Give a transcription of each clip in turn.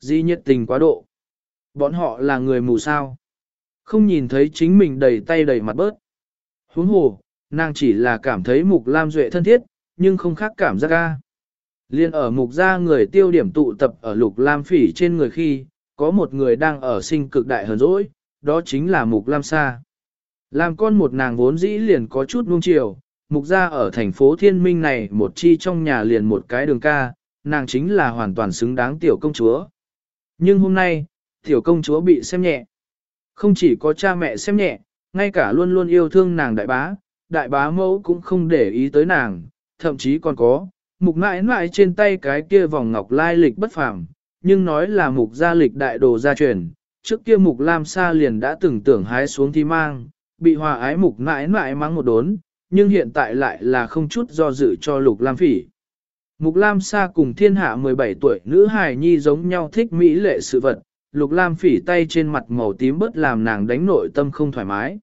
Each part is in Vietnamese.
Di nhiệt tình quá độ. Bọn họ là người mù sao. Không nhìn thấy chính mình đầy tay đầy mặt bớt. Huống hồ, nàng chỉ là cảm thấy mục lam duệ thân thiết, nhưng không khác cảm giác ca. Liên ở mục gia người tiêu điểm tụ tập ở lục lam phỉ trên người khi, có một người đang ở sinh cực đại hờn dỗi, đó chính là mục lam sa. Làm con một nàng vốn dĩ liền có chút nuông chiều, mục gia ở thành phố thiên minh này một chi trong nhà liền một cái đường ca, nàng chính là hoàn toàn xứng đáng tiểu công chúa. Nhưng hôm nay, tiểu công chúa bị xem nhẹ. Không chỉ có cha mẹ xem nhẹ, ngay cả luôn luôn yêu thương nàng đại bá, đại bá mẫu cũng không để ý tới nàng, thậm chí còn có, mục mãi mãi trên tay cái kia vòng ngọc lai lịch bất phàm, nhưng nói là mục gia lịch đại đồ gia truyền, trước kia mục lam sa liền đã từng tưởng hái xuống thi mang, bị hòa ái mục mãi mãi mắng một đốn, nhưng hiện tại lại là không chút do dự cho lục lam phỉ. Mục Lam Sa cùng thiên hạ 17 tuổi nữ hài nhi giống nhau thích mỹ lệ sự vật, Lục Lam phỉ tay trên mặt màu tím bớt làm nàng đánh nội tâm không thoải mái.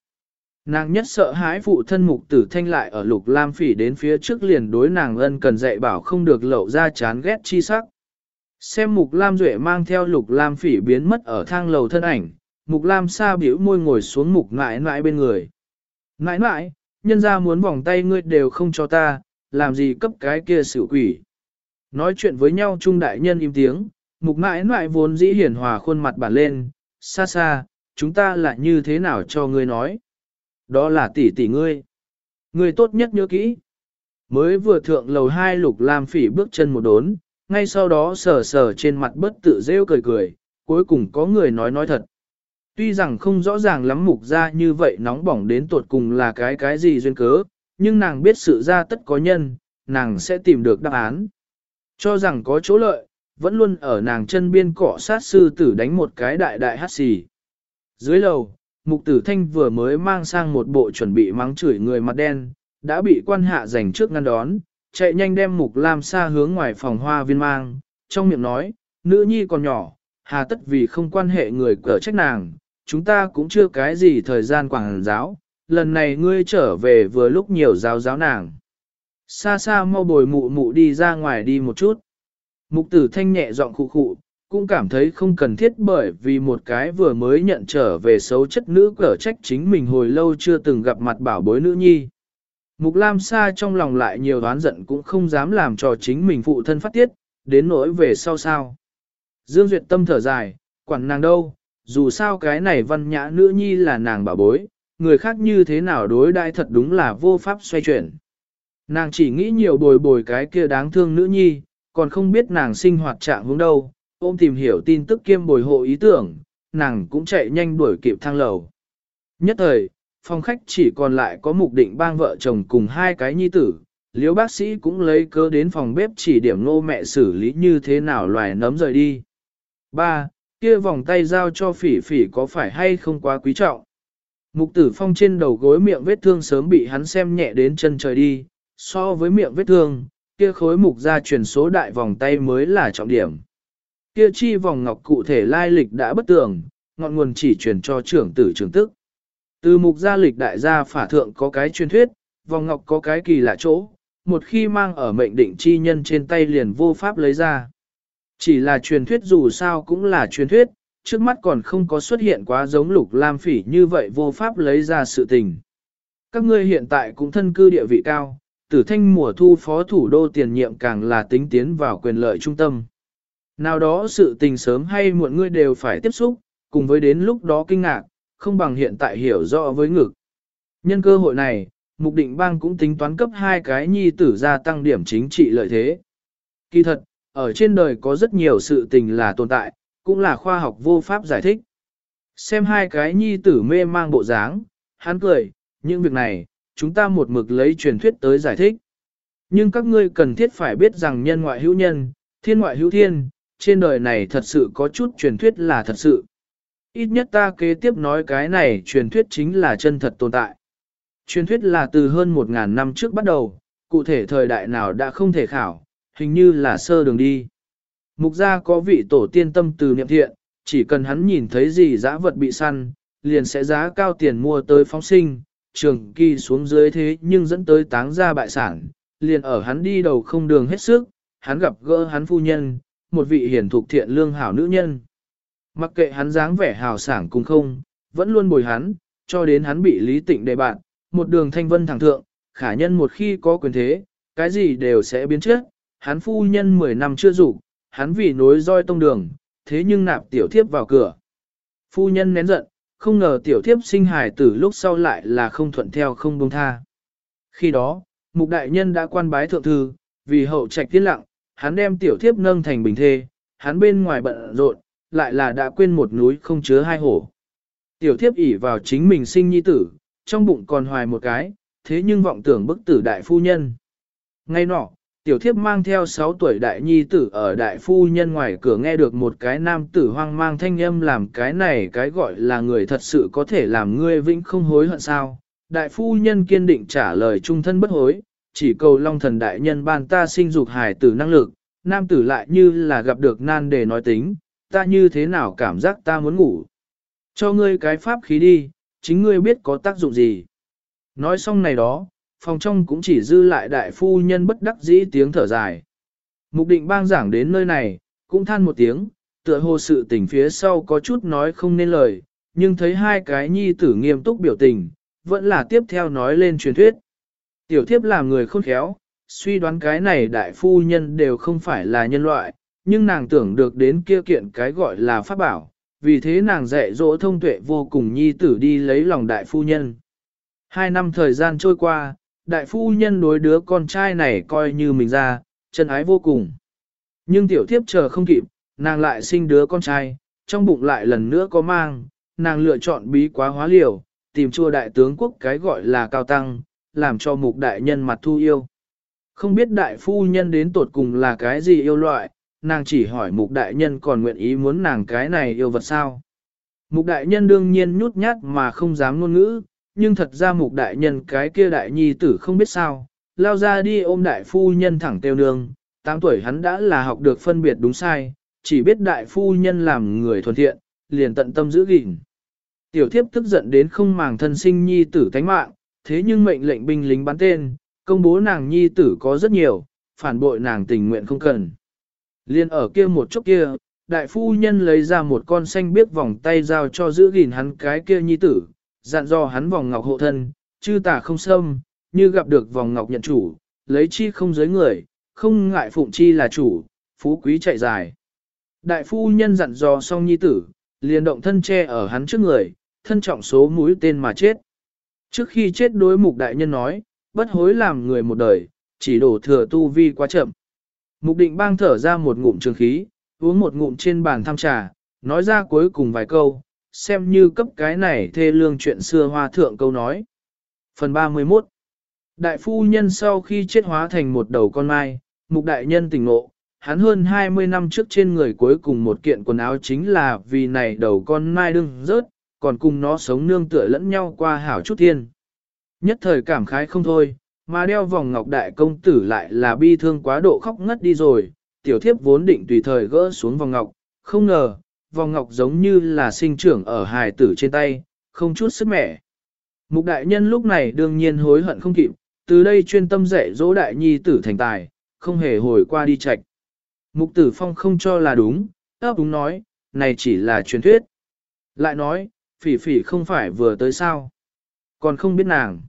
Nàng nhất sợ hãi phụ thân mục tử thanh lại ở Lục Lam phỉ đến phía trước liền đối nàng ân cần dạy bảo không được lậu ra chán ghét chi sắc. Xem mục Lam Duệ mang theo Lục Lam phỉ biến mất ở thang lầu thân ảnh, mục Lam Sa biểu môi ngồi xuống mục ngại ngại bên người. Ngại ngại, nhân ra muốn vòng tay ngươi đều không cho ta, làm gì cấp cái kia sự quỷ. Nói chuyện với nhau trung đại nhân im tiếng, mục mãi mãi vốn dĩ hiển hòa khuôn mặt bản lên, xa xa, chúng ta là như thế nào cho ngươi nói. Đó là tỷ tỷ ngươi. Ngươi tốt nhất nhớ kỹ. Mới vừa thượng lầu hai lục lam phỉ bước chân một đốn, ngay sau đó sờ sờ trên mặt bất tự rêu cười cười, cuối cùng có người nói nói thật. Tuy rằng không rõ ràng lắm mục ra như vậy nóng bỏng đến tột cùng là cái cái gì duyên cớ, nhưng nàng biết sự ra tất có nhân, nàng sẽ tìm được đáp án. Cho rằng có chỗ lợi, vẫn luôn ở nàng chân biên cỏ sát sư tử đánh một cái đại đại hát xì. Dưới lầu, mục tử thanh vừa mới mang sang một bộ chuẩn bị mắng chửi người mặt đen, đã bị quan hạ giành trước ngăn đón, chạy nhanh đem mục lam xa hướng ngoài phòng hoa viên mang, trong miệng nói, nữ nhi còn nhỏ, hà tất vì không quan hệ người cỡ trách nàng, chúng ta cũng chưa cái gì thời gian quảng giáo, lần này ngươi trở về vừa lúc nhiều giáo giáo nàng. Xa xa mau bồi mụ mụ đi ra ngoài đi một chút. Mục tử thanh nhẹ giọng khụ khụ, cũng cảm thấy không cần thiết bởi vì một cái vừa mới nhận trở về xấu chất nữ cở trách chính mình hồi lâu chưa từng gặp mặt bảo bối nữ nhi. Mục Lam Sa trong lòng lại nhiều đoán giận cũng không dám làm cho chính mình phụ thân phát tiết, đến nỗi về sau sao. Dương Duyệt tâm thở dài, quản nàng đâu, dù sao cái này văn nhã nữ nhi là nàng bảo bối, người khác như thế nào đối đãi thật đúng là vô pháp xoay chuyển. Nàng chỉ nghĩ nhiều bồi bồi cái kia đáng thương nữ nhi, còn không biết nàng sinh hoạt trạng hướng đâu, ôm tìm hiểu tin tức kiêm bồi hộ ý tưởng, nàng cũng chạy nhanh đuổi kịp thang lầu. Nhất thời, phòng khách chỉ còn lại có mục định bang vợ chồng cùng hai cái nhi tử, liếu bác sĩ cũng lấy cơ đến phòng bếp chỉ điểm nô mẹ xử lý như thế nào loài nấm rời đi. Ba, Kia vòng tay giao cho phỉ phỉ có phải hay không quá quý trọng? Mục tử phong trên đầu gối miệng vết thương sớm bị hắn xem nhẹ đến chân trời đi, so với miệng vết thương, kia khối mục ra truyền số đại vòng tay mới là trọng điểm. Kia chi vòng ngọc cụ thể lai lịch đã bất tường, ngọn nguồn chỉ truyền cho trưởng tử trưởng tức. Từ mục gia lịch đại gia phả thượng có cái truyền thuyết, vòng ngọc có cái kỳ lạ chỗ, một khi mang ở mệnh định chi nhân trên tay liền vô pháp lấy ra. Chỉ là truyền thuyết dù sao cũng là truyền thuyết, trước mắt còn không có xuất hiện quá giống lục lam phỉ như vậy vô pháp lấy ra sự tình. Các ngươi hiện tại cũng thân cư địa vị cao, tử thanh mùa thu phó thủ đô tiền nhiệm càng là tính tiến vào quyền lợi trung tâm. Nào đó sự tình sớm hay muộn ngươi đều phải tiếp xúc, cùng với đến lúc đó kinh ngạc, không bằng hiện tại hiểu rõ với ngực. Nhân cơ hội này, mục định bang cũng tính toán cấp hai cái nhi tử gia tăng điểm chính trị lợi thế. Kỳ thật, ở trên đời có rất nhiều sự tình là tồn tại, cũng là khoa học vô pháp giải thích. Xem hai cái nhi tử mê mang bộ dáng, hắn cười, những việc này, chúng ta một mực lấy truyền thuyết tới giải thích. Nhưng các ngươi cần thiết phải biết rằng nhân ngoại hữu nhân, thiên ngoại hữu thiên, trên đời này thật sự có chút truyền thuyết là thật sự. Ít nhất ta kế tiếp nói cái này truyền thuyết chính là chân thật tồn tại. Truyền thuyết là từ hơn một ngàn năm trước bắt đầu, cụ thể thời đại nào đã không thể khảo, hình như là sơ đường đi. Mục gia có vị tổ tiên tâm từ niệm thiện, chỉ cần hắn nhìn thấy gì dã vật bị săn, liền sẽ giá cao tiền mua tới phóng sinh, trường kỳ xuống dưới thế nhưng dẫn tới táng ra bại sản, liền ở hắn đi đầu không đường hết sức, hắn gặp gỡ hắn phu nhân, một vị hiển thục thiện lương hảo nữ nhân. Mặc kệ hắn dáng vẻ hào sảng cùng không, vẫn luôn bồi hắn, cho đến hắn bị lý tịnh đề bạn, một đường thanh vân thẳng thượng, khả nhân một khi có quyền thế, cái gì đều sẽ biến chất, hắn phu nhân 10 năm chưa rủ, hắn vì nối roi tông đường, thế nhưng nạp tiểu thiếp vào cửa. Phu nhân nén giận, không ngờ tiểu thiếp sinh hài tử lúc sau lại là không thuận theo không buông tha. Khi đó, mục đại nhân đã quan bái thượng thư, vì hậu trạch tiết lặng, hắn đem tiểu thiếp nâng thành bình thê, hắn bên ngoài bận rộn, lại là đã quên một núi không chứa hai hổ. Tiểu thiếp ỷ vào chính mình sinh nhi tử, trong bụng còn hoài một cái, thế nhưng vọng tưởng bức tử đại phu nhân. Ngay nọ, tiểu thiếp mang theo 6 tuổi đại nhi tử ở đại phu nhân ngoài cửa nghe được một cái nam tử hoang mang thanh âm làm cái này cái gọi là người thật sự có thể làm ngươi vĩnh không hối hận sao. Đại phu nhân kiên định trả lời trung thân bất hối, chỉ cầu long thần đại nhân ban ta sinh dục hài tử năng lực, nam tử lại như là gặp được nan đề nói tính, ta như thế nào cảm giác ta muốn ngủ. Cho ngươi cái pháp khí đi, chính ngươi biết có tác dụng gì. Nói xong này đó, phòng trong cũng chỉ dư lại đại phu nhân bất đắc dĩ tiếng thở dài. Mục định bang giảng đến nơi này, cũng than một tiếng, tựa hồ sự tình phía sau có chút nói không nên lời, nhưng thấy hai cái nhi tử nghiêm túc biểu tình, vẫn là tiếp theo nói lên truyền thuyết. Tiểu thiếp là người khôn khéo, suy đoán cái này đại phu nhân đều không phải là nhân loại, nhưng nàng tưởng được đến kia kiện cái gọi là pháp bảo, vì thế nàng dạy dỗ thông tuệ vô cùng nhi tử đi lấy lòng đại phu nhân. Hai năm thời gian trôi qua, đại phu nhân đối đứa con trai này coi như mình ra, chân ái vô cùng. Nhưng tiểu thiếp chờ không kịp, nàng lại sinh đứa con trai, trong bụng lại lần nữa có mang, nàng lựa chọn bí quá hóa liều, tìm chua đại tướng quốc cái gọi là cao tăng, làm cho mục đại nhân mặt thu yêu. Không biết đại phu nhân đến tột cùng là cái gì yêu loại, nàng chỉ hỏi mục đại nhân còn nguyện ý muốn nàng cái này yêu vật sao. Mục đại nhân đương nhiên nhút nhát mà không dám ngôn ngữ, nhưng thật ra mục đại nhân cái kia đại nhi tử không biết sao, lao ra đi ôm đại phu nhân thẳng tiêu nương, 8 tuổi hắn đã là học được phân biệt đúng sai, chỉ biết đại phu nhân làm người thuần thiện, liền tận tâm giữ gìn. Tiểu thiếp tức giận đến không màng thân sinh nhi tử thánh mạng, thế nhưng mệnh lệnh binh lính bắn tên, công bố nàng nhi tử có rất nhiều, phản bội nàng tình nguyện không cần. Liên ở kia một chút kia, đại phu nhân lấy ra một con xanh biếc vòng tay giao cho giữ gìn hắn cái kia nhi tử, dặn dò hắn vòng ngọc hộ thân, chư tà không xâm, như gặp được vòng ngọc nhận chủ, lấy chi không giới người, không ngại phụng chi là chủ, phú quý chạy dài. Đại phu nhân dặn dò xong nhi tử, liền động thân che ở hắn trước người, thân trọng số mũi tên mà chết. Trước khi chết đối mục đại nhân nói, bất hối làm người một đời, chỉ đổ thừa tu vi quá chậm. Mục định bang thở ra một ngụm trường khí, uống một ngụm trên bàn tham trà, nói ra cuối cùng vài câu, xem như cấp cái này thê lương chuyện xưa hoa thượng câu nói. Phần 31 Đại phu nhân sau khi chết hóa thành một đầu con mai, mục đại nhân tỉnh ngộ, hắn hơn 20 năm trước trên người cuối cùng một kiện quần áo chính là vì này đầu con mai đương rớt, còn cùng nó sống nương tựa lẫn nhau qua hảo chút thiên. Nhất thời cảm khái không thôi, mà đeo vòng ngọc đại công tử lại là bi thương quá độ khóc ngất đi rồi, tiểu thiếp vốn định tùy thời gỡ xuống vòng ngọc, không ngờ, vòng ngọc giống như là sinh trưởng ở hài tử trên tay, không chút sức mẻ. Mục đại nhân lúc này đương nhiên hối hận không kịp, từ đây chuyên tâm dạy dỗ đại nhi tử thành tài, không hề hồi qua đi trạch. Mục tử phong không cho là đúng, ấp đúng nói, này chỉ là truyền thuyết. Lại nói, phỉ phỉ không phải vừa tới sao. Còn không biết nàng.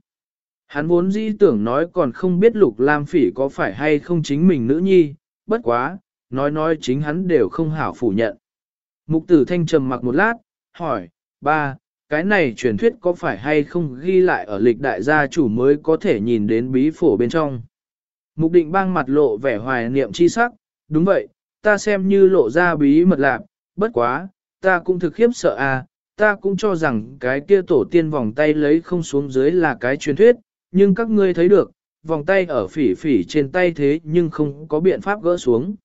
Hắn vốn dĩ tưởng nói còn không biết lục lam phỉ có phải hay không chính mình nữ nhi, bất quá, nói nói chính hắn đều không hảo phủ nhận. Mục tử thanh trầm mặc một lát, hỏi, ba, cái này truyền thuyết có phải hay không ghi lại ở lịch đại gia chủ mới có thể nhìn đến bí phổ bên trong. Mục định bang mặt lộ vẻ hoài niệm chi sắc, đúng vậy, ta xem như lộ ra bí mật lạc, bất quá, ta cũng thực khiếp sợ à, ta cũng cho rằng cái kia tổ tiên vòng tay lấy không xuống dưới là cái truyền thuyết, nhưng các ngươi thấy được, vòng tay ở phỉ phỉ trên tay thế nhưng không có biện pháp gỡ xuống.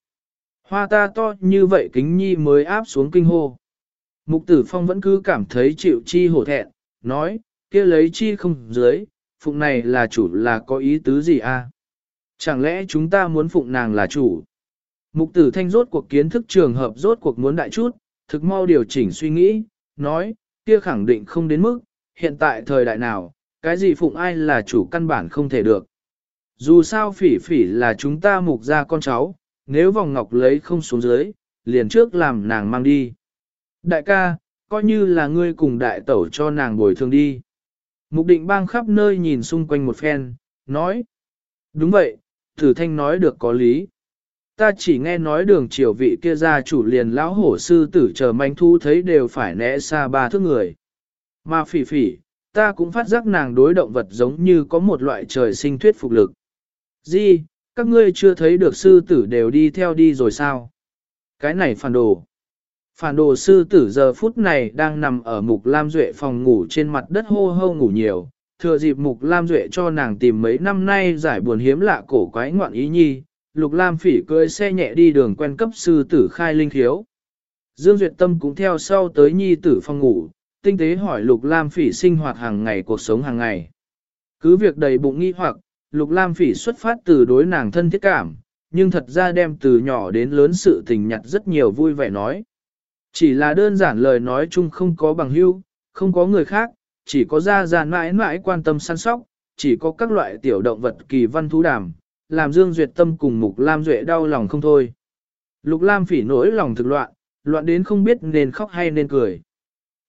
Hoa ta to như vậy kính nhi mới áp xuống kinh hô. Mục tử phong vẫn cứ cảm thấy chịu chi hổ thẹn, nói, kia lấy chi không dưới, phụng này là chủ là có ý tứ gì a? À? Chẳng lẽ chúng ta muốn phụng nàng là chủ? Mục tử thanh rốt cuộc kiến thức trường hợp rốt cuộc muốn đại chút, thực mau điều chỉnh suy nghĩ, nói, kia khẳng định không đến mức, hiện tại thời đại nào, cái gì phụng ai là chủ căn bản không thể được. Dù sao phỉ phỉ là chúng ta mục ra con cháu, nếu vòng ngọc lấy không xuống dưới, liền trước làm nàng mang đi. Đại ca, coi như là ngươi cùng đại tẩu cho nàng bồi thường đi. Mục định bang khắp nơi nhìn xung quanh một phen, nói. Đúng vậy, thử thanh nói được có lý. Ta chỉ nghe nói đường triều vị kia ra chủ liền lão hổ sư tử chờ manh thu thấy đều phải né xa ba thước người. Mà phỉ phỉ, ta cũng phát giác nàng đối động vật giống như có một loại trời sinh thuyết phục lực. Di, các ngươi chưa thấy được sư tử đều đi theo đi rồi sao? Cái này phản đồ. Phản đồ sư tử giờ phút này đang nằm ở mục Lam Duệ phòng ngủ trên mặt đất hô hô ngủ nhiều, thừa dịp mục Lam Duệ cho nàng tìm mấy năm nay giải buồn hiếm lạ cổ quái ngoạn ý nhi, lục Lam phỉ cưỡi xe nhẹ đi đường quen cấp sư tử khai linh thiếu Dương Duyệt Tâm cũng theo sau tới nhi tử phòng ngủ, tinh tế hỏi lục Lam phỉ sinh hoạt hàng ngày cuộc sống hàng ngày. Cứ việc đầy bụng nghi hoặc, lục Lam phỉ xuất phát từ đối nàng thân thiết cảm, nhưng thật ra đem từ nhỏ đến lớn sự tình nhặt rất nhiều vui vẻ nói. Chỉ là đơn giản lời nói chung không có bằng hữu, không có người khác, chỉ có gia gia mãi mãi quan tâm săn sóc, chỉ có các loại tiểu động vật kỳ văn thú đàm, làm Dương Duyệt Tâm cùng Mục Lam Duệ đau lòng không thôi. Lục Lam phỉ nỗi lòng thực loạn, loạn đến không biết nên khóc hay nên cười.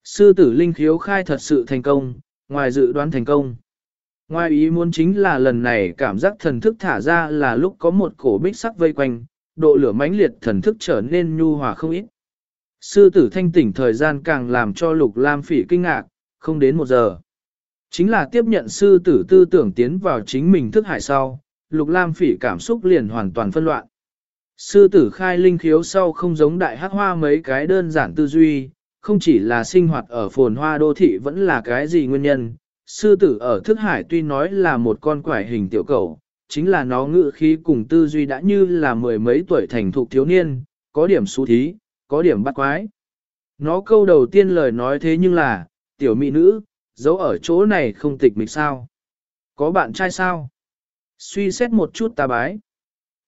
Sư tử linh khiếu khai thật sự thành công, ngoài dự đoán thành công. Ngoài ý muốn chính là lần này cảm giác thần thức thả ra là lúc có một cổ bích sắc vây quanh, độ lửa mãnh liệt thần thức trở nên nhu hòa không ít. Sư tử thanh tỉnh thời gian càng làm cho lục lam phỉ kinh ngạc, không đến một giờ. Chính là tiếp nhận sư tử tư tưởng tiến vào chính mình thức hải sau, lục lam phỉ cảm xúc liền hoàn toàn phân loạn. Sư tử khai linh khiếu sau không giống đại hát hoa mấy cái đơn giản tư duy, không chỉ là sinh hoạt ở phồn hoa đô thị vẫn là cái gì nguyên nhân. Sư tử ở thức hải tuy nói là một con quải hình tiểu cầu, chính là nó ngự khí cùng tư duy đã như là mười mấy tuổi thành thục thiếu niên, có điểm xú thí, có điểm bắt quái. Nó câu đầu tiên lời nói thế nhưng là, tiểu mỹ nữ, giấu ở chỗ này không tịch mịch sao. Có bạn trai sao? Suy xét một chút ta bái.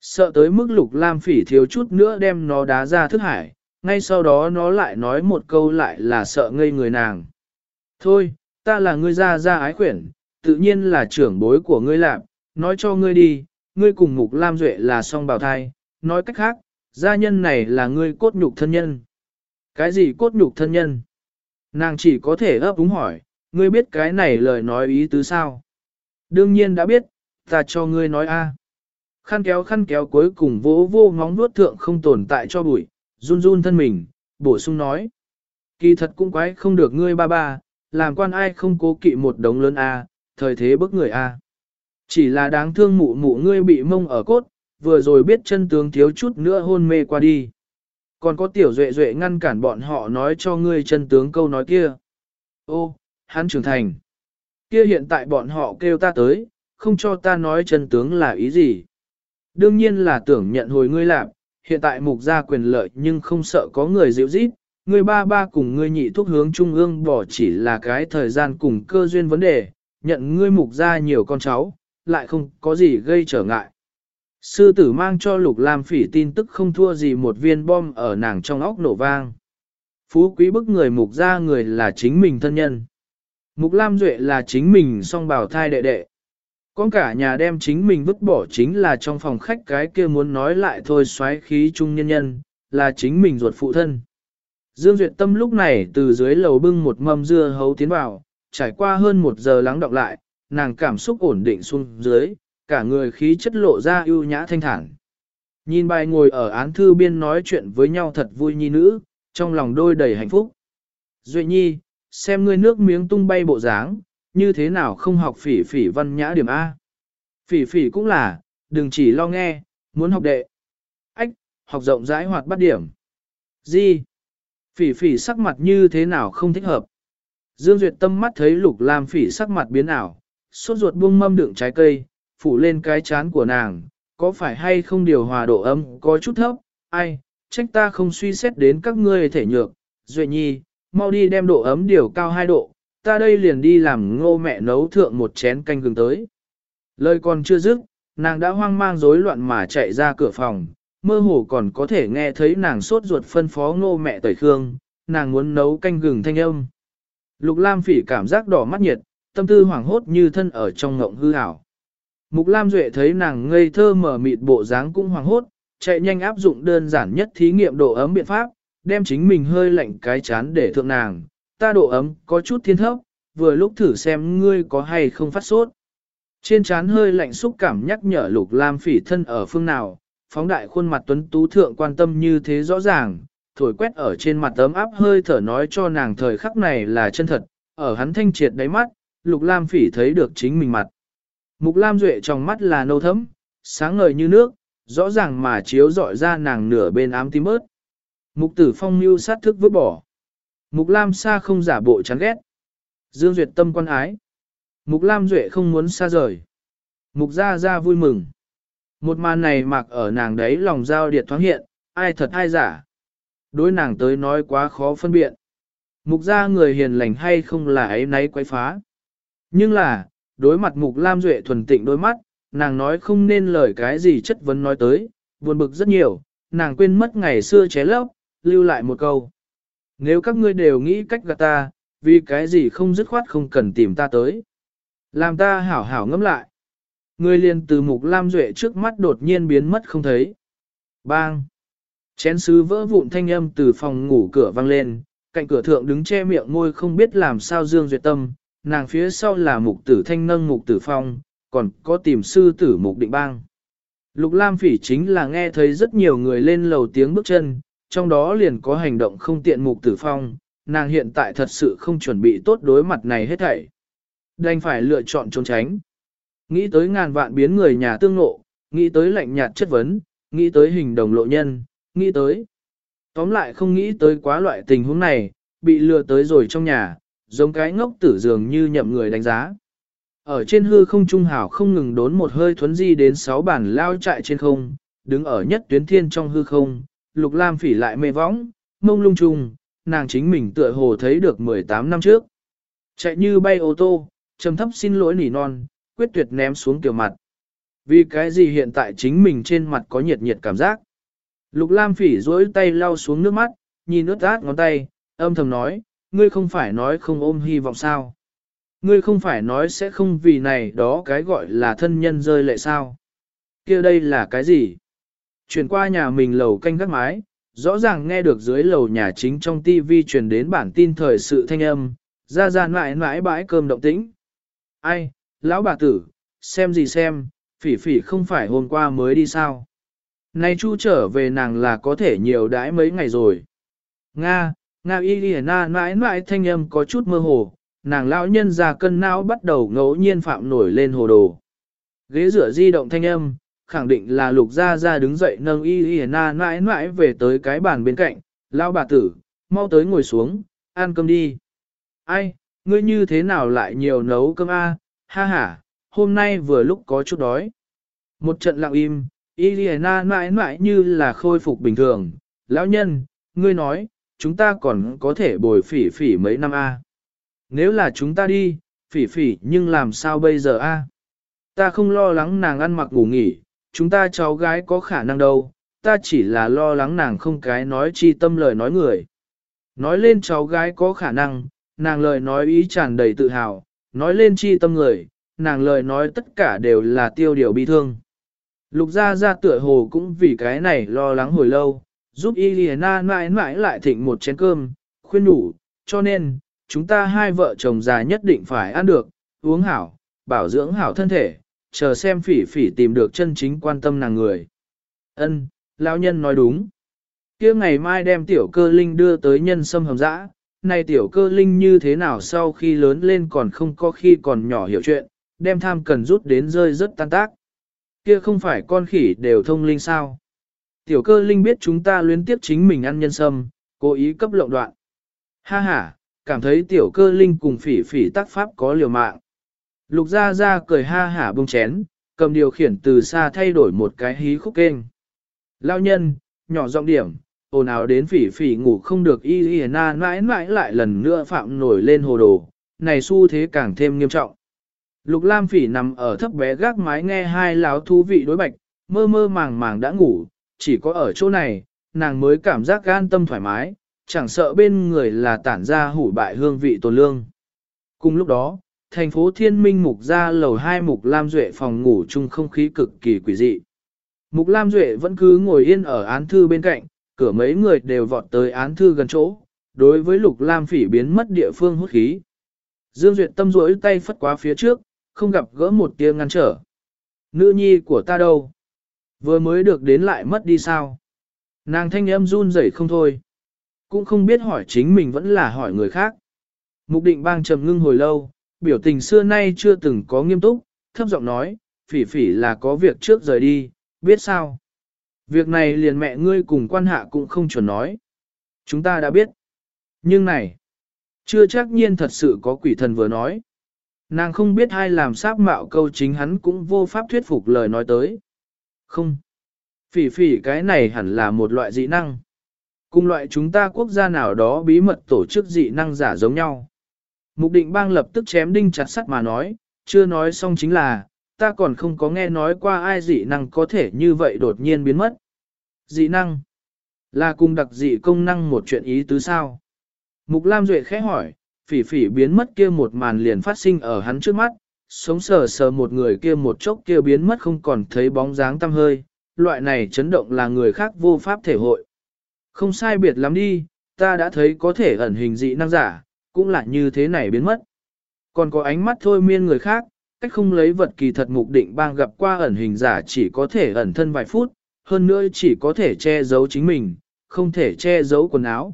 Sợ tới mức lục lam phỉ thiếu chút nữa đem nó đá ra thức hải, ngay sau đó nó lại nói một câu lại là sợ ngây người nàng. Thôi, ta là ngươi ra ra ái khuyển, tự nhiên là trưởng bối của ngươi lạc, nói cho ngươi đi, ngươi cùng mục lam duệ là song bào thai, nói cách khác, gia nhân này là ngươi cốt nhục thân nhân. Cái gì cốt nhục thân nhân? Nàng chỉ có thể ấp úng hỏi, ngươi biết cái này lời nói ý tứ sao? Đương nhiên đã biết, ta cho ngươi nói a. Khăn kéo khăn kéo cuối cùng vỗ vô ngóng nuốt thượng không tồn tại cho bụi, run run thân mình, bổ sung nói. Kỳ thật cũng quái không được ngươi ba ba, làm quan ai không cố kỵ một đống lớn a, thời thế bức người a. Chỉ là đáng thương mụ mụ ngươi bị mông ở cốt, vừa rồi biết chân tướng thiếu chút nữa hôn mê qua đi. Còn có tiểu duệ duệ ngăn cản bọn họ nói cho ngươi chân tướng câu nói kia. Ô, hắn trưởng thành. Kia hiện tại bọn họ kêu ta tới, không cho ta nói chân tướng là ý gì. Đương nhiên là tưởng nhận hồi ngươi làm, hiện tại mục gia quyền lợi nhưng không sợ có người dịu rít. Ngươi ba ba cùng ngươi nhị thuốc hướng trung ương bỏ chỉ là cái thời gian cùng cơ duyên vấn đề, nhận ngươi mục gia nhiều con cháu, lại không có gì gây trở ngại. Sư tử mang cho Lục Lam Phỉ tin tức không thua gì một viên bom ở nàng trong óc nổ vang. Phú quý bức người mục ra người là chính mình thân nhân. Mục Lam Duệ là chính mình song bảo thai đệ đệ. Con cả nhà đem chính mình vứt bỏ chính là trong phòng khách cái kia muốn nói lại thôi xoáy khí trung nhân nhân, là chính mình ruột phụ thân. Dương Duyệt Tâm lúc này từ dưới lầu bưng một mâm dưa hấu tiến vào, trải qua hơn một giờ lắng đọng lại, nàng cảm xúc ổn định xuống dưới, cả người khí chất lộ ra ưu nhã thanh thản. Nhìn bài ngồi ở án thư biên nói chuyện với nhau thật vui nhi nữ, trong lòng đôi đầy hạnh phúc. Duệ nhi, xem ngươi nước miếng tung bay bộ dáng, như thế nào không học phỉ phỉ văn nhã điểm A. Phỉ phỉ cũng là, đừng chỉ lo nghe, muốn học đệ. Ách, học rộng rãi hoạt bắt điểm. Gì? Phỉ phỉ sắc mặt như thế nào không thích hợp. Dương Duyệt tâm mắt thấy lục lam phỉ sắc mặt biến ảo, sốt ruột buông mâm đựng trái cây, phủ lên cái chán của nàng, có phải hay không điều hòa độ ấm có chút thấp, ai, trách ta không suy xét đến các ngươi thể nhược, Duệ Nhi, mau đi đem độ ấm điều cao 2 độ, ta đây liền đi làm ngô mẹ nấu thượng một chén canh gừng tới. Lời còn chưa dứt, nàng đã hoang mang rối loạn mà chạy ra cửa phòng, mơ hồ còn có thể nghe thấy nàng sốt ruột phân phó ngô mẹ tẩy khương, nàng muốn nấu canh gừng thanh âm. Lục Lam phỉ cảm giác đỏ mắt nhiệt, tâm tư hoảng hốt như thân ở trong ngộng hư ảo. Mục Lam Duệ thấy nàng ngây thơ mở mịt bộ dáng cũng hoàng hốt, chạy nhanh áp dụng đơn giản nhất thí nghiệm độ ấm biện pháp, đem chính mình hơi lạnh cái chán để thượng nàng, ta độ ấm có chút thiên thấp, vừa lúc thử xem ngươi có hay không phát sốt. Trên chán hơi lạnh xúc cảm nhắc nhở lục lam phỉ thân ở phương nào, phóng đại khuôn mặt tuấn tú thượng quan tâm như thế rõ ràng, thổi quét ở trên mặt ấm áp hơi thở nói cho nàng thời khắc này là chân thật, ở hắn thanh triệt đáy mắt, lục lam phỉ thấy được chính mình mặt. Mục lam duệ trong mắt là nâu thấm, sáng ngời như nước, rõ ràng mà chiếu dọi ra nàng nửa bên ám tím ớt. Mục tử phong mưu sát thức vứt bỏ. Mục lam Sa không giả bộ chán ghét. Dương duyệt tâm quan ái. Mục lam duệ không muốn xa rời. Mục gia gia vui mừng. Một màn này mặc ở nàng đấy lòng giao điệt thoáng hiện, ai thật ai giả. Đối nàng tới nói quá khó phân biện. Mục gia người hiền lành hay không là ấy nấy quay phá. Nhưng là, đối mặt mục lam duệ thuần tịnh đôi mắt, nàng nói không nên lời cái gì chất vấn nói tới, buồn bực rất nhiều, nàng quên mất ngày xưa ché lấp, lưu lại một câu. Nếu các ngươi đều nghĩ cách gạt ta, vì cái gì không dứt khoát không cần tìm ta tới. Làm ta hảo hảo ngẫm lại. Người liền từ mục lam duệ trước mắt đột nhiên biến mất không thấy. Bang! Chén sứ vỡ vụn thanh âm từ phòng ngủ cửa vang lên, cạnh cửa thượng đứng che miệng ngôi không biết làm sao dương duyệt tâm, nàng phía sau là mục tử thanh nâng mục tử phong, còn có tìm sư tử mục định bang. Lục Lam Phỉ chính là nghe thấy rất nhiều người lên lầu tiếng bước chân, trong đó liền có hành động không tiện mục tử phong, nàng hiện tại thật sự không chuẩn bị tốt đối mặt này hết thảy. Đành phải lựa chọn trốn tránh. Nghĩ tới ngàn vạn biến người nhà tương ngộ, nghĩ tới lạnh nhạt chất vấn, nghĩ tới hình đồng lộ nhân, nghĩ tới. Tóm lại không nghĩ tới quá loại tình huống này, bị lừa tới rồi trong nhà, giống cái ngốc tử dường như nhậm người đánh giá. Ở trên hư không trung hảo không ngừng đốn một hơi thuấn di đến sáu bản lao chạy trên không, đứng ở nhất tuyến thiên trong hư không, lục lam phỉ lại mê võng, mông lung trùng, nàng chính mình tựa hồ thấy được 18 năm trước. Chạy như bay ô tô, trầm thấp xin lỗi nỉ non, quyết tuyệt ném xuống kiểu mặt. Vì cái gì hiện tại chính mình trên mặt có nhiệt nhiệt cảm giác. Lục Lam phỉ rỗi tay lau xuống nước mắt, nhìn ướt át ngón tay, âm thầm nói, ngươi không phải nói không ôm hy vọng sao. Ngươi không phải nói sẽ không vì này đó cái gọi là thân nhân rơi lệ sao. kia đây là cái gì? Chuyển qua nhà mình lầu canh gác mái, rõ ràng nghe được dưới lầu nhà chính trong TV truyền đến bản tin thời sự thanh âm, ra ra mãi mãi bãi cơm động tĩnh. Ai, lão bà tử, xem gì xem, phỉ phỉ không phải hôm qua mới đi sao. Nay chu trở về nàng là có thể nhiều đãi mấy ngày rồi. Nga, Nga y đi na mãi mãi thanh âm có chút mơ hồ, nàng lão nhân già cân não bắt đầu ngẫu nhiên phạm nổi lên hồ đồ. Ghế rửa di động thanh âm, khẳng định là lục gia gia đứng dậy nâng y y na mãi mãi về tới cái bàn bên cạnh, lão bà tử, mau tới ngồi xuống, ăn cơm đi. Ai, ngươi như thế nào lại nhiều nấu cơm a? Ha ha, hôm nay vừa lúc có chút đói. Một trận lặng im, Iliana mãi mãi như là khôi phục bình thường. Lão nhân, ngươi nói, chúng ta còn có thể bồi phỉ phỉ mấy năm a? Nếu là chúng ta đi, phỉ phỉ nhưng làm sao bây giờ a? Ta không lo lắng nàng ăn mặc ngủ nghỉ, chúng ta cháu gái có khả năng đâu, ta chỉ là lo lắng nàng không cái nói chi tâm lời nói người. Nói lên cháu gái có khả năng, nàng lời nói ý tràn đầy tự hào, nói lên chi tâm người, nàng lời nói tất cả đều là tiêu điều bi thương. Lục gia gia tựa hồ cũng vì cái này lo lắng hồi lâu, giúp Iliana mãi mãi lại thịnh một chén cơm, khuyên đủ, cho nên, chúng ta hai vợ chồng già nhất định phải ăn được, uống hảo, bảo dưỡng hảo thân thể, chờ xem phỉ phỉ tìm được chân chính quan tâm nàng người. Ân, lão nhân nói đúng. kia ngày mai đem tiểu cơ linh đưa tới nhân sâm hầm dã, này tiểu cơ linh như thế nào sau khi lớn lên còn không có khi còn nhỏ hiểu chuyện, đem tham cần rút đến rơi rất tan tác. Kia không phải con khỉ đều thông linh sao. Tiểu cơ linh biết chúng ta luyến tiếp chính mình ăn nhân sâm, cố ý cấp lộng đoạn. Ha ha, cảm thấy tiểu cơ linh cùng phỉ phỉ tác pháp có liều mạng. Lục ra ra cười ha hả bông chén, cầm điều khiển từ xa thay đổi một cái hí khúc kênh. Lao nhân, nhỏ giọng điểm, ồn ào đến phỉ phỉ ngủ không được y y na mãi mãi lại lần nữa phạm nổi lên hồ đồ, này xu thế càng thêm nghiêm trọng. Lục Lam phỉ nằm ở thấp bé gác mái nghe hai láo thú vị đối bạch, mơ mơ màng màng đã ngủ, chỉ có ở chỗ này, nàng mới cảm giác gan tâm thoải mái, chẳng sợ bên người là tản ra hủ bại hương vị tồn lương. Cùng lúc đó, thành phố Thiên Minh mục ra lầu hai mục Lam Duệ phòng ngủ chung không khí cực kỳ quỷ dị. Mục Lam Duệ vẫn cứ ngồi yên ở án thư bên cạnh, cửa mấy người đều vọt tới án thư gần chỗ, đối với Lục Lam Phỉ biến mất địa phương hút khí. Dương Duyệt tâm rỗi tay phất qua phía trước, không gặp gỡ một tia ngăn trở. Nữ nhi của ta đâu? Vừa mới được đến lại mất đi sao? Nàng thanh âm run rẩy không thôi. Cũng không biết hỏi chính mình vẫn là hỏi người khác. Mục định bang trầm ngưng hồi lâu, biểu tình xưa nay chưa từng có nghiêm túc, thấp giọng nói, phỉ phỉ là có việc trước rời đi, biết sao? Việc này liền mẹ ngươi cùng quan hạ cũng không chuẩn nói. Chúng ta đã biết. Nhưng này, chưa chắc nhiên thật sự có quỷ thần vừa nói. Nàng không biết ai làm sáp mạo câu chính hắn cũng vô pháp thuyết phục lời nói tới. Không. Phỉ phỉ cái này hẳn là một loại dị năng. Cùng loại chúng ta quốc gia nào đó bí mật tổ chức dị năng giả giống nhau. Mục định bang lập tức chém đinh chặt sắt mà nói, chưa nói xong chính là, ta còn không có nghe nói qua ai dị năng có thể như vậy đột nhiên biến mất. Dị năng là cùng đặc dị công năng một chuyện ý tứ sao. Mục Lam Duệ khẽ hỏi, phỉ phỉ biến mất kia một màn liền phát sinh ở hắn trước mắt, sống sờ sờ một người kia một chốc kia biến mất không còn thấy bóng dáng tăm hơi, loại này chấn động là người khác vô pháp thể hội. Không sai biệt lắm đi, ta đã thấy có thể ẩn hình dị năng giả, cũng là như thế này biến mất. Còn có ánh mắt thôi miên người khác, cách không lấy vật kỳ thật mục định bang gặp qua ẩn hình giả chỉ có thể ẩn thân vài phút, hơn nữa chỉ có thể che giấu chính mình, không thể che giấu quần áo.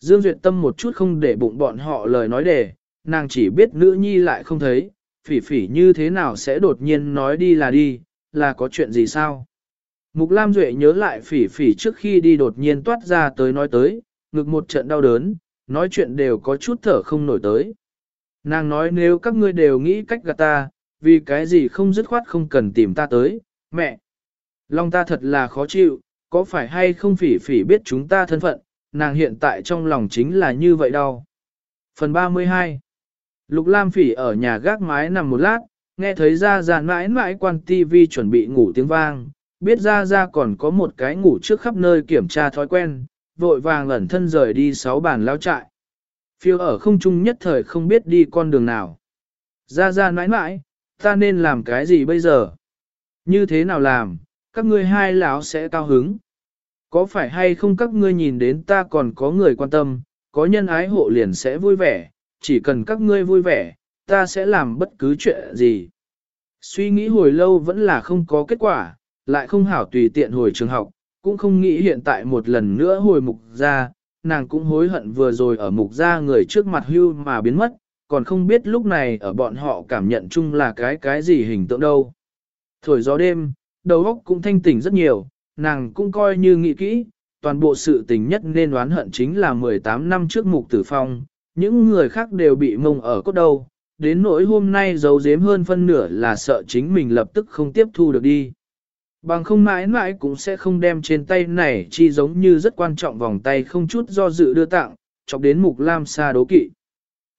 Dương Duyệt Tâm một chút không để bụng bọn họ lời nói đề, nàng chỉ biết nữ nhi lại không thấy, phỉ phỉ như thế nào sẽ đột nhiên nói đi là đi, là có chuyện gì sao? Mục Lam Duệ nhớ lại phỉ phỉ trước khi đi đột nhiên toát ra tới nói tới, ngực một trận đau đớn, nói chuyện đều có chút thở không nổi tới. Nàng nói nếu các ngươi đều nghĩ cách gạt ta, vì cái gì không dứt khoát không cần tìm ta tới, mẹ. Lòng ta thật là khó chịu, có phải hay không phỉ phỉ biết chúng ta thân phận, nàng hiện tại trong lòng chính là như vậy đâu. Phần 32 Lục Lam phỉ ở nhà gác mái nằm một lát, nghe thấy ra ra mãi mãi quan tivi chuẩn bị ngủ tiếng vang, biết ra ra còn có một cái ngủ trước khắp nơi kiểm tra thói quen, vội vàng lẩn thân rời đi sáu bàn lao trại. Phiêu ở không trung nhất thời không biết đi con đường nào. Ra ra nãi nãi, ta nên làm cái gì bây giờ? Như thế nào làm, các ngươi hai lão sẽ cao hứng. Có phải hay không các ngươi nhìn đến ta còn có người quan tâm, có nhân ái hộ liền sẽ vui vẻ, chỉ cần các ngươi vui vẻ, ta sẽ làm bất cứ chuyện gì. Suy nghĩ hồi lâu vẫn là không có kết quả, lại không hảo tùy tiện hồi trường học, cũng không nghĩ hiện tại một lần nữa hồi mục ra, nàng cũng hối hận vừa rồi ở mục ra người trước mặt hưu mà biến mất, còn không biết lúc này ở bọn họ cảm nhận chung là cái cái gì hình tượng đâu. Thổi gió đêm, đầu óc cũng thanh tỉnh rất nhiều, nàng cũng coi như nghĩ kỹ, toàn bộ sự tình nhất nên đoán hận chính là 18 năm trước mục tử phong, những người khác đều bị mông ở cốt đầu, đến nỗi hôm nay giấu giếm hơn phân nửa là sợ chính mình lập tức không tiếp thu được đi. Bằng không mãi mãi cũng sẽ không đem trên tay này chi giống như rất quan trọng vòng tay không chút do dự đưa tặng, chọc đến mục lam xa đố kỵ.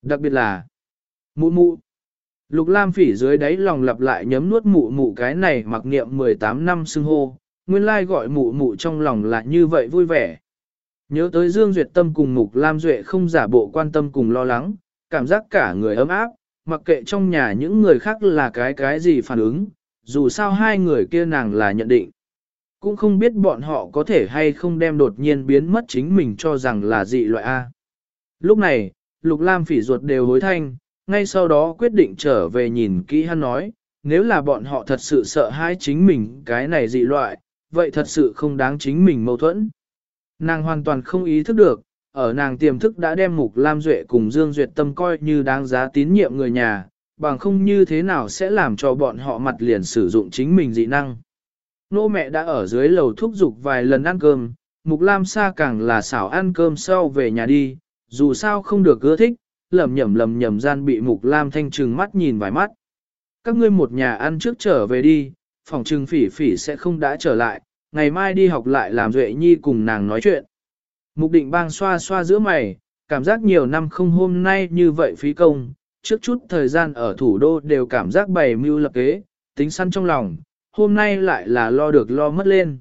Đặc biệt là mụ mụ. Lục lam phỉ dưới đáy lòng lặp lại nhấm nuốt mụ mụ cái này mặc niệm 18 năm xưng hô, nguyên lai gọi mụ mụ trong lòng là như vậy vui vẻ. Nhớ tới Dương Duyệt Tâm cùng Mục Lam Duệ không giả bộ quan tâm cùng lo lắng, cảm giác cả người ấm áp, mặc kệ trong nhà những người khác là cái cái gì phản ứng, dù sao hai người kia nàng là nhận định. Cũng không biết bọn họ có thể hay không đem đột nhiên biến mất chính mình cho rằng là dị loại A. Lúc này, Lục Lam phỉ ruột đều hối thanh, ngay sau đó quyết định trở về nhìn kỹ hắn nói, nếu là bọn họ thật sự sợ hãi chính mình cái này dị loại, vậy thật sự không đáng chính mình mâu thuẫn. Nàng hoàn toàn không ý thức được, ở nàng tiềm thức đã đem Mục Lam Duệ cùng Dương Duyệt Tâm coi như đáng giá tín nhiệm người nhà, bằng không như thế nào sẽ làm cho bọn họ mặt liền sử dụng chính mình dị năng. Nô mẹ đã ở dưới lầu thúc giục vài lần ăn cơm, Mục Lam Sa càng là xảo ăn cơm sau về nhà đi, dù sao không được ưa thích, lầm nhầm lầm nhầm gian bị Mục Lam thanh trừng mắt nhìn vài mắt. Các ngươi một nhà ăn trước trở về đi, phòng trừng phỉ phỉ sẽ không đã trở lại, ngày mai đi học lại làm Duệ Nhi cùng nàng nói chuyện. Mục định bang xoa xoa giữa mày, cảm giác nhiều năm không hôm nay như vậy phí công, trước chút thời gian ở thủ đô đều cảm giác bày mưu lập kế, tính săn trong lòng, hôm nay lại là lo được lo mất lên.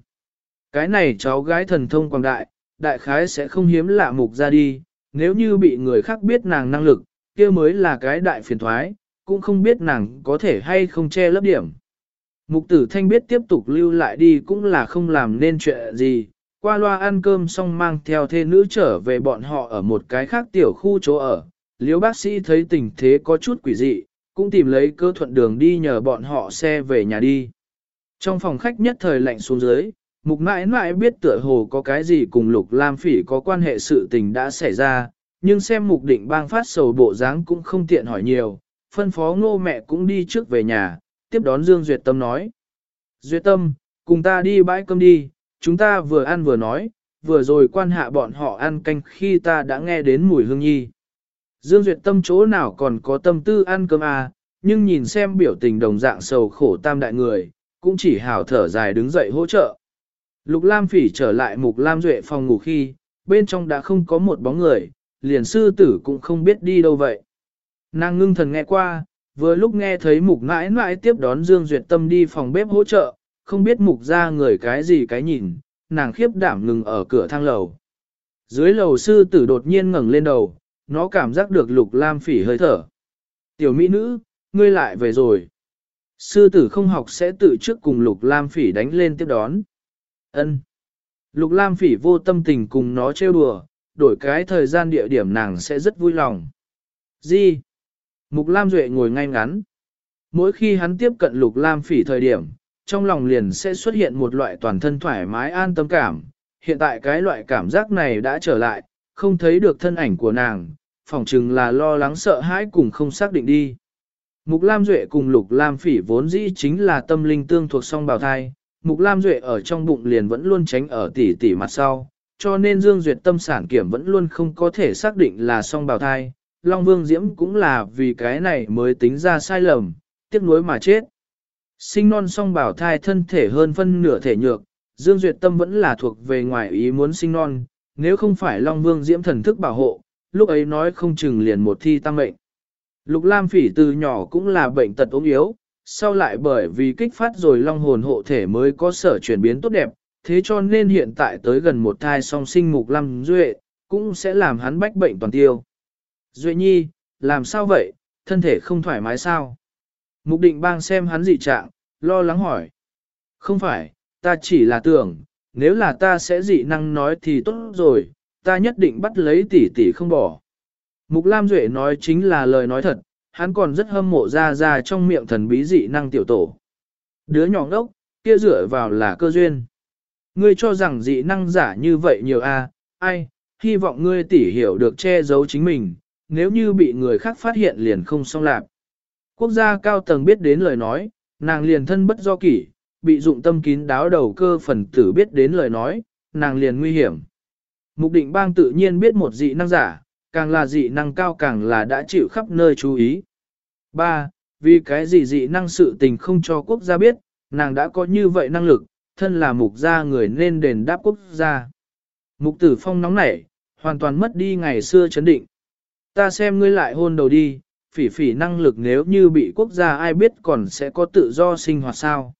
Cái này cháu gái thần thông quảng đại, đại khái sẽ không hiếm lạ mục ra đi, nếu như bị người khác biết nàng năng lực, kia mới là cái đại phiền thoái, cũng không biết nàng có thể hay không che lấp điểm. Mục tử thanh biết tiếp tục lưu lại đi cũng là không làm nên chuyện gì, qua loa ăn cơm xong mang theo thê nữ trở về bọn họ ở một cái khác tiểu khu chỗ ở. Liễu bác sĩ thấy tình thế có chút quỷ dị, cũng tìm lấy cơ thuận đường đi nhờ bọn họ xe về nhà đi. Trong phòng khách nhất thời lạnh xuống dưới, mục mãi mãi biết tựa hồ có cái gì cùng lục lam phỉ có quan hệ sự tình đã xảy ra, nhưng xem mục định bang phát sầu bộ dáng cũng không tiện hỏi nhiều, phân phó ngô mẹ cũng đi trước về nhà, tiếp đón Dương Duyệt Tâm nói. Duyệt Tâm, cùng ta đi bãi cơm đi, chúng ta vừa ăn vừa nói, vừa rồi quan hạ bọn họ ăn canh khi ta đã nghe đến mùi hương nhi. Dương Duyệt Tâm chỗ nào còn có tâm tư ăn cơm à, nhưng nhìn xem biểu tình đồng dạng sầu khổ tam đại người, cũng chỉ hào thở dài đứng dậy hỗ trợ. Lục Lam Phỉ trở lại Mục Lam Duệ phòng ngủ khi, bên trong đã không có một bóng người, liền sư tử cũng không biết đi đâu vậy. Nàng ngưng thần nghe qua, vừa lúc nghe thấy Mục Ngãi Ngãi tiếp đón Dương Duyệt Tâm đi phòng bếp hỗ trợ, không biết Mục ra người cái gì cái nhìn, nàng khiếp đảm ngừng ở cửa thang lầu. Dưới lầu sư tử đột nhiên ngẩng lên đầu, nó cảm giác được Lục Lam Phỉ hơi thở. Tiểu mỹ nữ, ngươi lại về rồi. Sư tử không học sẽ tự trước cùng Lục Lam Phỉ đánh lên tiếp đón. Ân. Lục Lam Phỉ vô tâm tình cùng nó trêu đùa, đổi cái thời gian địa điểm nàng sẽ rất vui lòng. Gì? Mục Lam Duệ ngồi ngay ngắn. Mỗi khi hắn tiếp cận Lục Lam Phỉ thời điểm, trong lòng liền sẽ xuất hiện một loại toàn thân thoải mái an tâm cảm. Hiện tại cái loại cảm giác này đã trở lại, không thấy được thân ảnh của nàng, phỏng chừng là lo lắng sợ hãi cùng không xác định đi. Mục Lam Duệ cùng Lục Lam Phỉ vốn dĩ chính là tâm linh tương thuộc song bào thai, Mục Lam Duệ ở trong bụng liền vẫn luôn tránh ở tỉ tỉ mặt sau, cho nên Dương Duyệt tâm sản kiểm vẫn luôn không có thể xác định là song bào thai. Long Vương Diễm cũng là vì cái này mới tính ra sai lầm, tiếc nuối mà chết. Sinh non song bào thai thân thể hơn phân nửa thể nhược, Dương Duyệt tâm vẫn là thuộc về ngoài ý muốn sinh non, nếu không phải Long Vương Diễm thần thức bảo hộ, lúc ấy nói không chừng liền một thi tăng mệnh. Lục Lam Phỉ từ nhỏ cũng là bệnh tật ốm yếu, sau lại bởi vì kích phát rồi long hồn hộ thể mới có sở chuyển biến tốt đẹp, thế cho nên hiện tại tới gần một thai song sinh mục Lam Duệ, cũng sẽ làm hắn bách bệnh toàn tiêu. Duệ nhi, làm sao vậy, thân thể không thoải mái sao? Mục định bang xem hắn dị trạng, lo lắng hỏi. Không phải, ta chỉ là tưởng, nếu là ta sẽ dị năng nói thì tốt rồi, ta nhất định bắt lấy tỷ tỷ không bỏ. Mục Lam Duệ nói chính là lời nói thật, hắn còn rất hâm mộ ra ra trong miệng thần bí dị năng tiểu tổ. Đứa nhỏ ngốc, kia dựa vào là cơ duyên. Ngươi cho rằng dị năng giả như vậy nhiều a, à, ai, hy vọng ngươi tỉ hiểu được che giấu chính mình, nếu như bị người khác phát hiện liền không xong lạc. Quốc gia cao tầng biết đến lời nói, nàng liền thân bất do kỷ, bị dụng tâm kín đáo đầu cơ phần tử biết đến lời nói, nàng liền nguy hiểm. Mục định bang tự nhiên biết một dị năng giả, càng là dị năng cao càng là đã chịu khắp nơi chú ý. 3. Vì cái gì dị năng sự tình không cho quốc gia biết, nàng đã có như vậy năng lực, thân là mục gia người nên đền đáp quốc gia. Mục tử phong nóng nảy, hoàn toàn mất đi ngày xưa chấn định. Ta xem ngươi lại hôn đầu đi, phỉ phỉ năng lực nếu như bị quốc gia ai biết còn sẽ có tự do sinh hoạt sao.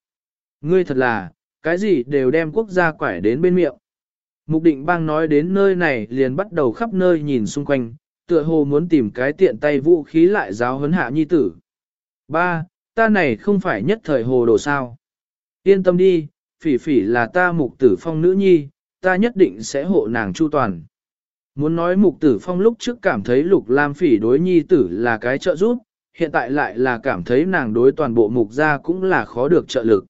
Ngươi thật là, cái gì đều đem quốc gia quải đến bên miệng. Mục định bang nói đến nơi này liền bắt đầu khắp nơi nhìn xung quanh, tựa hồ muốn tìm cái tiện tay vũ khí lại giáo huấn hạ nhi tử. Ba, ta này không phải nhất thời hồ đồ sao. Yên tâm đi, phỉ phỉ là ta mục tử phong nữ nhi, ta nhất định sẽ hộ nàng chu toàn. Muốn nói mục tử phong lúc trước cảm thấy lục lam phỉ đối nhi tử là cái trợ giúp, hiện tại lại là cảm thấy nàng đối toàn bộ mục gia cũng là khó được trợ lực.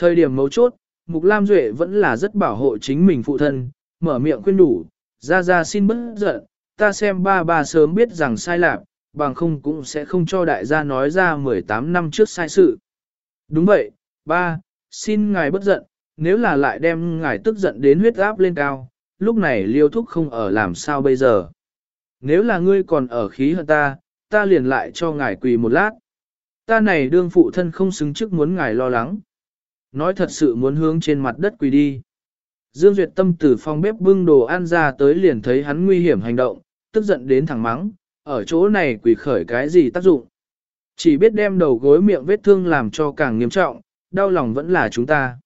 Thời điểm mấu chốt, mục lam duệ vẫn là rất bảo hộ chính mình phụ thân, mở miệng khuyên đủ, ra ra xin bớt giận, ta xem ba ba sớm biết rằng sai lạc, bằng không cũng sẽ không cho đại gia nói ra 18 năm trước sai sự. Đúng vậy, ba, xin ngài bất giận, nếu là lại đem ngài tức giận đến huyết áp lên cao, lúc này liêu thúc không ở làm sao bây giờ. Nếu là ngươi còn ở khí hơn ta, ta liền lại cho ngài quỳ một lát. Ta này đương phụ thân không xứng trước muốn ngài lo lắng. Nói thật sự muốn hướng trên mặt đất quỳ đi. Dương Duyệt Tâm từ phòng bếp bưng đồ ăn ra tới liền thấy hắn nguy hiểm hành động, tức giận đến thẳng mắng, ở chỗ này quỳ khởi cái gì tác dụng. Chỉ biết đem đầu gối miệng vết thương làm cho càng nghiêm trọng, đau lòng vẫn là chúng ta.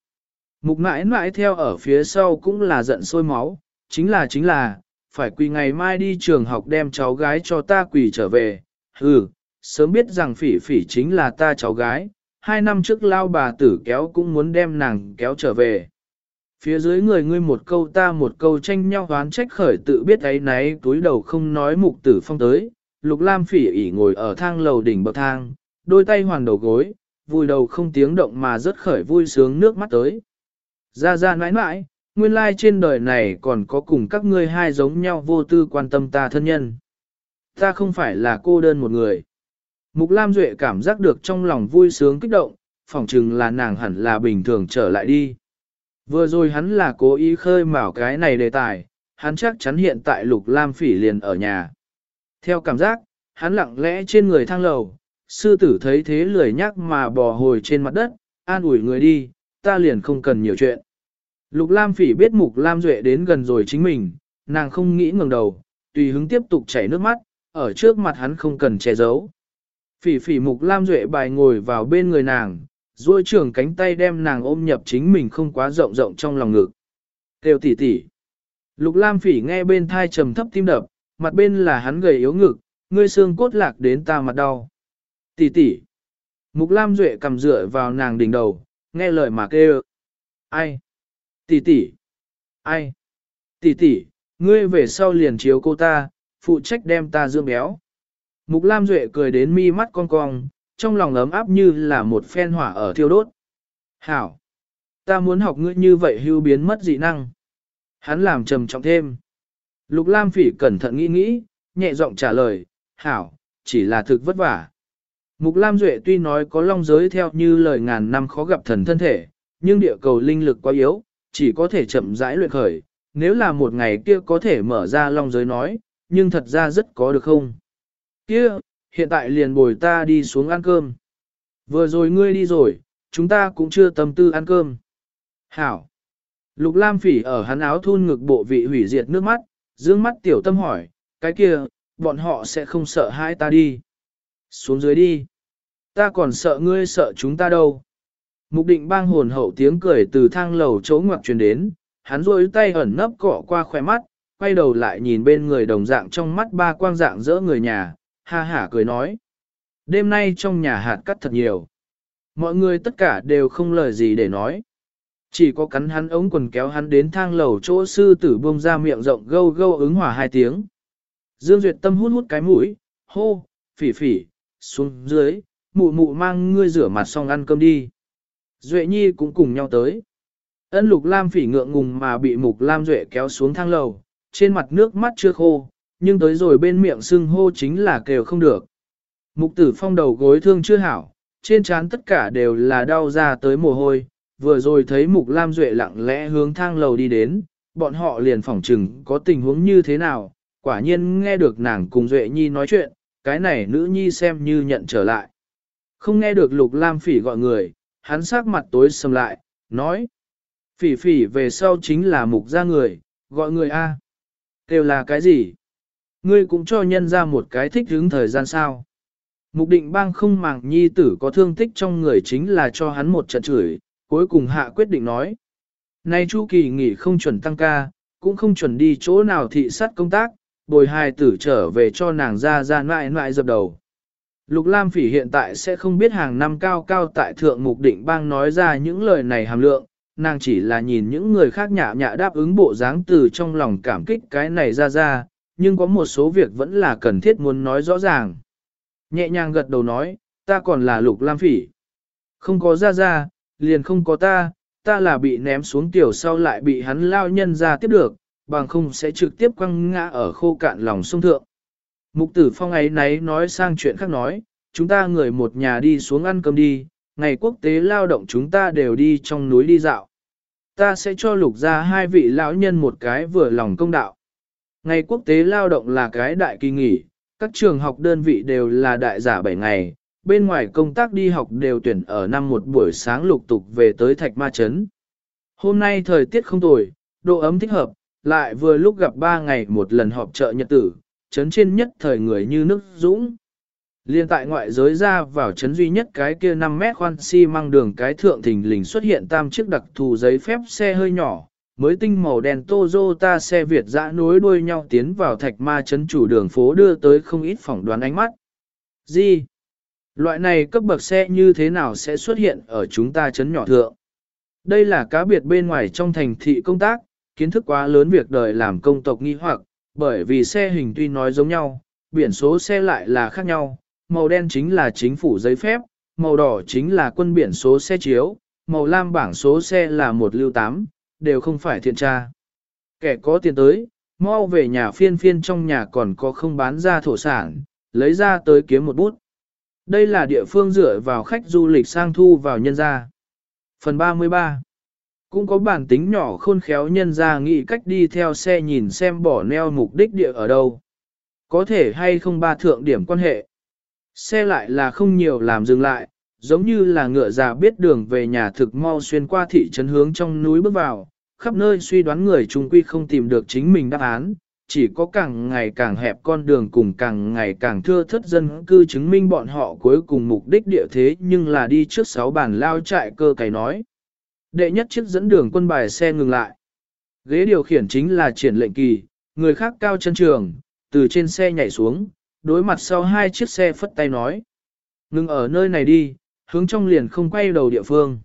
Mục mãi mãi theo ở phía sau cũng là giận sôi máu, chính là chính là, phải quỳ ngày mai đi trường học đem cháu gái cho ta quỳ trở về. Ừ, sớm biết rằng phỉ phỉ chính là ta cháu gái, hai năm trước lao bà tử kéo cũng muốn đem nàng kéo trở về. Phía dưới người ngươi một câu ta một câu tranh nhau hoán trách khởi tự biết ấy náy túi đầu không nói mục tử phong tới, lục lam phỉ ỉ ngồi ở thang lầu đỉnh bậc thang, đôi tay hoàn đầu gối, vùi đầu không tiếng động mà rất khởi vui sướng nước mắt tới. Ra ra nãi nãi, nguyên lai trên đời này còn có cùng các ngươi hai giống nhau vô tư quan tâm ta thân nhân. Ta không phải là cô đơn một người. Mục Lam Duệ cảm giác được trong lòng vui sướng kích động, phỏng chừng là nàng hẳn là bình thường trở lại đi. Vừa rồi hắn là cố ý khơi mào cái này đề tài, hắn chắc chắn hiện tại Lục Lam Phỉ liền ở nhà. Theo cảm giác, hắn lặng lẽ trên người thang lầu, sư tử thấy thế lười nhắc mà bò hồi trên mặt đất, an ủi người đi, ta liền không cần nhiều chuyện. Lục Lam Phỉ biết Mục Lam Duệ đến gần rồi chính mình, nàng không nghĩ ngẩng đầu, tùy hứng tiếp tục chảy nước mắt, ở trước mặt hắn không cần che giấu. Phỉ phỉ Mục Lam Duệ bài ngồi vào bên người nàng, duỗi trưởng cánh tay đem nàng ôm nhập chính mình không quá rộng rộng trong lòng ngực. Kêu tỉ tỉ. Lục Lam Phỉ nghe bên thai trầm thấp tim đập, mặt bên là hắn gầy yếu ngực, ngươi xương cốt lạc đến ta mặt đau. Tỷ tỷ. Mục Lam Duệ cầm dựa vào nàng đỉnh đầu, nghe lời mà kêu. Ai? Tỷ tỷ. Ai? Tỷ tỷ, ngươi về sau liền chiếu cô ta, phụ trách đem ta dưỡng béo. Mục Lam Duệ cười đến mi mắt cong cong, trong lòng ấm áp như là một phen hỏa ở thiêu đốt. Hảo! Ta muốn học ngươi như vậy hưu biến mất dị năng. Hắn làm trầm trọng thêm. Lục Lam Phỉ cẩn thận nghĩ nghĩ, nhẹ giọng trả lời, Hảo, chỉ là thực vất vả. Mục Lam Duệ tuy nói có long giới theo như lời ngàn năm khó gặp thần thân thể, nhưng địa cầu linh lực quá yếu, chỉ có thể chậm rãi luyện khởi. Nếu là một ngày kia có thể mở ra long giới nói, nhưng thật ra rất có được không? Kia, hiện tại liền bồi ta đi xuống ăn cơm. Vừa rồi ngươi đi rồi, chúng ta cũng chưa tâm tư ăn cơm. Hảo. Lục Lam Phỉ ở hắn áo thun ngực bộ vị hủy diệt nước mắt, dương mắt tiểu tâm hỏi, cái kia, bọn họ sẽ không sợ hai ta đi. Xuống dưới đi. Ta còn sợ ngươi sợ chúng ta đâu. Mục định bang hồn hậu tiếng cười từ thang lầu chỗ ngoặc truyền đến, hắn rôi tay ẩn nấp cọ qua khỏe mắt, quay đầu lại nhìn bên người đồng dạng trong mắt ba quang dạng dỡ người nhà, ha hả cười nói. Đêm nay trong nhà hạt cắt thật nhiều. Mọi người tất cả đều không lời gì để nói. Chỉ có cắn hắn ống quần kéo hắn đến thang lầu chỗ sư tử buông ra miệng rộng gâu gâu ứng hòa hai tiếng. Dương Duyệt tâm hút hút cái mũi, hô, phỉ phỉ, xuống dưới, mụ mụ mang ngươi rửa mặt xong ăn cơm đi. Duệ Nhi cũng cùng nhau tới. Ân lục lam phỉ ngượng ngùng mà bị mục lam duệ kéo xuống thang lầu, trên mặt nước mắt chưa khô, nhưng tới rồi bên miệng sưng hô chính là kêu không được. Mục tử phong đầu gối thương chưa hảo, trên trán tất cả đều là đau ra tới mồ hôi, vừa rồi thấy mục lam duệ lặng lẽ hướng thang lầu đi đến, bọn họ liền phỏng chừng có tình huống như thế nào, quả nhiên nghe được nàng cùng duệ nhi nói chuyện, cái này nữ nhi xem như nhận trở lại. Không nghe được lục lam phỉ gọi người, hắn sắc mặt tối sầm lại, nói. Phỉ phỉ về sau chính là mục ra người, gọi người A. đều là cái gì? Ngươi cũng cho nhân ra một cái thích hướng thời gian sao. Mục định bang không màng nhi tử có thương tích trong người chính là cho hắn một trận chửi, cuối cùng hạ quyết định nói. Nay Chu Kỳ nghỉ không chuẩn tăng ca, cũng không chuẩn đi chỗ nào thị sát công tác, bồi hài tử trở về cho nàng ra ra mãi mãi dập đầu. Lục Lam Phỉ hiện tại sẽ không biết hàng năm cao cao tại thượng mục định bang nói ra những lời này hàm lượng, nàng chỉ là nhìn những người khác nhạ nhạ đáp ứng bộ dáng từ trong lòng cảm kích cái này ra ra, nhưng có một số việc vẫn là cần thiết muốn nói rõ ràng. Nhẹ nhàng gật đầu nói, ta còn là Lục Lam Phỉ. Không có ra ra, liền không có ta, ta là bị ném xuống tiểu sau lại bị hắn lao nhân ra tiếp được, bằng không sẽ trực tiếp quăng ngã ở khô cạn lòng sông thượng. Mục tử phong ấy nấy nói sang chuyện khác nói, chúng ta người một nhà đi xuống ăn cơm đi, ngày quốc tế lao động chúng ta đều đi trong núi đi dạo. Ta sẽ cho lục ra hai vị lão nhân một cái vừa lòng công đạo. Ngày quốc tế lao động là cái đại kỳ nghỉ, các trường học đơn vị đều là đại giả 7 ngày, bên ngoài công tác đi học đều tuyển ở năm một buổi sáng lục tục về tới Thạch Ma Trấn. Hôm nay thời tiết không tồi, độ ấm thích hợp, lại vừa lúc gặp 3 ngày một lần họp chợ nhật tử, trấn trên nhất thời người như nước dũng. Liên tại ngoại giới ra vào trấn duy nhất cái kia 5 mét khoan xi si măng đường cái thượng thình lình xuất hiện tam chiếc đặc thù giấy phép xe hơi nhỏ, mới tinh màu đen Toyota xe Việt dã nối đuôi nhau tiến vào thạch ma chấn chủ đường phố đưa tới không ít phỏng đoán ánh mắt. Gì? Loại này cấp bậc xe như thế nào sẽ xuất hiện ở chúng ta chấn nhỏ thượng? Đây là cá biệt bên ngoài trong thành thị công tác, kiến thức quá lớn việc đời làm công tộc nghi hoặc, bởi vì xe hình tuy nói giống nhau, biển số xe lại là khác nhau, màu đen chính là chính phủ giấy phép, màu đỏ chính là quân biển số xe chiếu, màu lam bảng số xe là một lưu tám, đều không phải thiện tra. Kẻ có tiền tới, mau về nhà phiên phiên trong nhà còn có không bán ra thổ sản, lấy ra tới kiếm một bút. Đây là địa phương dựa vào khách du lịch sang thu vào nhân gia. Phần 33 Cũng có bản tính nhỏ khôn khéo nhân gia nghĩ cách đi theo xe nhìn xem bỏ neo mục đích địa ở đâu. Có thể hay không ba thượng điểm quan hệ. Xe lại là không nhiều làm dừng lại, giống như là ngựa già biết đường về nhà thực mau xuyên qua thị trấn hướng trong núi bước vào, khắp nơi suy đoán người trung quy không tìm được chính mình đáp án, chỉ có càng ngày càng hẹp con đường cùng càng ngày càng thưa thất dân cư chứng minh bọn họ cuối cùng mục đích địa thế nhưng là đi trước sáu bản lao trại cơ cày nói. Đệ nhất chiếc dẫn đường quân bài xe ngừng lại. Ghế điều khiển chính là triển lệnh kỳ, người khác cao chân trường, từ trên xe nhảy xuống, đối mặt sau hai chiếc xe phất tay nói. Ngừng ở nơi này đi, hướng trong liền không quay đầu địa phương.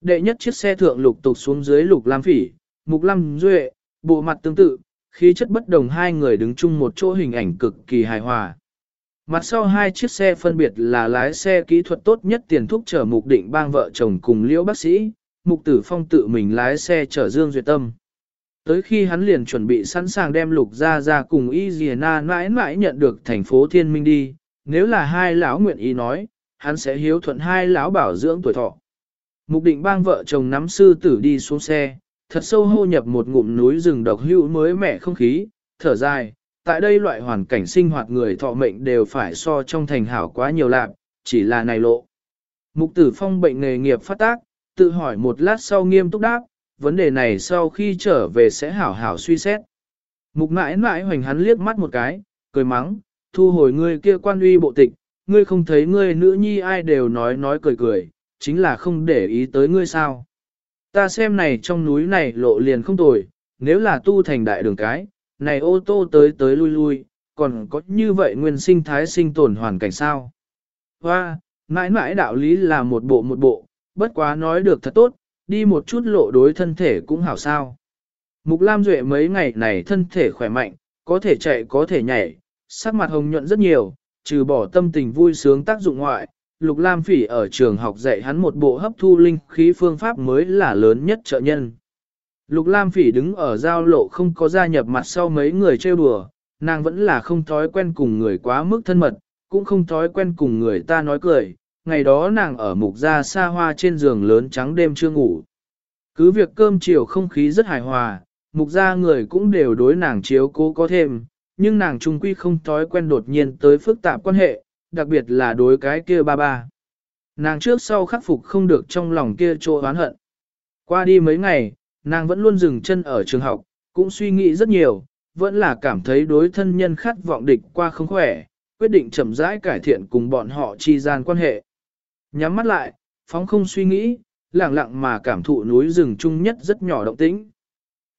Đệ nhất chiếc xe thượng lục tục xuống dưới lục lam phỉ, mục lam duệ, bộ mặt tương tự, khí chất bất đồng hai người đứng chung một chỗ hình ảnh cực kỳ hài hòa. Mặt sau hai chiếc xe phân biệt là lái xe kỹ thuật tốt nhất tiền thúc chở mục định bang vợ chồng cùng liễu bác sĩ, mục tử phong tự mình lái xe chở Dương Duyệt Tâm. Tới khi hắn liền chuẩn bị sẵn sàng đem lục ra ra cùng y dìa na mãi mãi nhận được thành phố thiên minh đi, nếu là hai lão nguyện ý nói, hắn sẽ hiếu thuận hai lão bảo dưỡng tuổi thọ. Mục định bang vợ chồng nắm sư tử đi xuống xe, thật sâu hô nhập một ngụm núi rừng độc hữu mới mẻ không khí, thở dài, tại đây loại hoàn cảnh sinh hoạt người thọ mệnh đều phải so trong thành hảo quá nhiều lạc, chỉ là này lộ. Mục tử phong bệnh nghề nghiệp phát tác, tự hỏi một lát sau nghiêm túc đáp, vấn đề này sau khi trở về sẽ hảo hảo suy xét. Mục mãi mãi hoành hắn liếc mắt một cái, cười mắng, thu hồi ngươi kia quan uy bộ tịch, ngươi không thấy ngươi nữ nhi ai đều nói nói cười cười, chính là không để ý tới ngươi sao. Ta xem này trong núi này lộ liền không tồi, nếu là tu thành đại đường cái, này ô tô tới tới lui lui, còn có như vậy nguyên sinh thái sinh tồn hoàn cảnh sao. Hoa, mãi mãi đạo lý là một bộ một bộ, bất quá nói được thật tốt, đi một chút lộ đối thân thể cũng hảo sao. Mục Lam Duệ mấy ngày này thân thể khỏe mạnh, có thể chạy có thể nhảy, sắc mặt hồng nhuận rất nhiều, trừ bỏ tâm tình vui sướng tác dụng ngoại, Lục Lam Phỉ ở trường học dạy hắn một bộ hấp thu linh khí phương pháp mới là lớn nhất trợ nhân. Lục Lam Phỉ đứng ở giao lộ không có gia nhập mặt sau mấy người trêu đùa, nàng vẫn là không thói quen cùng người quá mức thân mật, cũng không thói quen cùng người ta nói cười. Ngày đó nàng ở mục gia xa hoa trên giường lớn trắng đêm chưa ngủ. Cứ việc cơm chiều không khí rất hài hòa, mục gia người cũng đều đối nàng chiếu cố có thêm, nhưng nàng trung quy không thói quen đột nhiên tới phức tạp quan hệ, đặc biệt là đối cái kia ba ba. Nàng trước sau khắc phục không được trong lòng kia chỗ oán hận. Qua đi mấy ngày, nàng vẫn luôn dừng chân ở trường học, cũng suy nghĩ rất nhiều, vẫn là cảm thấy đối thân nhân khát vọng địch qua không khỏe, quyết định chậm rãi cải thiện cùng bọn họ chi gian quan hệ. Nhắm mắt lại, phóng không suy nghĩ, lặng lặng mà cảm thụ núi rừng chung nhất rất nhỏ động tĩnh.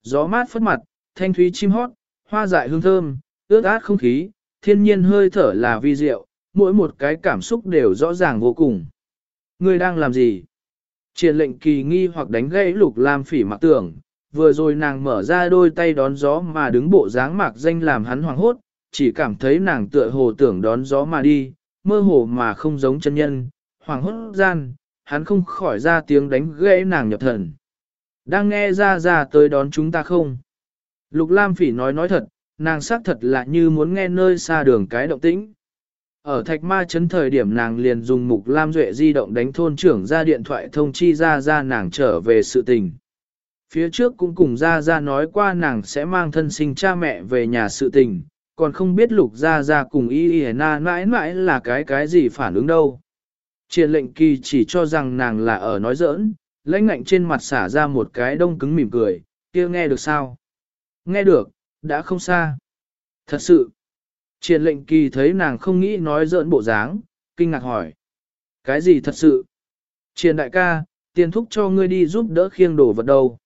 Gió mát phất mặt, thanh thúy chim hót, hoa dại hương thơm, ướt át không khí, thiên nhiên hơi thở là vi diệu, mỗi một cái cảm xúc đều rõ ràng vô cùng. Ngươi đang làm gì? Triển lệnh kỳ nghi hoặc đánh gãy lục lam phỉ mặc tưởng, vừa rồi nàng mở ra đôi tay đón gió mà đứng bộ dáng mạc danh làm hắn hoảng hốt, chỉ cảm thấy nàng tựa hồ tưởng đón gió mà đi, mơ hồ mà không giống chân nhân, hoảng hốt gian, hắn không khỏi ra tiếng đánh gãy nàng nhập thần. Đang nghe ra ra tới đón chúng ta không? Lục Lam Phỉ nói nói thật, nàng xác thật là như muốn nghe nơi xa đường cái động tĩnh. Ở thạch ma chấn thời điểm nàng liền dùng mục lam duệ di động đánh thôn trưởng ra điện thoại thông chi ra ra nàng trở về sự tình. Phía trước cũng cùng ra ra nói qua nàng sẽ mang thân sinh cha mẹ về nhà sự tình, còn không biết lục ra ra cùng y y na mãi mãi là cái cái gì phản ứng đâu. Triển lệnh kỳ chỉ cho rằng nàng là ở nói giỡn, lãnh ngạnh trên mặt xả ra một cái đông cứng mỉm cười, kia nghe được sao? Nghe được, đã không xa. Thật sự, Triển lệnh kỳ thấy nàng không nghĩ nói giỡn bộ dáng, kinh ngạc hỏi. Cái gì thật sự? Triển đại ca, tiền thúc cho ngươi đi giúp đỡ khiêng đồ vật đâu.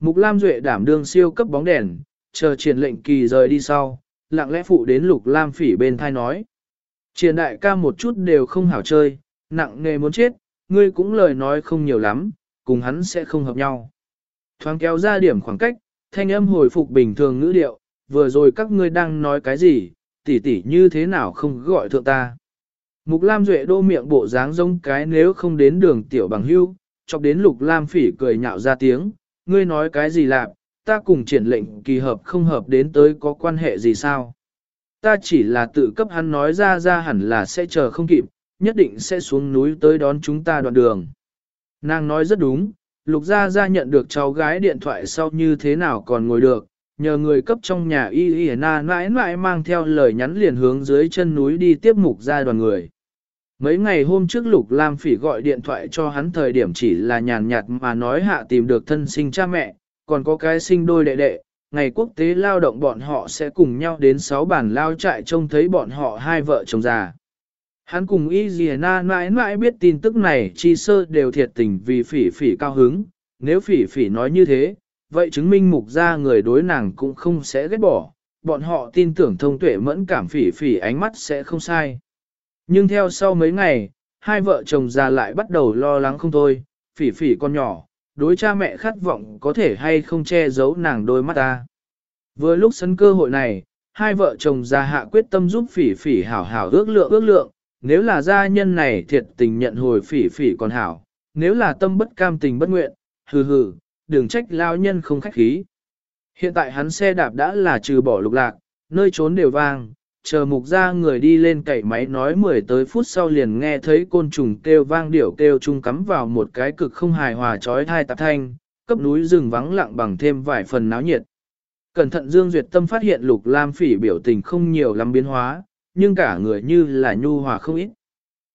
Mục Lam Duệ đảm đương siêu cấp bóng đèn, chờ triển lệnh kỳ rời đi sau, lặng lẽ phụ đến lục Lam phỉ bên thai nói. Triển đại ca một chút đều không hảo chơi, nặng nghề muốn chết, ngươi cũng lời nói không nhiều lắm, cùng hắn sẽ không hợp nhau. Thoáng kéo ra điểm khoảng cách, thanh âm hồi phục bình thường ngữ điệu, vừa rồi các ngươi đang nói cái gì, Tỷ tỷ như thế nào không gọi thượng ta. Mục Lam Duệ đô miệng bộ dáng giống cái nếu không đến đường tiểu bằng hưu, chọc đến Lục Lam phỉ cười nhạo ra tiếng, ngươi nói cái gì lạc, ta cùng triển lệnh kỳ hợp không hợp đến tới có quan hệ gì sao. Ta chỉ là tự cấp hắn nói ra ra hẳn là sẽ chờ không kịp, nhất định sẽ xuống núi tới đón chúng ta đoạn đường. Nàng nói rất đúng, Lục Gia Gia nhận được cháu gái điện thoại sau như thế nào còn ngồi được, nhờ người cấp trong nhà y y na mãi mãi mang theo lời nhắn liền hướng dưới chân núi đi tiếp mục ra đoàn người. Mấy ngày hôm trước Lục Lam Phỉ gọi điện thoại cho hắn thời điểm chỉ là nhàn nhạt mà nói hạ tìm được thân sinh cha mẹ, còn có cái sinh đôi đệ đệ, ngày quốc tế lao động bọn họ sẽ cùng nhau đến sáu bản lao trại trông thấy bọn họ hai vợ chồng già. Hắn cùng Y Giana mãi mãi biết tin tức này chi sơ đều thiệt tình vì phỉ phỉ cao hứng, nếu phỉ phỉ nói như thế, vậy chứng minh mục ra người đối nàng cũng không sẽ ghét bỏ, bọn họ tin tưởng thông tuệ mẫn cảm phỉ phỉ ánh mắt sẽ không sai. Nhưng theo sau mấy ngày, hai vợ chồng già lại bắt đầu lo lắng không thôi, phỉ phỉ con nhỏ, đối cha mẹ khát vọng có thể hay không che giấu nàng đôi mắt ta. Vừa lúc sân cơ hội này, hai vợ chồng già hạ quyết tâm giúp phỉ phỉ hảo hảo ước lượng ước lượng, nếu là gia nhân này thiệt tình nhận hồi phỉ phỉ còn hảo, nếu là tâm bất cam tình bất nguyện, hừ hừ, đừng trách lao nhân không khách khí. Hiện tại hắn xe đạp đã là trừ bỏ lục lạc, nơi trốn đều vang, chờ mục ra người đi lên cậy máy nói 10 tới phút sau liền nghe thấy côn trùng kêu vang điểu kêu chung cắm vào một cái cực không hài hòa trói thai tạp thanh, cấp núi rừng vắng lặng bằng thêm vài phần náo nhiệt. Cẩn thận Dương Duyệt Tâm phát hiện Lục Lam Phỉ biểu tình không nhiều lắm biến hóa, nhưng cả người như là nhu hòa không ít.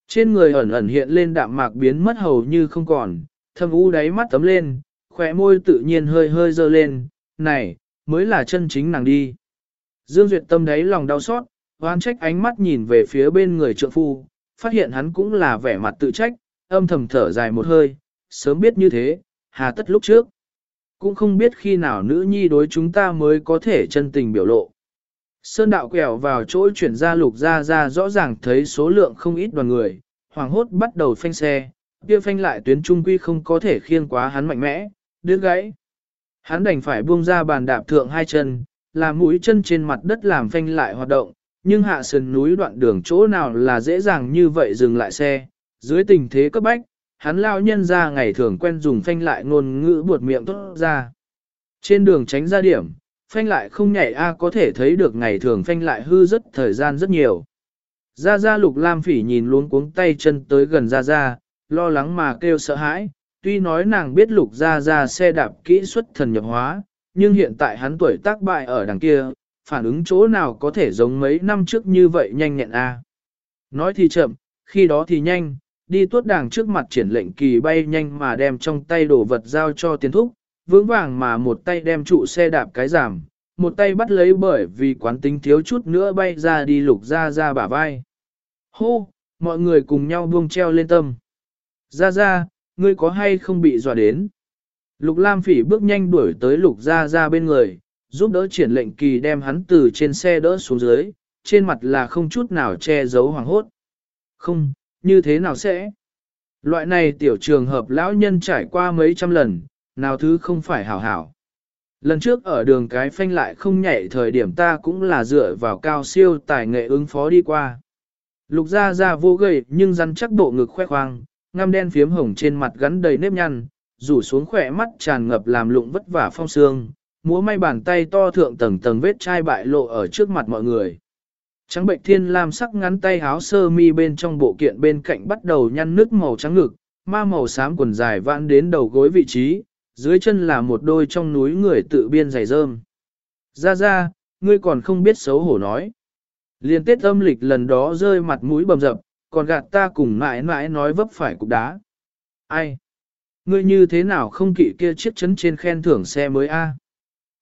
Trên người ẩn ẩn hiện lên đạm mạc biến mất hầu như không còn, thâm u đáy mắt tấm lên, khỏe môi tự nhiên hơi hơi dơ lên, này, mới là chân chính nàng đi. Dương Duyệt Tâm đáy lòng đau xót, oan trách ánh mắt nhìn về phía bên người trượng phu, phát hiện hắn cũng là vẻ mặt tự trách, âm thầm thở dài một hơi, sớm biết như thế, hà tất lúc trước. Cũng không biết khi nào nữ nhi đối chúng ta mới có thể chân tình biểu lộ. Sơn đạo quẹo vào chỗ chuyển ra lục ra ra rõ ràng thấy số lượng không ít đoàn người, hoàng hốt bắt đầu phanh xe, kia phanh lại tuyến trung quy không có thể khiêng quá hắn mạnh mẽ, đứt gãy. Hắn đành phải buông ra bàn đạp thượng hai chân, làm mũi chân trên mặt đất làm phanh lại hoạt động, nhưng hạ sườn núi đoạn đường chỗ nào là dễ dàng như vậy dừng lại xe, dưới tình thế cấp bách, hắn lao nhân ra ngày thường quen dùng phanh lại ngôn ngữ buột miệng tốt ra. Trên đường tránh ra điểm, phanh lại không nhảy A có thể thấy được ngày thường phanh lại hư rất thời gian rất nhiều. Ra ra lục lam phỉ nhìn luống cuống tay chân tới gần ra ra, lo lắng mà kêu sợ hãi, tuy nói nàng biết lục ra ra xe đạp kỹ xuất thần nhập hóa, nhưng hiện tại hắn tuổi tác bại ở đằng kia, phản ứng chỗ nào có thể giống mấy năm trước như vậy nhanh nhẹn a. Nói thì chậm, khi đó thì nhanh, đi tuốt đàng trước mặt triển lệnh kỳ bay nhanh mà đem trong tay đồ vật giao cho tiến thúc, vững vàng mà một tay đem trụ xe đạp cái giảm, một tay bắt lấy bởi vì quán tính thiếu chút nữa bay ra đi lục ra ra bả vai. Hô, mọi người cùng nhau buông treo lên tâm. Ra ra, ngươi có hay không bị dọa đến? Lục Lam Phỉ bước nhanh đuổi tới Lục Gia Gia bên người, giúp đỡ triển lệnh kỳ đem hắn từ trên xe đỡ xuống dưới, trên mặt là không chút nào che giấu hoàng hốt. Không, như thế nào sẽ? Loại này tiểu trường hợp lão nhân trải qua mấy trăm lần, nào thứ không phải hảo hảo. Lần trước ở đường cái phanh lại không nhảy thời điểm ta cũng là dựa vào cao siêu tài nghệ ứng phó đi qua. Lục Gia Gia vô gầy nhưng rắn chắc bộ ngực khoe khoang, ngăm đen phiếm hồng trên mặt gắn đầy nếp nhăn, rủ xuống khỏe mắt tràn ngập làm lụng vất vả phong sương, múa may bàn tay to thượng tầng tầng vết chai bại lộ ở trước mặt mọi người. Trắng bệnh thiên lam sắc ngắn tay áo sơ mi bên trong bộ kiện bên cạnh bắt đầu nhăn nước màu trắng ngực, ma màu xám quần dài vãn đến đầu gối vị trí, dưới chân là một đôi trong núi người tự biên giày rơm. Ra ra, ngươi còn không biết xấu hổ nói. Liên tết âm lịch lần đó rơi mặt mũi bầm dập, còn gạt ta cùng mãi mãi nói vấp phải cục đá. Ai? Ngươi như thế nào không kỵ kia chiếc chấn trên khen thưởng xe mới a?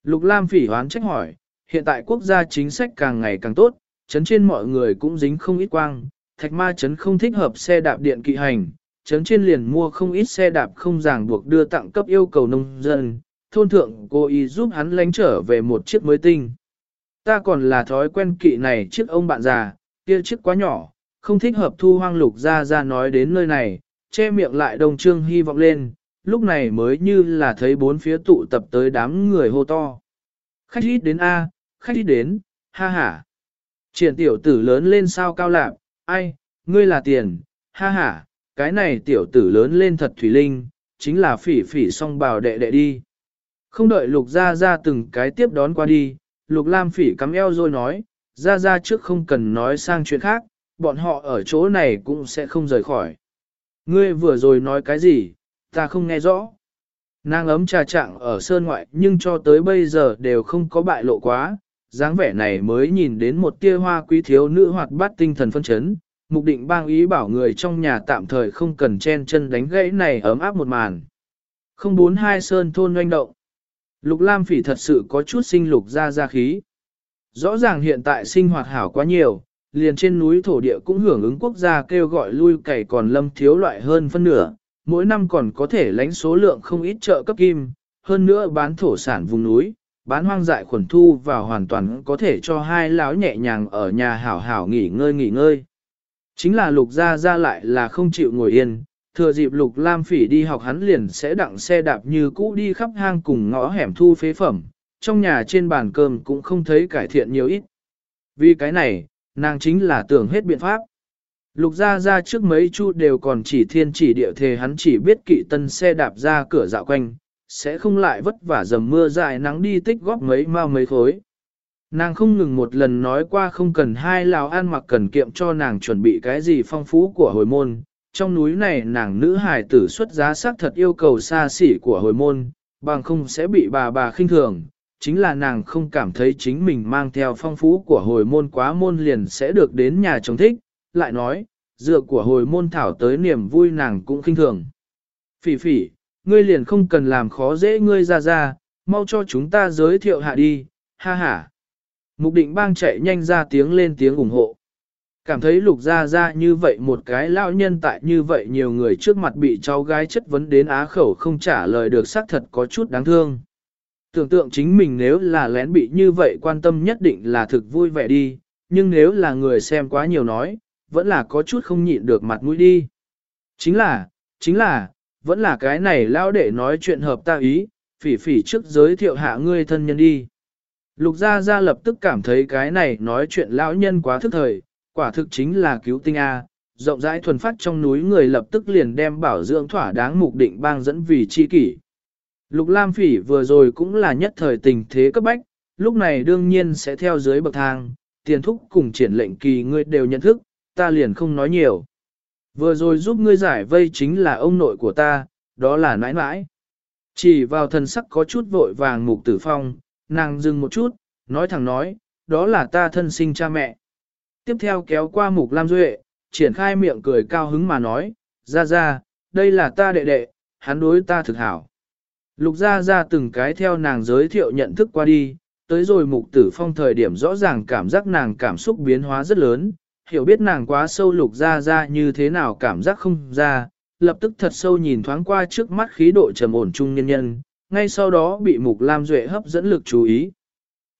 Lục Lam phỉ hoán trách hỏi, hiện tại quốc gia chính sách càng ngày càng tốt, chấn trên mọi người cũng dính không ít quang, thạch ma chấn không thích hợp xe đạp điện kỵ hành, chấn trên liền mua không ít xe đạp không ràng buộc đưa tặng cấp yêu cầu nông dân, thôn thượng cô ý giúp hắn lánh trở về một chiếc mới tinh. Ta còn là thói quen kỵ này chiếc ông bạn già, kia chiếc quá nhỏ, không thích hợp thu hoang lục ra ra nói đến nơi này, che miệng lại đồng trương hy vọng lên, lúc này mới như là thấy bốn phía tụ tập tới đám người hô to. Khách ít đến A, khách ít đến, ha ha. Triển tiểu tử lớn lên sao cao lạc, ai, ngươi là tiền, ha ha, cái này tiểu tử lớn lên thật thủy linh, chính là phỉ phỉ song bào đệ đệ đi. Không đợi lục ra ra từng cái tiếp đón qua đi, lục lam phỉ cắm eo rồi nói, ra ra trước không cần nói sang chuyện khác, bọn họ ở chỗ này cũng sẽ không rời khỏi. Ngươi vừa rồi nói cái gì, ta không nghe rõ. Nàng ấm trà trạng ở sơn ngoại nhưng cho tới bây giờ đều không có bại lộ quá, dáng vẻ này mới nhìn đến một tia hoa quý thiếu nữ hoạt bát tinh thần phân chấn, mục định bang ý bảo người trong nhà tạm thời không cần chen chân đánh gãy này ấm áp một màn. Không bốn hai sơn thôn doanh động. Lục Lam Phỉ thật sự có chút sinh lục ra ra khí. Rõ ràng hiện tại sinh hoạt hảo quá nhiều, liền trên núi thổ địa cũng hưởng ứng quốc gia kêu gọi lui cày còn lâm thiếu loại hơn phân nửa, mỗi năm còn có thể lãnh số lượng không ít trợ cấp kim, hơn nữa bán thổ sản vùng núi, bán hoang dại khuẩn thu vào hoàn toàn có thể cho hai lão nhẹ nhàng ở nhà hảo hảo nghỉ ngơi nghỉ ngơi. Chính là lục gia gia lại là không chịu ngồi yên, thừa dịp lục lam phỉ đi học hắn liền sẽ đặng xe đạp như cũ đi khắp hang cùng ngõ hẻm thu phế phẩm, trong nhà trên bàn cơm cũng không thấy cải thiện nhiều ít. Vì cái này, nàng chính là tưởng hết biện pháp. Lục gia gia trước mấy chu đều còn chỉ thiên chỉ địa thề hắn chỉ biết kỵ tân xe đạp ra cửa dạo quanh, sẽ không lại vất vả dầm mưa dài nắng đi tích góp mấy mao mấy khối. Nàng không ngừng một lần nói qua không cần hai lào ăn mặc cần kiệm cho nàng chuẩn bị cái gì phong phú của hồi môn. Trong núi này nàng nữ hài tử xuất giá sắc thật yêu cầu xa xỉ của hồi môn, bằng không sẽ bị bà bà khinh thường. Chính là nàng không cảm thấy chính mình mang theo phong phú của hồi môn quá môn liền sẽ được đến nhà chồng thích, lại nói, dựa của hồi môn thảo tới niềm vui nàng cũng khinh thường. Phỉ phỉ, ngươi liền không cần làm khó dễ ngươi ra ra, mau cho chúng ta giới thiệu hạ đi, ha ha. Mục định bang chạy nhanh ra tiếng lên tiếng ủng hộ. Cảm thấy lục ra ra như vậy một cái lão nhân tại như vậy nhiều người trước mặt bị cháu gái chất vấn đến á khẩu không trả lời được xác thật có chút đáng thương. Tưởng tượng chính mình nếu là lén bị như vậy quan tâm nhất định là thực vui vẻ đi, nhưng nếu là người xem quá nhiều nói, vẫn là có chút không nhịn được mặt mũi đi. Chính là, chính là, vẫn là cái này lão để nói chuyện hợp ta ý, phỉ phỉ trước giới thiệu hạ ngươi thân nhân đi. Lục Gia Gia lập tức cảm thấy cái này nói chuyện lão nhân quá thức thời, quả thực chính là cứu tinh A, rộng rãi thuần phát trong núi người lập tức liền đem bảo dưỡng thỏa đáng mục định bang dẫn vì chi kỷ. Lục Lam Phỉ vừa rồi cũng là nhất thời tình thế cấp bách, lúc này đương nhiên sẽ theo dưới bậc thang, tiền thúc cùng triển lệnh kỳ ngươi đều nhận thức, ta liền không nói nhiều. Vừa rồi giúp ngươi giải vây chính là ông nội của ta, đó là nãi nãi. Chỉ vào thần sắc có chút vội vàng mục tử phong, nàng dừng một chút, nói thẳng nói, đó là ta thân sinh cha mẹ. Tiếp theo kéo qua mục Lam Duệ, triển khai miệng cười cao hứng mà nói, ra ra, đây là ta đệ đệ, hắn đối ta thực hảo. Lục ra ra từng cái theo nàng giới thiệu nhận thức qua đi, tới rồi mục tử phong thời điểm rõ ràng cảm giác nàng cảm xúc biến hóa rất lớn, hiểu biết nàng quá sâu lục ra ra như thế nào cảm giác không ra, lập tức thật sâu nhìn thoáng qua trước mắt khí độ trầm ổn trung nhân nhân, ngay sau đó bị Mục Lam Duệ hấp dẫn lực chú ý.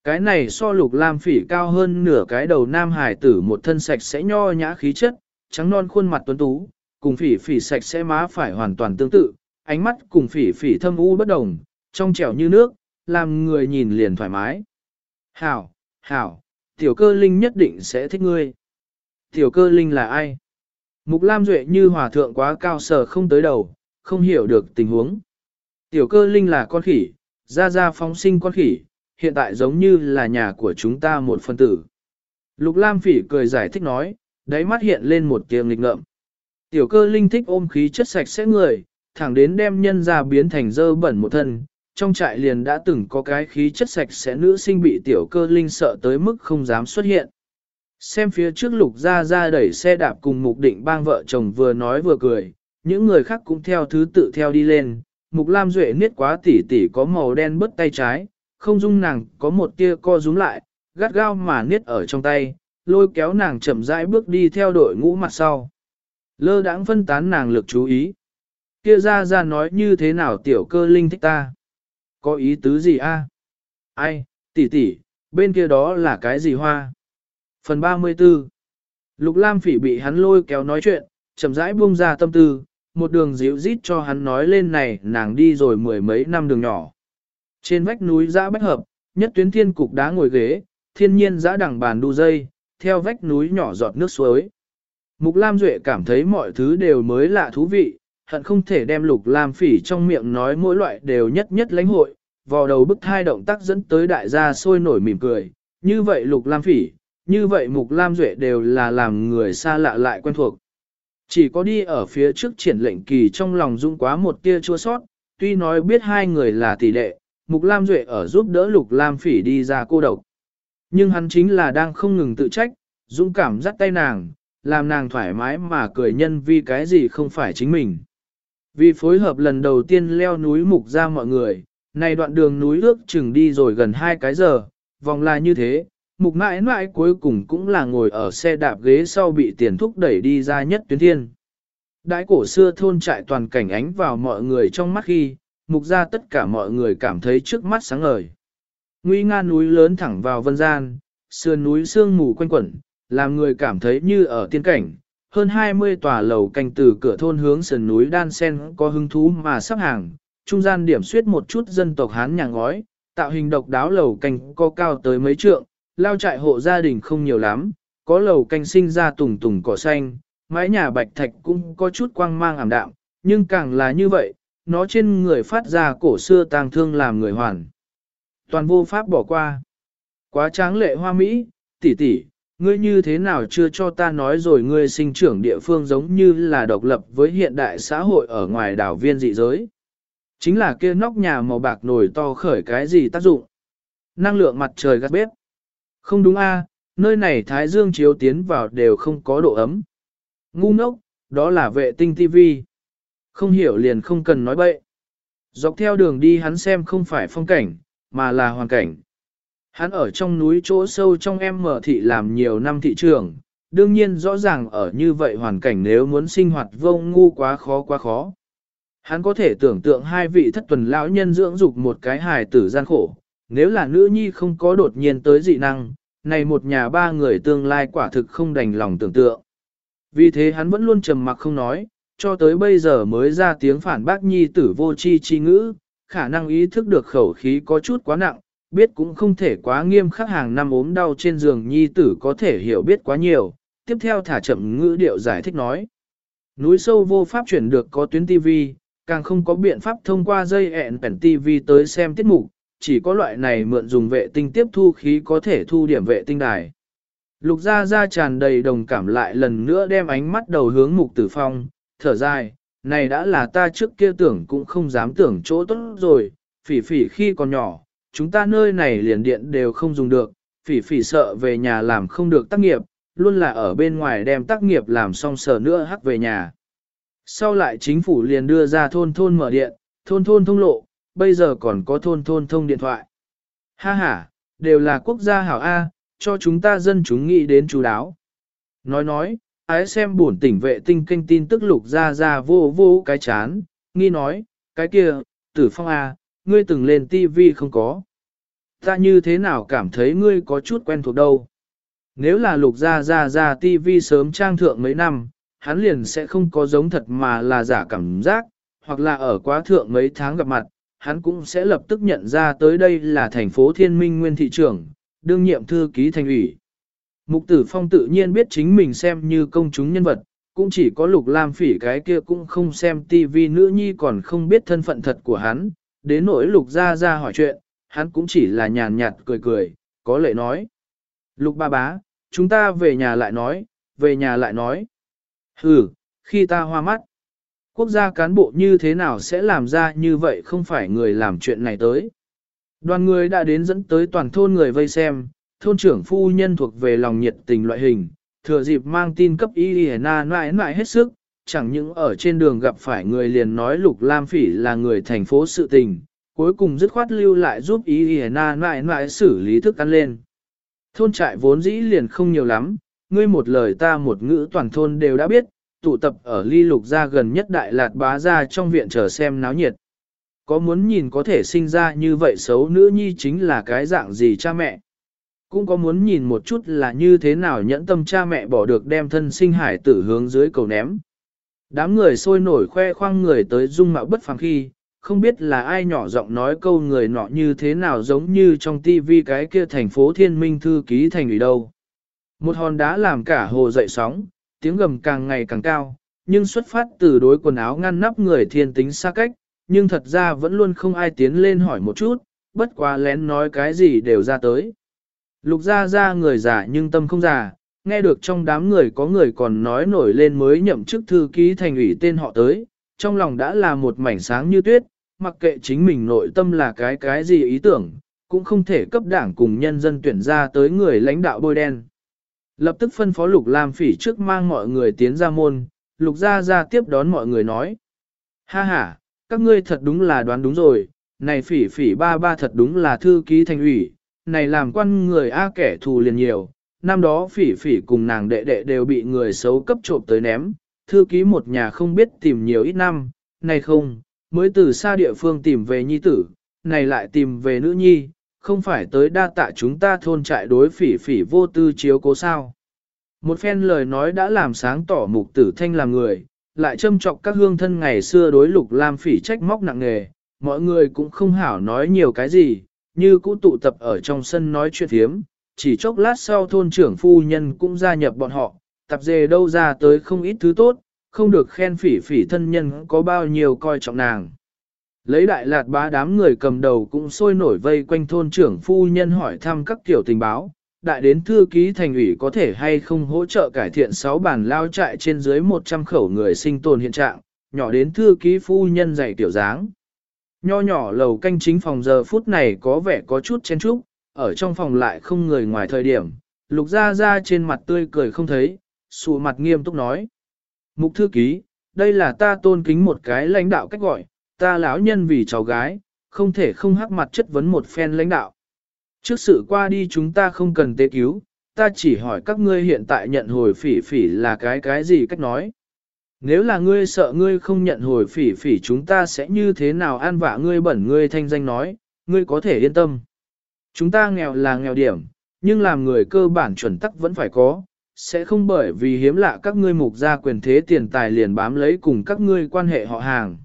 Cái này so Lục Lam Phỉ cao hơn nửa cái đầu nam hải tử một thân sạch sẽ nho nhã khí chất, trắng non khuôn mặt tuấn tú, cùng Phỉ Phỉ sạch sẽ má phải hoàn toàn tương tự, ánh mắt cùng Phỉ Phỉ thâm u bất đồng, trong trẻo như nước, làm người nhìn liền thoải mái. "Hảo, hảo, tiểu cơ linh nhất định sẽ thích ngươi." Tiểu cơ linh là ai? Mục Lam Duệ như hòa thượng quá cao sở không tới đầu, không hiểu được tình huống. Tiểu cơ linh là con khỉ, ra ra phóng sinh con khỉ, hiện tại giống như là nhà của chúng ta một phân tử. Lục Lam Phỉ cười giải thích nói, đáy mắt hiện lên một tia nghịch ngợm. Tiểu cơ linh thích ôm khí chất sạch sẽ người, thẳng đến đem nhân ra biến thành dơ bẩn một thân. Trong trại liền đã từng có cái khí chất sạch sẽ nữ sinh bị tiểu cơ linh sợ tới mức không dám xuất hiện. Xem phía trước lục ra ra đẩy xe đạp cùng mục định bang vợ chồng vừa nói vừa cười, những người khác cũng theo thứ tự theo đi lên, Mục Lam Duệ niết quá tỉ tỉ có màu đen bớt tay trái, không dung nàng có một tia co rúm lại, gắt gao mà niết ở trong tay, lôi kéo nàng chậm rãi bước đi theo đội ngũ mặt sau. Lơ đãng phân tán nàng lực chú ý. Kia ra ra nói như thế nào tiểu cơ linh thích ta? Có ý tứ gì a? Ai, tỷ tỷ, bên kia đó là cái gì hoa? Phần 34 Lục Lam Phỉ bị hắn lôi kéo nói chuyện, chậm rãi buông ra tâm tư, một đường dịu rít cho hắn nói lên này nàng đi rồi mười mấy năm đường nhỏ. Trên vách núi giã bách hợp, nhất tuyến thiên cục đá ngồi ghế, thiên nhiên giã đẳng bàn đu dây, theo vách núi nhỏ giọt nước suối. Mục Lam Duệ cảm thấy mọi thứ đều mới lạ thú vị, hận không thể đem Lục Lam Phỉ trong miệng nói mỗi loại đều nhất nhất lãnh hội, vò đầu bức thai động tác dẫn tới đại gia sôi nổi mỉm cười. Như vậy Lục Lam Phỉ, như vậy Mục Lam Duệ đều là làm người xa lạ lại quen thuộc. Chỉ có đi ở phía trước triển lệnh kỳ trong lòng dung quá một tia chua sót, tuy nói biết hai người là tỷ đệ, Mục Lam Duệ ở giúp đỡ Lục Lam Phỉ đi ra cô độc. Nhưng hắn chính là đang không ngừng tự trách, dũng cảm dắt tay nàng, làm nàng thoải mái mà cười nhân vì cái gì không phải chính mình. Vì phối hợp lần đầu tiên leo núi mục ra mọi người, này đoạn đường núi ước chừng đi rồi gần hai cái giờ, vòng là như thế, mục mãi mãi cuối cùng cũng là ngồi ở xe đạp ghế sau bị tiền thúc đẩy đi ra nhất tuyến thiên. Đãi cổ xưa thôn trại toàn cảnh ánh vào mọi người trong mắt khi, mục ra tất cả mọi người cảm thấy trước mắt sáng ngời. Nguy nga núi lớn thẳng vào vân gian, sườn núi sương mù quanh quẩn, làm người cảm thấy như ở tiên cảnh. Hơn 20 tòa lầu canh từ cửa thôn hướng sườn núi đan sen có hứng thú mà sắp hàng, trung gian điểm suyết một chút dân tộc Hán nhà ngói, tạo hình độc đáo lầu canh có cao tới mấy trượng, lao trại hộ gia đình không nhiều lắm, có lầu canh sinh ra tùng tùng cỏ xanh, mái nhà bạch thạch cũng có chút quang mang ảm đạm, nhưng càng là như vậy, nó trên người phát ra cổ xưa tang thương làm người hoàn. Toàn vô pháp bỏ qua. Quá tráng lệ hoa Mỹ, tỷ tỷ, ngươi như thế nào chưa cho ta nói rồi ngươi sinh trưởng địa phương giống như là độc lập với hiện đại xã hội ở ngoài đảo viên dị giới. Chính là kia nóc nhà màu bạc nổi to khởi cái gì tác dụng. Năng lượng mặt trời gắt bếp. Không đúng a, nơi này thái dương chiếu tiến vào đều không có độ ấm. Ngu ngốc, đó là vệ tinh TV. Không hiểu liền không cần nói bậy. Dọc theo đường đi hắn xem không phải phong cảnh, mà là hoàn cảnh. Hắn ở trong núi chỗ sâu trong em mở thị làm nhiều năm thị trường, đương nhiên rõ ràng ở như vậy hoàn cảnh nếu muốn sinh hoạt vô ngu quá khó quá khó. Hắn có thể tưởng tượng hai vị thất tuần lão nhân dưỡng dục một cái hài tử gian khổ, nếu là nữ nhi không có đột nhiên tới dị năng, này một nhà ba người tương lai quả thực không đành lòng tưởng tượng. Vì thế hắn vẫn luôn trầm mặc không nói, cho tới bây giờ mới ra tiếng phản bác nhi tử vô chi chi ngữ, khả năng ý thức được khẩu khí có chút quá nặng, biết cũng không thể quá nghiêm khắc hàng năm ốm đau trên giường nhi tử có thể hiểu biết quá nhiều, tiếp theo thả chậm ngữ điệu giải thích nói. Núi sâu vô pháp chuyển được có tuyến TV, càng không có biện pháp thông qua dây ẹn pèn TV tới xem tiết mục, chỉ có loại này mượn dùng vệ tinh tiếp thu khí có thể thu điểm vệ tinh đài. Lục gia gia tràn đầy đồng cảm lại lần nữa đem ánh mắt đầu hướng mục tử phong, thở dài, này đã là ta trước kia tưởng cũng không dám tưởng chỗ tốt rồi, phỉ phỉ khi còn nhỏ, chúng ta nơi này liền điện đều không dùng được, phỉ phỉ sợ về nhà làm không được tác nghiệp, luôn là ở bên ngoài đem tác nghiệp làm xong sở nữa hắc về nhà. Sau lại chính phủ liền đưa ra thôn thôn mở điện, thôn thôn thông lộ, bây giờ còn có thôn thôn thông điện thoại. Ha ha, đều là quốc gia hảo A, cho chúng ta dân chúng nghĩ đến chú đáo. Nói nói, ái xem buồn tỉnh vệ tinh kênh tin tức lục ra ra vô vô cái chán, nghi nói, cái kia, tử phong A, ngươi từng lên tivi không có. Ta như thế nào cảm thấy ngươi có chút quen thuộc đâu. Nếu là lục ra ra ra tivi sớm trang thượng mấy năm, hắn liền sẽ không có giống thật mà là giả cảm giác, hoặc là ở quá thượng mấy tháng gặp mặt, hắn cũng sẽ lập tức nhận ra tới đây là thành phố thiên minh nguyên thị trưởng, đương nhiệm thư ký thành ủy. Mục tử phong tự nhiên biết chính mình xem như công chúng nhân vật, cũng chỉ có lục lam phỉ cái kia cũng không xem tivi nữ nhi còn không biết thân phận thật của hắn, đến nỗi lục ra ra hỏi chuyện, hắn cũng chỉ là nhàn nhạt cười cười, có lệ nói. Lục ba bá, chúng ta về nhà lại nói, về nhà lại nói. Ừ, khi ta hoa mắt, quốc gia cán bộ như thế nào sẽ làm ra như vậy không phải người làm chuyện này tới. Đoàn người đã đến dẫn tới toàn thôn người vây xem, thôn trưởng phu nhân thuộc về lòng nhiệt tình loại hình, thừa dịp mang tin cấp y na nãi nãi hết sức, chẳng những ở trên đường gặp phải người liền nói Lục Lam Phỉ là người thành phố sự tình, cuối cùng dứt khoát lưu lại giúp y na mãi mãi xử lý thức ăn lên. Thôn trại vốn dĩ liền không nhiều lắm, ngươi một lời ta một ngữ toàn thôn đều đã biết, tụ tập ở ly lục gia gần nhất đại lạt bá gia trong viện chờ xem náo nhiệt. Có muốn nhìn có thể sinh ra như vậy xấu nữ nhi chính là cái dạng gì cha mẹ. Cũng có muốn nhìn một chút là như thế nào nhẫn tâm cha mẹ bỏ được đem thân sinh hải tử hướng dưới cầu ném. Đám người sôi nổi khoe khoang người tới dung mạo bất phàm khi, không biết là ai nhỏ giọng nói câu người nọ như thế nào giống như trong tivi cái kia thành phố thiên minh thư ký thành ủy đâu. Một hòn đá làm cả hồ dậy sóng, tiếng gầm càng ngày càng cao, nhưng xuất phát từ đối quần áo ngăn nắp người thiên tính xa cách, nhưng thật ra vẫn luôn không ai tiến lên hỏi một chút, bất quá lén nói cái gì đều ra tới. Lục ra ra người già nhưng tâm không già, nghe được trong đám người có người còn nói nổi lên mới nhậm chức thư ký thành ủy tên họ tới, trong lòng đã là một mảnh sáng như tuyết, mặc kệ chính mình nội tâm là cái cái gì ý tưởng, cũng không thể cấp đảng cùng nhân dân tuyển ra tới người lãnh đạo bôi đen. Lập tức phân phó Lục Lam Phỉ trước mang mọi người tiến ra môn, Lục Gia Gia tiếp đón mọi người nói. Ha ha, các ngươi thật đúng là đoán đúng rồi, này phỉ phỉ ba ba thật đúng là thư ký thành ủy, này làm quan người A kẻ thù liền nhiều, năm đó phỉ phỉ cùng nàng đệ đệ đều bị người xấu cấp trộm tới ném, thư ký một nhà không biết tìm nhiều ít năm, này không, mới từ xa địa phương tìm về nhi tử, này lại tìm về nữ nhi, không phải tới đa tạ chúng ta thôn trại đối phỉ phỉ vô tư chiếu cố sao. Một phen lời nói đã làm sáng tỏ mục tử thanh làm người, lại châm trọng các hương thân ngày xưa đối lục lam phỉ trách móc nặng nề, mọi người cũng không hảo nói nhiều cái gì, như cũ tụ tập ở trong sân nói chuyện thiếm, chỉ chốc lát sau thôn trưởng phu nhân cũng gia nhập bọn họ, tập dề đâu ra tới không ít thứ tốt, không được khen phỉ phỉ thân nhân có bao nhiêu coi trọng nàng. Lấy đại lạt bá đám người cầm đầu cũng sôi nổi vây quanh thôn trưởng phu nhân hỏi thăm các kiểu tình báo, đại đến thư ký thành ủy có thể hay không hỗ trợ cải thiện 6 bản lao trại trên dưới 100 khẩu người sinh tồn hiện trạng, nhỏ đến thư ký phu nhân dạy tiểu dáng. Nho nhỏ lầu canh chính phòng giờ phút này có vẻ có chút chen chúc, ở trong phòng lại không người ngoài thời điểm, lục ra ra trên mặt tươi cười không thấy, sụ mặt nghiêm túc nói. Mục thư ký, đây là ta tôn kính một cái lãnh đạo cách gọi, ta lão nhân vì cháu gái, không thể không hắc mặt chất vấn một phen lãnh đạo. Trước sự qua đi chúng ta không cần tế cứu, ta chỉ hỏi các ngươi hiện tại nhận hồi phỉ phỉ là cái cái gì cách nói. Nếu là ngươi sợ ngươi không nhận hồi phỉ phỉ chúng ta sẽ như thế nào an vạ ngươi bẩn ngươi thanh danh nói, ngươi có thể yên tâm. Chúng ta nghèo là nghèo điểm, nhưng làm người cơ bản chuẩn tắc vẫn phải có, sẽ không bởi vì hiếm lạ các ngươi mục gia quyền thế tiền tài liền bám lấy cùng các ngươi quan hệ họ hàng.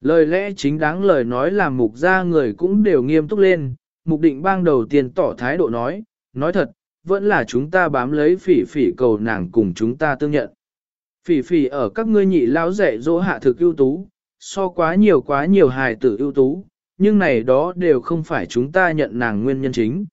Lời lẽ chính đáng lời nói làm mục gia người cũng đều nghiêm túc lên, mục định bang đầu tiên tỏ thái độ nói, nói thật, vẫn là chúng ta bám lấy phỉ phỉ cầu nàng cùng chúng ta tương nhận. Phỉ phỉ ở các ngươi nhị lão dạy dỗ hạ thực ưu tú, so quá nhiều quá nhiều hài tử ưu tú, nhưng này đó đều không phải chúng ta nhận nàng nguyên nhân chính.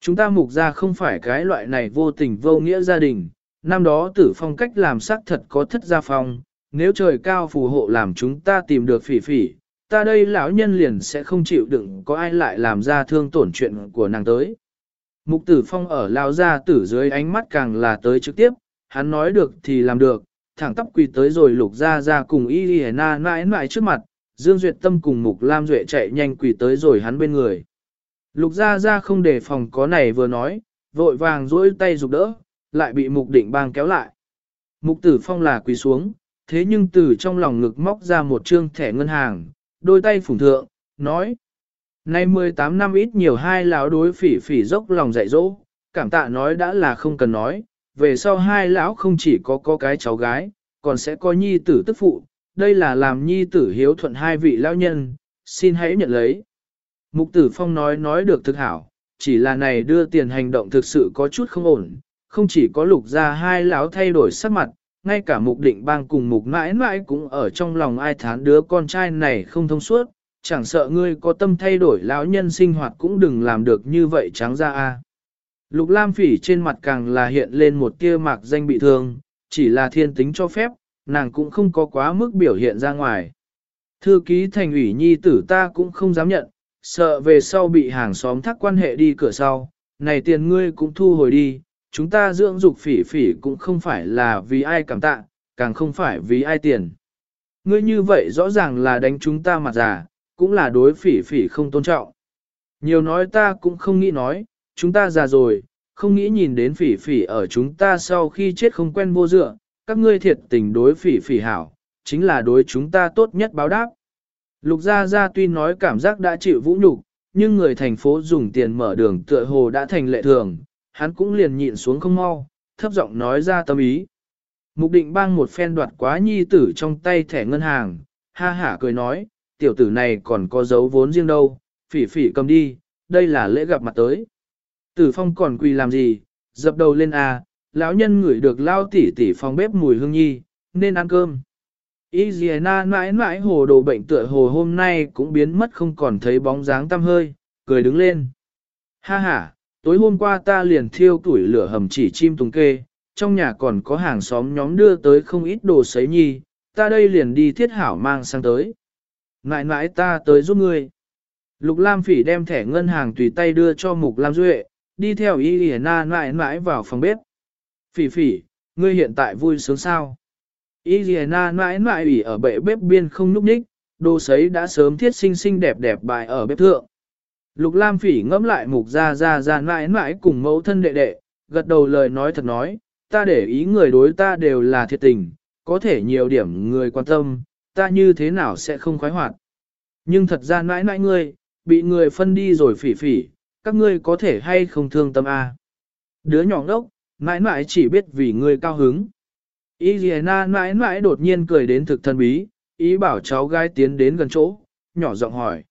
Chúng ta mục ra không phải cái loại này vô tình vô nghĩa gia đình, năm đó tử phong cách làm sắc thật có thất gia phong, nếu trời cao phù hộ làm chúng ta tìm được phỉ phỉ, ta đây lão nhân liền sẽ không chịu đựng có ai lại làm ra thương tổn chuyện của nàng tới. Mục tử phong ở lao ra tử dưới ánh mắt càng là tới trực tiếp, hắn nói được thì làm được, thẳng tắp quỳ tới rồi lục ra ra cùng y y na mãi mãi trước mặt, Dương Duyệt Tâm cùng Mục Lam Duệ chạy nhanh quỳ tới rồi hắn bên người. Lục Gia Gia không để phòng có này vừa nói, vội vàng duỗi tay giúp đỡ, lại bị Mục Định Bang kéo lại. Mục Tử Phong là quỳ xuống, thế nhưng từ trong lòng ngực móc ra một trương thẻ ngân hàng, đôi tay phủng thượng, nói. Nay 18 năm ít nhiều hai lão đối phỉ phỉ dốc lòng dạy dỗ, cảm tạ nói đã là không cần nói, về sau hai lão không chỉ có có cái cháu gái, còn sẽ có nhi tử tức phụ, đây là làm nhi tử hiếu thuận hai vị lão nhân, xin hãy nhận lấy. Mục tử phong nói nói được thực hảo, chỉ là này đưa tiền hành động thực sự có chút không ổn, không chỉ có lục ra hai lão thay đổi sắc mặt, ngay cả mục định bang cùng mục mãi mãi cũng ở trong lòng ai thán đứa con trai này không thông suốt, chẳng sợ ngươi có tâm thay đổi lão nhân sinh hoạt cũng đừng làm được như vậy trắng ra a. Lục Lam Phỉ trên mặt càng là hiện lên một tia mạc danh bị thương, chỉ là thiên tính cho phép, nàng cũng không có quá mức biểu hiện ra ngoài. Thư ký thành ủy nhi tử ta cũng không dám nhận, sợ về sau bị hàng xóm thắc quan hệ đi cửa sau, này tiền ngươi cũng thu hồi đi, chúng ta dưỡng dục phỉ phỉ cũng không phải là vì ai cảm tạ, càng không phải vì ai tiền. Ngươi như vậy rõ ràng là đánh chúng ta mặt giả, cũng là đối phỉ phỉ không tôn trọng. Nhiều nói ta cũng không nghĩ nói, chúng ta già rồi, không nghĩ nhìn đến phỉ phỉ ở chúng ta sau khi chết không quen vô dựa, các ngươi thiệt tình đối phỉ phỉ hảo, chính là đối chúng ta tốt nhất báo đáp. Lục Gia Gia tuy nói cảm giác đã chịu vũ nhục, nhưng người thành phố dùng tiền mở đường tựa hồ đã thành lệ thường, hắn cũng liền nhịn xuống không mau, thấp giọng nói ra tâm ý. Mục định bang một phen đoạt quá nhi tử trong tay thẻ ngân hàng, ha hả cười nói, tiểu tử này còn có dấu vốn riêng đâu, phỉ phỉ cầm đi, đây là lễ gặp mặt tới. Tử phong còn quỳ làm gì, dập đầu lên à, lão nhân ngửi được lao tỉ tỉ phòng bếp mùi hương nhi, nên ăn cơm. Y na mãi mãi hồ đồ bệnh tựa hồ hôm nay cũng biến mất không còn thấy bóng dáng tăm hơi, cười đứng lên. Ha ha, tối hôm qua ta liền thiêu tuổi lửa hầm chỉ chim tùng kê, trong nhà còn có hàng xóm nhóm đưa tới không ít đồ sấy nhi, ta đây liền đi thiết hảo mang sang tới. Ngại ngại ta tới giúp ngươi. Lục Lam Phỉ đem thẻ ngân hàng tùy tay đưa cho Mục Lam Duệ, đi theo Y na mãi mãi vào phòng bếp. Phỉ phỉ, ngươi hiện tại vui sướng sao? Y Liana mãi mãi ủy ở bệ bếp biên không núp ních, đồ sấy đã sớm thiết xinh xinh đẹp đẹp bài ở bếp thượng. Lục Lam Phỉ ngẫm lại Mục ra ra ra mãi mãi cùng mẫu thân đệ đệ, gật đầu lời nói thật nói, ta để ý người đối ta đều là thiệt tình, có thể nhiều điểm người quan tâm, ta như thế nào sẽ không khoái hoạt. Nhưng thật ra mãi mãi ngươi, bị người phân đi rồi phỉ phỉ, các ngươi có thể hay không thương tâm a? Đứa nhỏ ngốc, mãi mãi chỉ biết vì ngươi cao hứng. Y Liana mãi mãi đột nhiên cười đến thực thân bí, ý bảo cháu gái tiến đến gần chỗ, nhỏ giọng hỏi.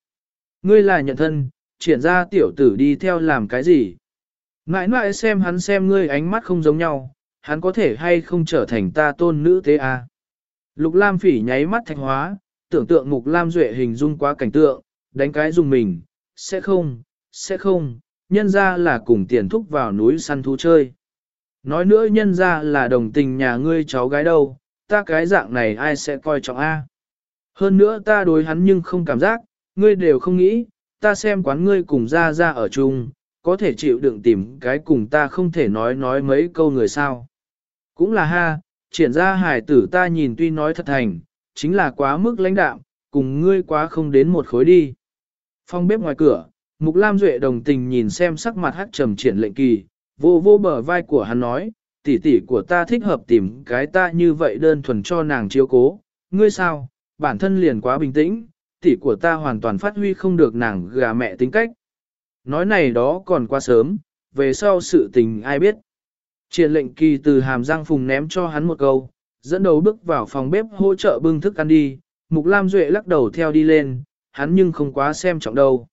Ngươi là nhận thân, triển ra tiểu tử đi theo làm cái gì? Mãi mãi xem hắn xem ngươi ánh mắt không giống nhau, hắn có thể hay không trở thành ta tôn nữ thế à? Lục Lam phỉ nháy mắt thạch hóa, tưởng tượng Mục Lam Duệ hình dung quá cảnh tượng, đánh cái dùng mình, sẽ không, sẽ không, nhân ra là cùng tiền thúc vào núi săn thú chơi. Nói nữa nhân ra là đồng tình nhà ngươi cháu gái đâu, ta cái dạng này ai sẽ coi trọng A. Hơn nữa ta đối hắn nhưng không cảm giác, ngươi đều không nghĩ, ta xem quán ngươi cùng ra ra ở chung, có thể chịu đựng tìm cái cùng ta không thể nói nói mấy câu người sao. Cũng là ha, triển ra hải tử ta nhìn tuy nói thật thành, chính là quá mức lãnh đạm, cùng ngươi quá không đến một khối đi. Phong bếp ngoài cửa, Mục Lam Duệ đồng tình nhìn xem sắc mặt hát trầm triển lệnh kỳ, vô vô bờ vai của hắn nói, tỷ tỷ của ta thích hợp tìm cái ta như vậy đơn thuần cho nàng chiếu cố, ngươi sao, bản thân liền quá bình tĩnh, tỷ của ta hoàn toàn phát huy không được nàng gà mẹ tính cách. Nói này đó còn quá sớm, về sau sự tình ai biết. Triển lệnh kỳ từ hàm răng phùng ném cho hắn một câu, dẫn đầu bước vào phòng bếp hỗ trợ bưng thức ăn đi, Mục Lam Duệ lắc đầu theo đi lên, hắn nhưng không quá xem trọng đâu.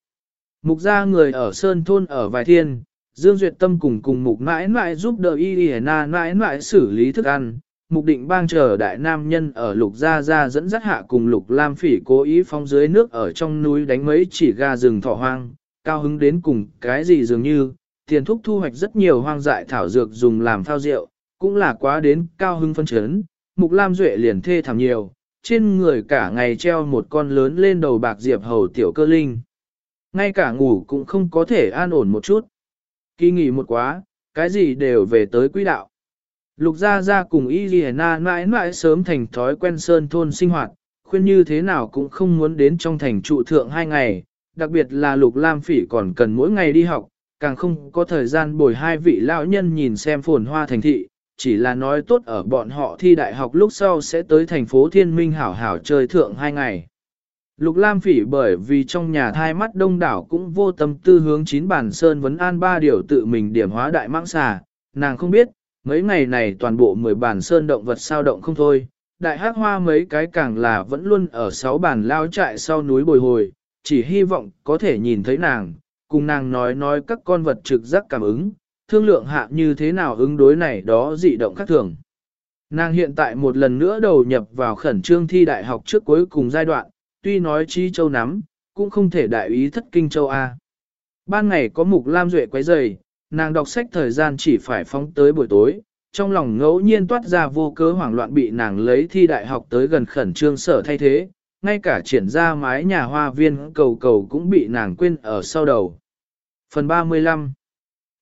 Mục gia người ở Sơn Thôn ở vài thiên, Dương Duyệt Tâm cùng cùng mục mãi mãi giúp đỡ y y na mãi mãi xử lý thức ăn. Mục định bang chờ đại nam nhân ở lục gia gia dẫn dắt hạ cùng lục lam phỉ cố ý phóng dưới nước ở trong núi đánh mấy chỉ gà rừng thỏ hoang, cao hứng đến cùng cái gì dường như, tiền thúc thu hoạch rất nhiều hoang dại thảo dược dùng làm thao rượu, cũng là quá đến cao hứng phân chấn, mục lam duệ liền thê thảm nhiều, trên người cả ngày treo một con lớn lên đầu bạc diệp hầu tiểu cơ linh. Ngay cả ngủ cũng không có thể an ổn một chút. Kỳ nghỉ một quá, cái gì đều về tới quỹ đạo. Lục Gia Gia cùng Y Ghi Na mãi mãi sớm thành thói quen sơn thôn sinh hoạt, khuyên như thế nào cũng không muốn đến trong thành trụ thượng hai ngày, đặc biệt là Lục Lam Phỉ còn cần mỗi ngày đi học, càng không có thời gian bồi hai vị lão nhân nhìn xem phồn hoa thành thị, chỉ là nói tốt ở bọn họ thi đại học lúc sau sẽ tới thành phố Thiên Minh hảo hảo chơi thượng hai ngày. Lục Lam Phỉ bởi vì trong nhà thai mắt đông đảo cũng vô tâm tư hướng chín bản sơn vấn an ba điều tự mình điểm hóa đại mãng xà, nàng không biết, mấy ngày này toàn bộ 10 bản sơn động vật sao động không thôi, đại hắc hoa mấy cái càng là vẫn luôn ở sáu bản lao trại sau núi bồi hồi, chỉ hy vọng có thể nhìn thấy nàng, cùng nàng nói nói các con vật trực giác cảm ứng, thương lượng hạ như thế nào ứng đối này đó dị động khác thường. Nàng hiện tại một lần nữa đầu nhập vào khẩn trương thi đại học trước cuối cùng giai đoạn, tuy nói chi châu nắm, cũng không thể đại ý thất kinh châu A. Ban ngày có mục lam duệ quấy rầy, nàng đọc sách thời gian chỉ phải phóng tới buổi tối, trong lòng ngẫu nhiên toát ra vô cớ hoảng loạn bị nàng lấy thi đại học tới gần khẩn trương sở thay thế, ngay cả triển ra mái nhà hoa viên cầu cầu cũng bị nàng quên ở sau đầu. Phần 35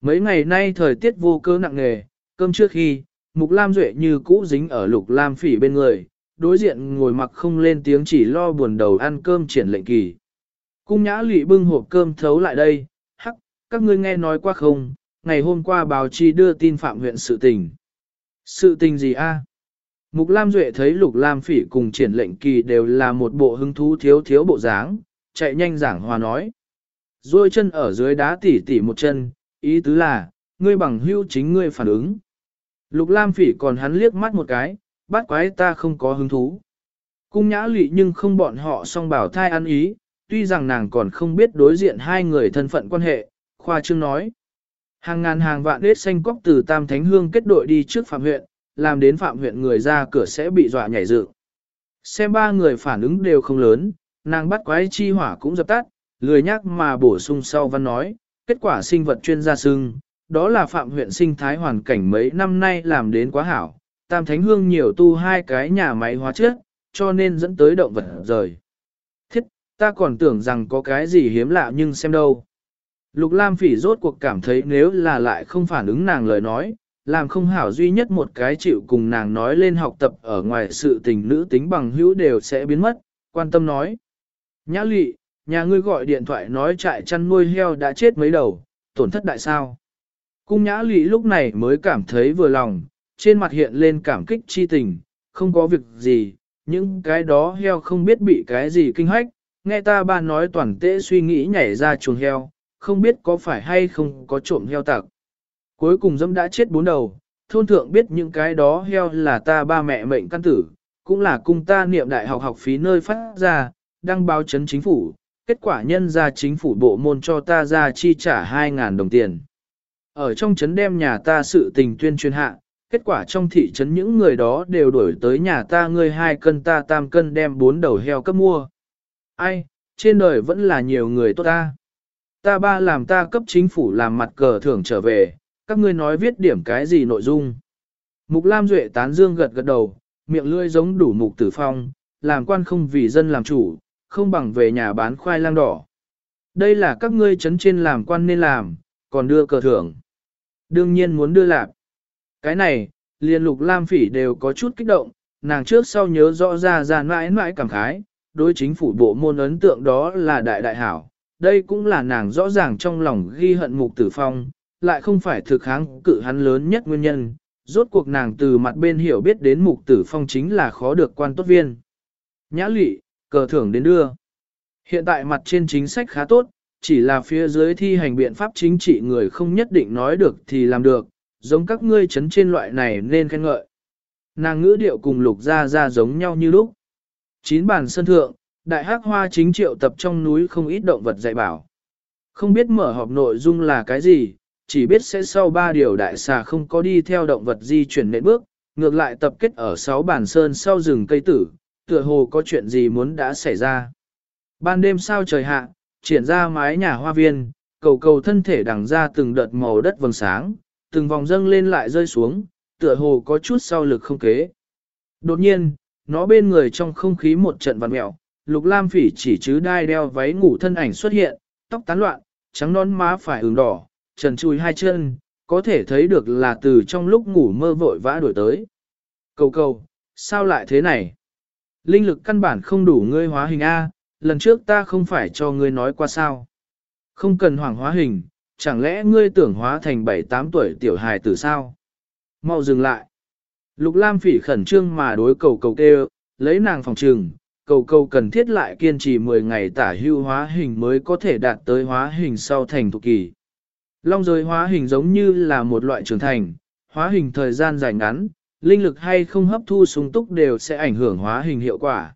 Mấy ngày nay thời tiết vô cớ nặng nề, cơm trước khi, Mục Lam Duệ như cũ dính ở Lục Lam Phỉ bên người, đối diện ngồi mặc không lên tiếng chỉ lo buồn đầu ăn cơm triển lệnh kỳ. Cung nhã lụy bưng hộp cơm thấu lại đây, hắc, các ngươi nghe nói qua không, ngày hôm qua báo chí đưa tin phạm huyện sự tình. Sự tình gì a? Mục Lam Duệ thấy Lục Lam Phỉ cùng triển lệnh kỳ đều là một bộ hứng thú thiếu thiếu bộ dáng, chạy nhanh giảng hòa nói. Rồi chân ở dưới đá tỉ tỉ một chân, ý tứ là, ngươi bằng hưu chính ngươi phản ứng. Lục Lam Phỉ còn hắn liếc mắt một cái, bắt quái ta không có hứng thú. Cung nhã lụy nhưng không bọn họ song bảo thai ăn ý, tuy rằng nàng còn không biết đối diện hai người thân phận quan hệ, khoa trương nói. Hàng ngàn hàng vạn đết xanh cóc từ Tam Thánh Hương kết đội đi trước Phạm huyện, làm đến Phạm huyện người ra cửa sẽ bị dọa nhảy dựng. Xem ba người phản ứng đều không lớn, nàng bắt quái chi hỏa cũng dập tắt, lười nhắc mà bổ sung sau văn nói, kết quả sinh vật chuyên gia sưng, đó là Phạm huyện sinh thái hoàn cảnh mấy năm nay làm đến quá hảo. Tam Thánh Hương nhiều tu hai cái nhà máy hóa chất, cho nên dẫn tới động vật rời. Thiết, ta còn tưởng rằng có cái gì hiếm lạ nhưng xem đâu. Lục Lam Phỉ rốt cuộc cảm thấy nếu là lại không phản ứng nàng lời nói, làm không hảo duy nhất một cái chịu cùng nàng nói lên học tập ở ngoài sự tình nữ tính bằng hữu đều sẽ biến mất, quan tâm nói. Nhã lị, nhà ngươi gọi điện thoại nói trại chăn nuôi heo đã chết mấy đầu, tổn thất đại sao. Cung nhã lị lúc này mới cảm thấy vừa lòng, trên mặt hiện lên cảm kích chi tình, không có việc gì, những cái đó heo không biết bị cái gì kinh hách, nghe ta ba nói toàn tễ suy nghĩ nhảy ra chuồng heo, không biết có phải hay không có trộm heo tặc. Cuối cùng dẫm đã chết bốn đầu, thôn thượng biết những cái đó heo là ta ba mẹ mệnh căn tử, cũng là cung ta niệm đại học học phí nơi phát ra, đăng báo chấn chính phủ, kết quả nhân ra chính phủ bộ môn cho ta ra chi trả 2.000 đồng tiền. Ở trong chấn đem nhà ta sự tình tuyên truyền hạ, kết quả trong thị trấn những người đó đều đổi tới nhà ta ngươi hai cân ta tam cân đem bốn đầu heo cấp mua. Ai, trên đời vẫn là nhiều người tốt ta. Ta ba làm ta cấp chính phủ làm mặt cờ thưởng trở về, các ngươi nói viết điểm cái gì nội dung. Mục Lam Duệ tán dương gật gật đầu, miệng lưỡi giống đủ mục tử phong, làm quan không vì dân làm chủ, không bằng về nhà bán khoai lang đỏ. Đây là các ngươi chấn trên làm quan nên làm, còn đưa cờ thưởng. Đương nhiên muốn đưa lạc. Cái này, liền lục lam phỉ đều có chút kích động, nàng trước sau nhớ rõ ra ra mãi mãi cảm khái, đối chính phủ bộ môn ấn tượng đó là đại đại hảo. Đây cũng là nàng rõ ràng trong lòng ghi hận mục tử phong, lại không phải thực kháng cự hắn lớn nhất nguyên nhân. Rốt cuộc nàng từ mặt bên hiểu biết đến mục tử phong chính là khó được quan tốt viên. Nhã lị, cờ thưởng đến đưa. Hiện tại mặt trên chính sách khá tốt, chỉ là phía dưới thi hành biện pháp chính trị người không nhất định nói được thì làm được, giống các ngươi chấn trên loại này nên khen ngợi. Nàng ngữ điệu cùng lục ra ra giống nhau như lúc. Chín bản sân thượng, đại hắc hoa chính triệu tập trong núi không ít động vật dạy bảo. Không biết mở họp nội dung là cái gì, chỉ biết sẽ sau ba điều đại xà không có đi theo động vật di chuyển nệm bước, ngược lại tập kết ở sáu bản sơn sau rừng cây tử, tựa hồ có chuyện gì muốn đã xảy ra. Ban đêm sao trời hạ, triển ra mái nhà hoa viên, cầu cầu thân thể đằng ra từng đợt màu đất vầng sáng, từng vòng dâng lên lại rơi xuống, tựa hồ có chút sau lực không kế. Đột nhiên, nó bên người trong không khí một trận vặn mẹo, lục lam phỉ chỉ chứ đai đeo váy ngủ thân ảnh xuất hiện, tóc tán loạn, trắng non má phải ửng đỏ, trần chui hai chân, có thể thấy được là từ trong lúc ngủ mơ vội vã đuổi tới. Cầu cầu, sao lại thế này? Linh lực căn bản không đủ ngươi hóa hình A, lần trước ta không phải cho ngươi nói qua sao. Không cần hoàng hóa hình, chẳng lẽ ngươi tưởng hóa thành 7-8 tuổi tiểu hài tử sao? Mau dừng lại. Lục Lam phỉ khẩn trương mà đối cầu cầu kêu, lấy nàng phòng trừng, cầu cầu cần thiết lại kiên trì 10 ngày tả hưu hóa hình mới có thể đạt tới hóa hình sau thành thục kỳ. Long giới hóa hình giống như là một loại trưởng thành, hóa hình thời gian dài ngắn, linh lực hay không hấp thu sung túc đều sẽ ảnh hưởng hóa hình hiệu quả.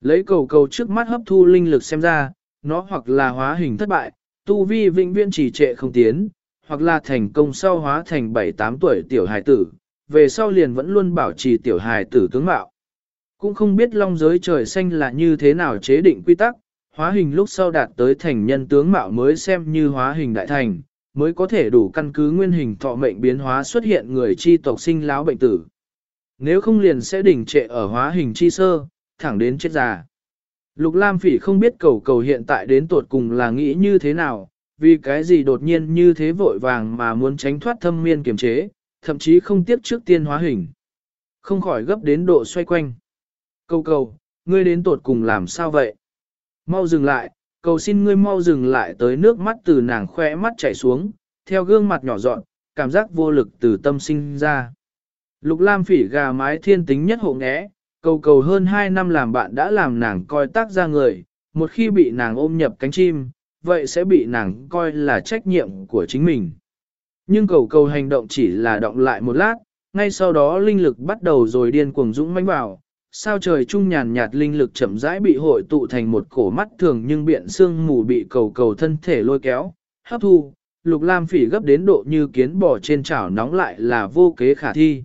Lấy cầu cầu trước mắt hấp thu linh lực xem ra, nó hoặc là hóa hình thất bại, tu vi vĩnh viễn chỉ trệ không tiến, hoặc là thành công sau hóa thành 7-8 tuổi tiểu hài tử, về sau liền vẫn luôn bảo trì tiểu hài tử tướng mạo. Cũng không biết long giới trời xanh là như thế nào chế định quy tắc, hóa hình lúc sau đạt tới thành nhân tướng mạo mới xem như hóa hình đại thành, mới có thể đủ căn cứ nguyên hình thọ mệnh biến hóa xuất hiện người chi tộc sinh lão bệnh tử. Nếu không liền sẽ đỉnh trệ ở hóa hình chi sơ, thẳng đến chết già. Lục Lam Phỉ không biết cầu cầu hiện tại đến tuột cùng là nghĩ như thế nào, vì cái gì đột nhiên như thế vội vàng mà muốn tránh thoát thâm miên kiềm chế, thậm chí không tiếp trước tiên hóa hình. Không khỏi gấp đến độ xoay quanh. Cầu cầu, ngươi đến tuột cùng làm sao vậy? Mau dừng lại, cầu xin ngươi mau dừng lại tới nước mắt từ nàng khóe mắt chảy xuống, theo gương mặt nhỏ dọn, cảm giác vô lực từ tâm sinh ra. Lục Lam phỉ gà mái thiên tính nhất hộ nghẽ, cầu cầu hơn 2 năm làm bạn đã làm nàng coi tác ra người, một khi bị nàng ôm nhập cánh chim, vậy sẽ bị nàng coi là trách nhiệm của chính mình. Nhưng cầu cầu hành động chỉ là động lại một lát, ngay sau đó linh lực bắt đầu rồi điên cuồng dũng mãnh vào. Sao trời trung nhàn nhạt linh lực chậm rãi bị hội tụ thành một cổ mắt thường nhưng biện xương mù bị cầu cầu thân thể lôi kéo, hấp thu, lục lam phỉ gấp đến độ như kiến bò trên chảo nóng lại là vô kế khả thi.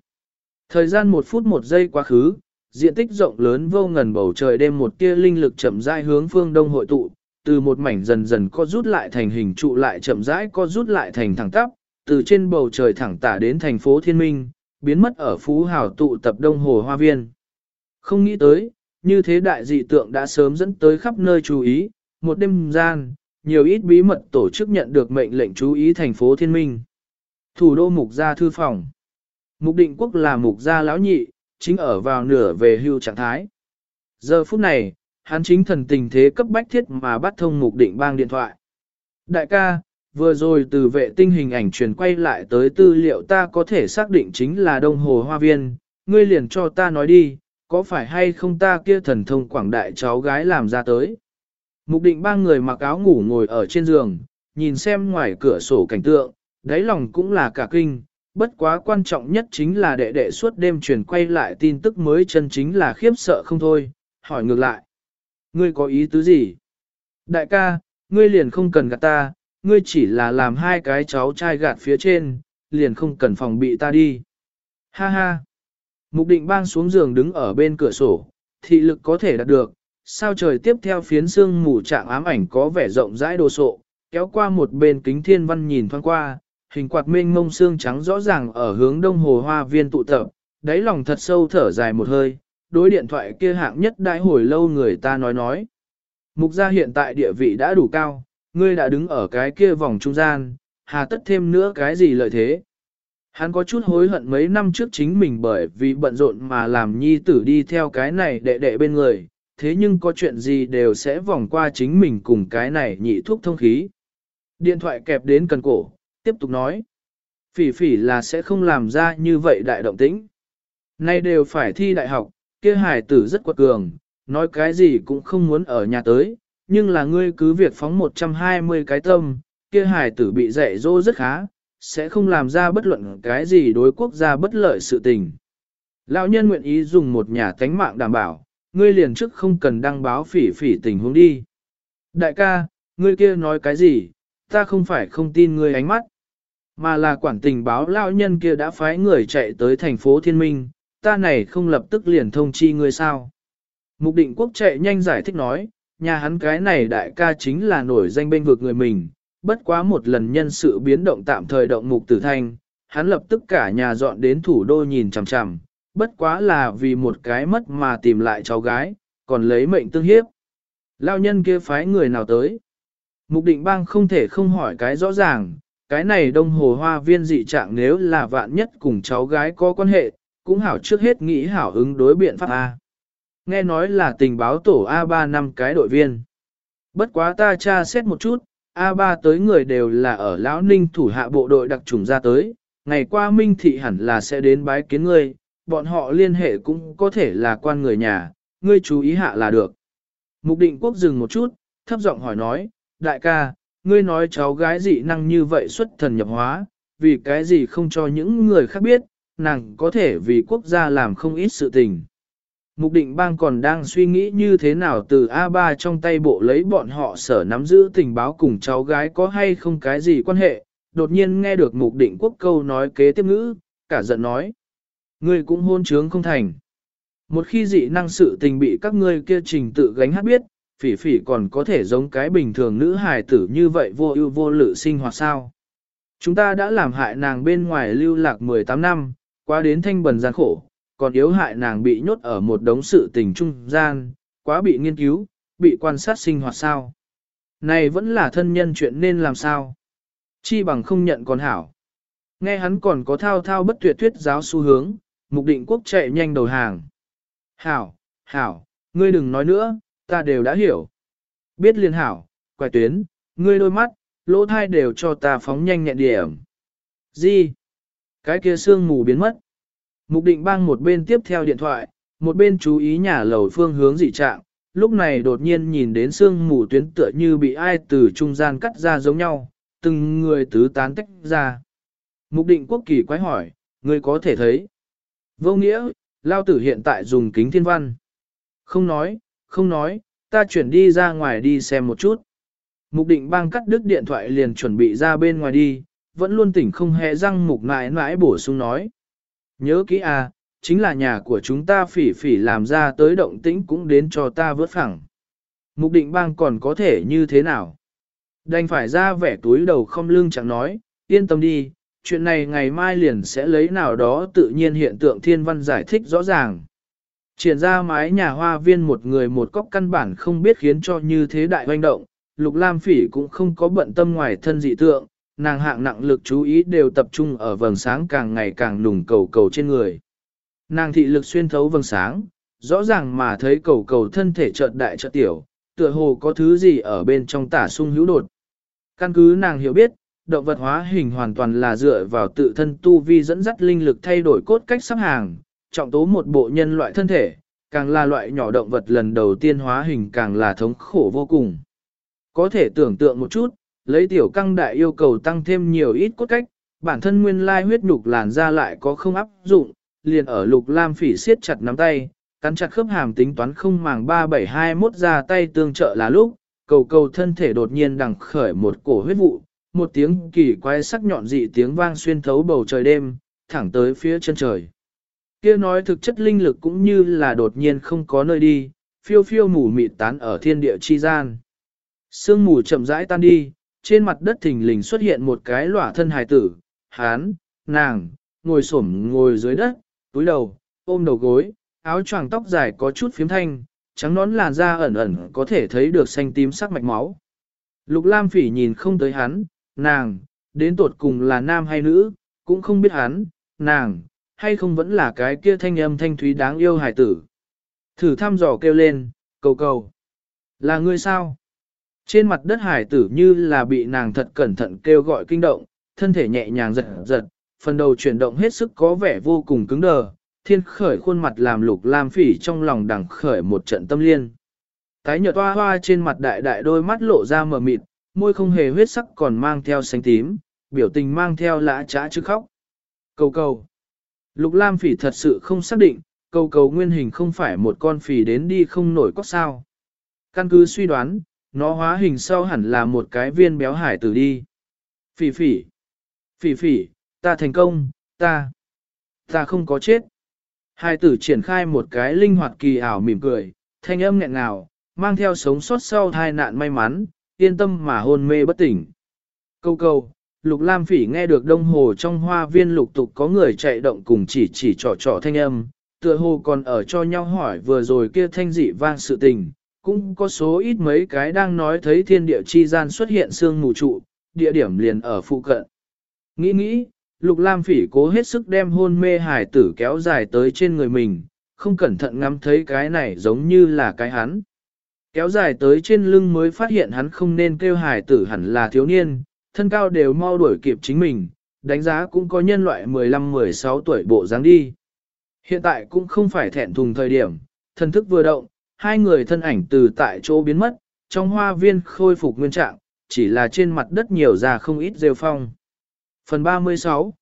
Thời gian một phút một giây quá khứ, diện tích rộng lớn vô ngần bầu trời đêm một tia linh lực chậm rãi hướng phương đông hội tụ, từ một mảnh dần dần co rút lại thành hình trụ lại chậm rãi co rút lại thành thẳng tắp, từ trên bầu trời thẳng tả đến thành phố Thiên Minh, biến mất ở Phú Hào tụ tập Đông Hồ Hoa Viên. Không nghĩ tới, như thế đại dị tượng đã sớm dẫn tới khắp nơi chú ý, một đêm gian, nhiều ít bí mật tổ chức nhận được mệnh lệnh chú ý thành phố Thiên Minh. Thủ đô Mục Gia Thư Phòng Mục định quốc là Mục Gia Lão Nhị, chính ở vào nửa về hưu trạng thái. Giờ phút này, hắn chính thần tình thế cấp bách thiết mà bắt thông Mục định bang điện thoại. Đại ca, vừa rồi từ vệ tinh hình ảnh truyền quay lại tới tư liệu ta có thể xác định chính là Đông Hồ Hoa Viên, ngươi liền cho ta nói đi, có phải hay không ta kia thần thông quảng đại cháu gái làm ra tới. Mục định ba người mặc áo ngủ ngồi ở trên giường, nhìn xem ngoài cửa sổ cảnh tượng, đáy lòng cũng là cả kinh, bất quá quan trọng nhất chính là đệ đệ suốt đêm truyền quay lại tin tức mới chân chính là khiếp sợ không thôi, hỏi ngược lại. Ngươi có ý tứ gì? Đại ca, ngươi liền không cần gạt ta, ngươi chỉ là làm hai cái cháu trai gạt phía trên, liền không cần phòng bị ta đi. Ha ha! Mục định bang xuống giường đứng ở bên cửa sổ, thị lực có thể đạt được, sao trời tiếp theo phiến sương mù trạng ám ảnh có vẻ rộng rãi đồ sộ, kéo qua một bên kính thiên văn nhìn thoáng qua, hình quạt mênh mông xương trắng rõ ràng ở hướng đông hồ hoa viên tụ tập, đáy lòng thật sâu thở dài một hơi, đối điện thoại kia hạng nhất đại hồi lâu người ta nói nói. Mục gia hiện tại địa vị đã đủ cao, ngươi đã đứng ở cái kia vòng trung gian, hà tất thêm nữa cái gì lợi thế. Hắn có chút hối hận mấy năm trước chính mình bởi vì bận rộn mà làm nhi tử đi theo cái này đệ đệ bên người, thế nhưng có chuyện gì đều sẽ vòng qua chính mình cùng cái này nhị thuốc thông khí. Điện thoại kẹp đến cần cổ, tiếp tục nói. Phỉ phỉ là sẽ không làm ra như vậy đại động tĩnh. Nay đều phải thi đại học, kia hải tử rất quật cường, nói cái gì cũng không muốn ở nhà tới, nhưng là ngươi cứ việc phóng 120 cái tâm, kia hải tử bị dạy dỗ rất khá, sẽ không làm ra bất luận cái gì đối quốc gia bất lợi sự tình. Lão nhân nguyện ý dùng một nhà tánh mạng đảm bảo, ngươi liền trước không cần đăng báo phỉ phỉ tình huống đi. Đại ca, ngươi kia nói cái gì, ta không phải không tin ngươi ánh mắt, mà là quản tình báo lão nhân kia đã phái người chạy tới thành phố Thiên Minh, ta này không lập tức liền thông chi ngươi sao. Mục định quốc chạy nhanh giải thích nói, nhà hắn cái này đại ca chính là nổi danh bên vực người mình, bất quá một lần nhân sự biến động tạm thời động mục tử thanh, hắn lập tức cả nhà dọn đến thủ đô nhìn chằm chằm, bất quá là vì một cái mất mà tìm lại cháu gái, còn lấy mệnh tương hiếp. Lao nhân kia phái người nào tới? Mục định bang không thể không hỏi cái rõ ràng, cái này đông hồ hoa viên dị trạng nếu là vạn nhất cùng cháu gái có quan hệ, cũng hảo trước hết nghĩ hảo ứng đối biện pháp A. Nghe nói là tình báo tổ A3 năm cái đội viên. Bất quá ta tra xét một chút, A3 tới người đều là ở Lão Ninh thủ hạ bộ đội đặc trùng ra tới, ngày qua Minh Thị hẳn là sẽ đến bái kiến ngươi, bọn họ liên hệ cũng có thể là quan người nhà, ngươi chú ý hạ là được. Mục định quốc dừng một chút, thấp giọng hỏi nói, đại ca, ngươi nói cháu gái dị năng như vậy xuất thần nhập hóa, vì cái gì không cho những người khác biết, nàng có thể vì quốc gia làm không ít sự tình. Mục định bang còn đang suy nghĩ như thế nào từ A3 trong tay bộ lấy bọn họ sở nắm giữ tình báo cùng cháu gái có hay không cái gì quan hệ, đột nhiên nghe được mục định quốc câu nói kế tiếp ngữ, cả giận nói. Ngươi cũng hôn trướng không thành. Một khi dị năng sự tình bị các ngươi kia trình tự gánh hát biết, phỉ phỉ còn có thể giống cái bình thường nữ hài tử như vậy vô ưu vô lự sinh hoạt sao. Chúng ta đã làm hại nàng bên ngoài lưu lạc 18 năm, qua đến thanh bần gian khổ, còn yếu hại nàng bị nhốt ở một đống sự tình trung gian, quá bị nghiên cứu, bị quan sát sinh hoạt sao. Này vẫn là thân nhân chuyện nên làm sao. Chi bằng không nhận còn hảo. Nghe hắn còn có thao thao bất tuyệt thuyết giáo xu hướng, mục định quốc chạy nhanh đầu hàng. Hảo, hảo, ngươi đừng nói nữa, ta đều đã hiểu. Biết liên hảo, quài tuyến, ngươi đôi mắt, lỗ thai đều cho ta phóng nhanh nhẹn điểm. Gì? Cái kia sương mù biến mất. Mục định bang một bên tiếp theo điện thoại, một bên chú ý nhà lầu phương hướng dị trạng, lúc này đột nhiên nhìn đến xương mù tuyến tựa như bị ai từ trung gian cắt ra giống nhau, từng người tứ tán tách ra. Mục định quốc kỳ quái hỏi, người có thể thấy. Vô nghĩa, lao tử hiện tại dùng kính thiên văn. Không nói, không nói, ta chuyển đi ra ngoài đi xem một chút. Mục định bang cắt đứt điện thoại liền chuẩn bị ra bên ngoài đi, vẫn luôn tỉnh không hề răng mục mãi mãi bổ sung nói. Nhớ kỹ à, chính là nhà của chúng ta phỉ phỉ làm ra tới động tĩnh cũng đến cho ta vớt phẳng. Mục định bang còn có thể như thế nào? Đành phải ra vẻ túi đầu không lưng chẳng nói, yên tâm đi, chuyện này ngày mai liền sẽ lấy nào đó tự nhiên hiện tượng thiên văn giải thích rõ ràng. Triển ra mái nhà hoa viên một người một cốc căn bản không biết khiến cho như thế đại hoành động, Lục Lam Phỉ cũng không có bận tâm ngoài thân dị tượng, nàng hạng nặng lực chú ý đều tập trung ở vầng sáng càng ngày càng nùng cầu cầu trên người. Nàng thị lực xuyên thấu vầng sáng, rõ ràng mà thấy cầu cầu thân thể chợt đại chợt tiểu, tựa hồ có thứ gì ở bên trong tả sung hữu đột. Căn cứ nàng hiểu biết, động vật hóa hình hoàn toàn là dựa vào tự thân tu vi dẫn dắt linh lực thay đổi cốt cách sắp hàng, trọng tố một bộ nhân loại thân thể, càng là loại nhỏ động vật lần đầu tiên hóa hình càng là thống khổ vô cùng. Có thể tưởng tượng một chút, lấy tiểu căng đại yêu cầu tăng thêm nhiều ít cốt cách, bản thân nguyên lai huyết nhục làn ra lại có không áp dụng, liền ở lục lam phỉ siết chặt nắm tay, cắn chặt khớp hàm tính toán không màng 3721 ra tay tương trợ là lúc, cầu cầu thân thể đột nhiên đằng khởi một cổ huyết vụ, một tiếng kỳ quái sắc nhọn dị tiếng vang xuyên thấu bầu trời đêm, thẳng tới phía chân trời. Kia nói thực chất linh lực cũng như là đột nhiên không có nơi đi, phiêu phiêu mù mịt tán ở thiên địa chi gian. Sương mù chậm rãi tan đi, trên mặt đất thình lình xuất hiện một cái lỏa thân hài tử, hán, nàng, ngồi xổm ngồi dưới đất, túi đầu, ôm đầu gối, áo choàng tóc dài có chút phiếm thanh, trắng nón làn da ẩn ẩn có thể thấy được xanh tím sắc mạch máu. Lục Lam Phỉ nhìn không tới hắn, nàng, đến tột cùng là nam hay nữ, cũng không biết hắn, nàng, hay không vẫn là cái kia thanh âm thanh thúy đáng yêu hải tử. Thử thăm dò kêu lên, cầu cầu. Là ngươi sao? Trên mặt đất hải tử như là bị nàng thật cẩn thận kêu gọi kinh động, thân thể nhẹ nhàng giật giật, phần đầu chuyển động hết sức có vẻ vô cùng cứng đờ, thiên khởi khuôn mặt làm lục lam phỉ trong lòng đằng khởi một trận tâm liên. Tái nhợt hoa hoa trên mặt đại đại đôi mắt lộ ra mờ mịt, môi không hề huyết sắc còn mang theo xanh tím, biểu tình mang theo lã trã chứ khóc. Cầu cầu. Lục lam phỉ thật sự không xác định, cầu cầu nguyên hình không phải một con phỉ đến đi không nổi có sao. Căn cứ suy đoán, nó hóa hình sau hẳn là một cái viên béo hải tử đi. Phỉ phỉ. Phỉ phỉ, ta thành công, ta. Ta không có chết. Hai tử triển khai một cái linh hoạt kỳ ảo mỉm cười, thanh âm nghẹn ngào, mang theo sống sót sau tai nạn may mắn, yên tâm mà hôn mê bất tỉnh. Câu câu, Lục Lam Phỉ nghe được đông hồ trong hoa viên lục tục có người chạy động cùng chỉ chỉ trò trò thanh âm, tựa hồ còn ở cho nhau hỏi vừa rồi kia thanh dị vang sự tình, cũng có số ít mấy cái đang nói thấy thiên địa chi gian xuất hiện sương mù trụ, địa điểm liền ở phụ cận. Nghĩ nghĩ, Lục Lam Phỉ cố hết sức đem hôn mê hải tử kéo dài tới trên người mình, không cẩn thận ngắm thấy cái này giống như là cái hắn. Kéo dài tới trên lưng mới phát hiện hắn không nên kêu hải tử hẳn là thiếu niên, thân cao đều mau đuổi kịp chính mình, đánh giá cũng có nhân loại 15-16 tuổi bộ dáng đi. Hiện tại cũng không phải thẹn thùng thời điểm, thân thức vừa động, hai người thân ảnh từ tại chỗ biến mất, trong hoa viên khôi phục nguyên trạng, chỉ là trên mặt đất nhiều ra không ít rêu phong. Phần 36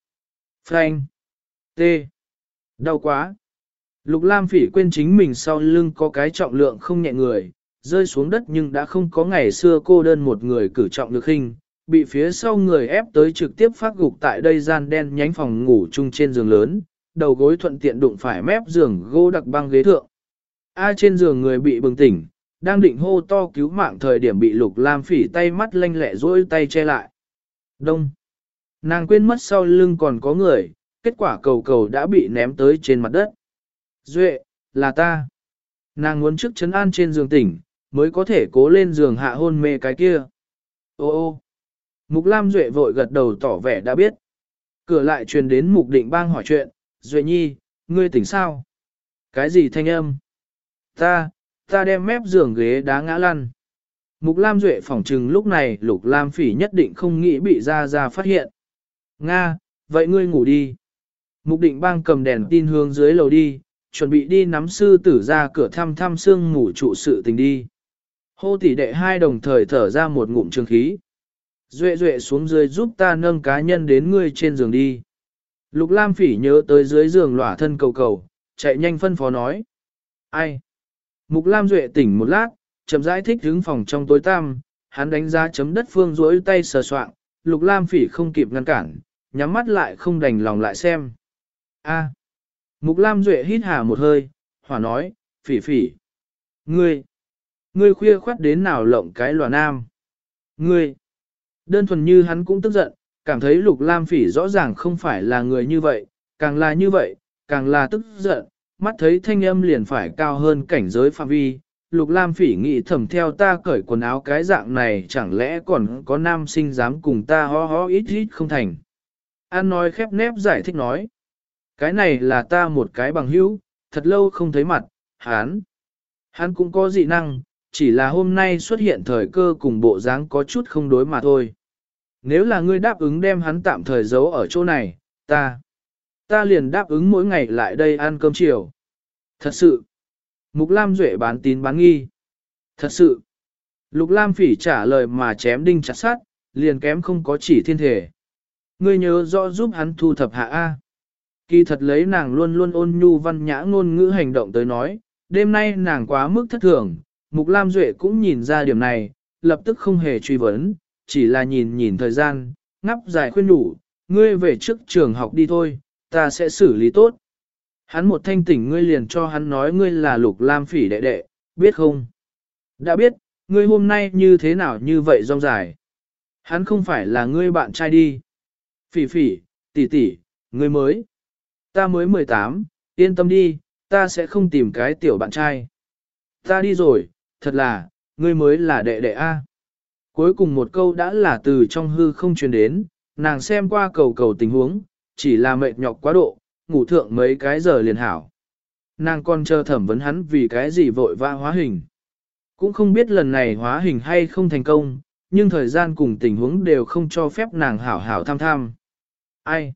Frank T Đau quá Lục Lam Phỉ quên chính mình sau lưng có cái trọng lượng không nhẹ người, rơi xuống đất nhưng đã không có ngày xưa cô đơn một người cử trọng được hình, bị phía sau người ép tới trực tiếp phát gục tại đây gian đen nhánh phòng ngủ chung trên giường lớn, đầu gối thuận tiện đụng phải mép giường gỗ đặc băng ghế thượng. A trên giường người bị bừng tỉnh, đang định hô to cứu mạng thời điểm bị Lục Lam Phỉ tay mắt lanh lẹ dối tay che lại. Đông Nàng quên mất sau lưng còn có người, kết quả cầu cầu đã bị ném tới trên mặt đất. Duệ, là ta. Nàng muốn trước chấn an trên giường tỉnh, mới có thể cố lên giường hạ hôn mê cái kia. Ô ô. Mục Lam Duệ vội gật đầu tỏ vẻ đã biết. Cửa lại truyền đến mục định bang hỏi chuyện, Duệ nhi, ngươi tỉnh sao? Cái gì thanh âm? Ta, ta đem mép giường ghế đá ngã lăn. Mục Lam Duệ phỏng trừng lúc này Lục Lam Phỉ nhất định không nghĩ bị ra ra phát hiện. Nga, vậy ngươi ngủ đi. Mục định bang cầm đèn tin hướng dưới lầu đi, chuẩn bị đi nắm sư tử ra cửa thăm thăm xương ngủ trụ sự tình đi. Hô tỷ đệ hai đồng thời thở ra một ngụm trường khí. Duệ duệ xuống dưới giúp ta nâng cá nhân đến ngươi trên giường đi. Lục Lam phỉ nhớ tới dưới giường lỏa thân cầu cầu, chạy nhanh phân phó nói. Ai? Mục Lam Duệ tỉnh một lát, chậm rãi thích hướng phòng trong tối tăm, hắn đánh giá chấm đất phương rỗi tay sờ soạng, Lục Lam phỉ không kịp ngăn cản, nhắm mắt lại không đành lòng lại xem. A. Mục Lam Duệ hít hà một hơi, hỏa nói, phỉ phỉ. Ngươi. Ngươi khuya khoát đến nào lộng cái lòa nam. Ngươi. Đơn thuần như hắn cũng tức giận, cảm thấy Lục Lam phỉ rõ ràng không phải là người như vậy, càng là như vậy, càng là tức giận, mắt thấy thanh âm liền phải cao hơn cảnh giới phạm vi. Lục Lam phỉ nghĩ thầm theo ta cởi quần áo cái dạng này chẳng lẽ còn có nam sinh dám cùng ta ho ho ít ít không thành. An nói khép nép giải thích nói. Cái này là ta một cái bằng hữu, thật lâu không thấy mặt, hắn. Hắn cũng có dị năng, chỉ là hôm nay xuất hiện thời cơ cùng bộ dáng có chút không đối mà thôi. Nếu là ngươi đáp ứng đem hắn tạm thời giấu ở chỗ này, ta, ta liền đáp ứng mỗi ngày lại đây ăn cơm chiều. Thật sự, Mục Lam Duệ bán tín bán nghi. Thật sự, Lục Lam phỉ trả lời mà chém đinh chặt sát, liền kém không có chỉ thiên thể. Ngươi nhớ rõ giúp hắn thu thập hạ A. Kỳ thật lấy nàng luôn luôn ôn nhu văn nhã ngôn ngữ hành động tới nói, đêm nay nàng quá mức thất thường, Mục Lam Duệ cũng nhìn ra điểm này, lập tức không hề truy vấn, chỉ là nhìn nhìn thời gian, ngắp dài khuyên đủ, ngươi về trước trường học đi thôi, ta sẽ xử lý tốt. Hắn một thanh tỉnh ngươi liền cho hắn nói ngươi là Lục Lam phỉ đệ đệ, biết không? Đã biết, ngươi hôm nay như thế nào như vậy rong dài. Hắn không phải là ngươi bạn trai đi. Phỉ phỉ, tỷ tỷ, ngươi mới. Ta mới 18, yên tâm đi, ta sẽ không tìm cái tiểu bạn trai. Ta đi rồi, thật là, ngươi mới là đệ đệ A. Cuối cùng một câu đã là từ trong hư không truyền đến, nàng xem qua cầu cầu tình huống, chỉ là mệt nhọc quá độ, ngủ thượng mấy cái giờ liền hảo. Nàng còn chờ thẩm vấn hắn vì cái gì vội vã hóa hình. Cũng không biết lần này hóa hình hay không thành công, nhưng thời gian cùng tình huống đều không cho phép nàng hảo hảo tham tham. Ai?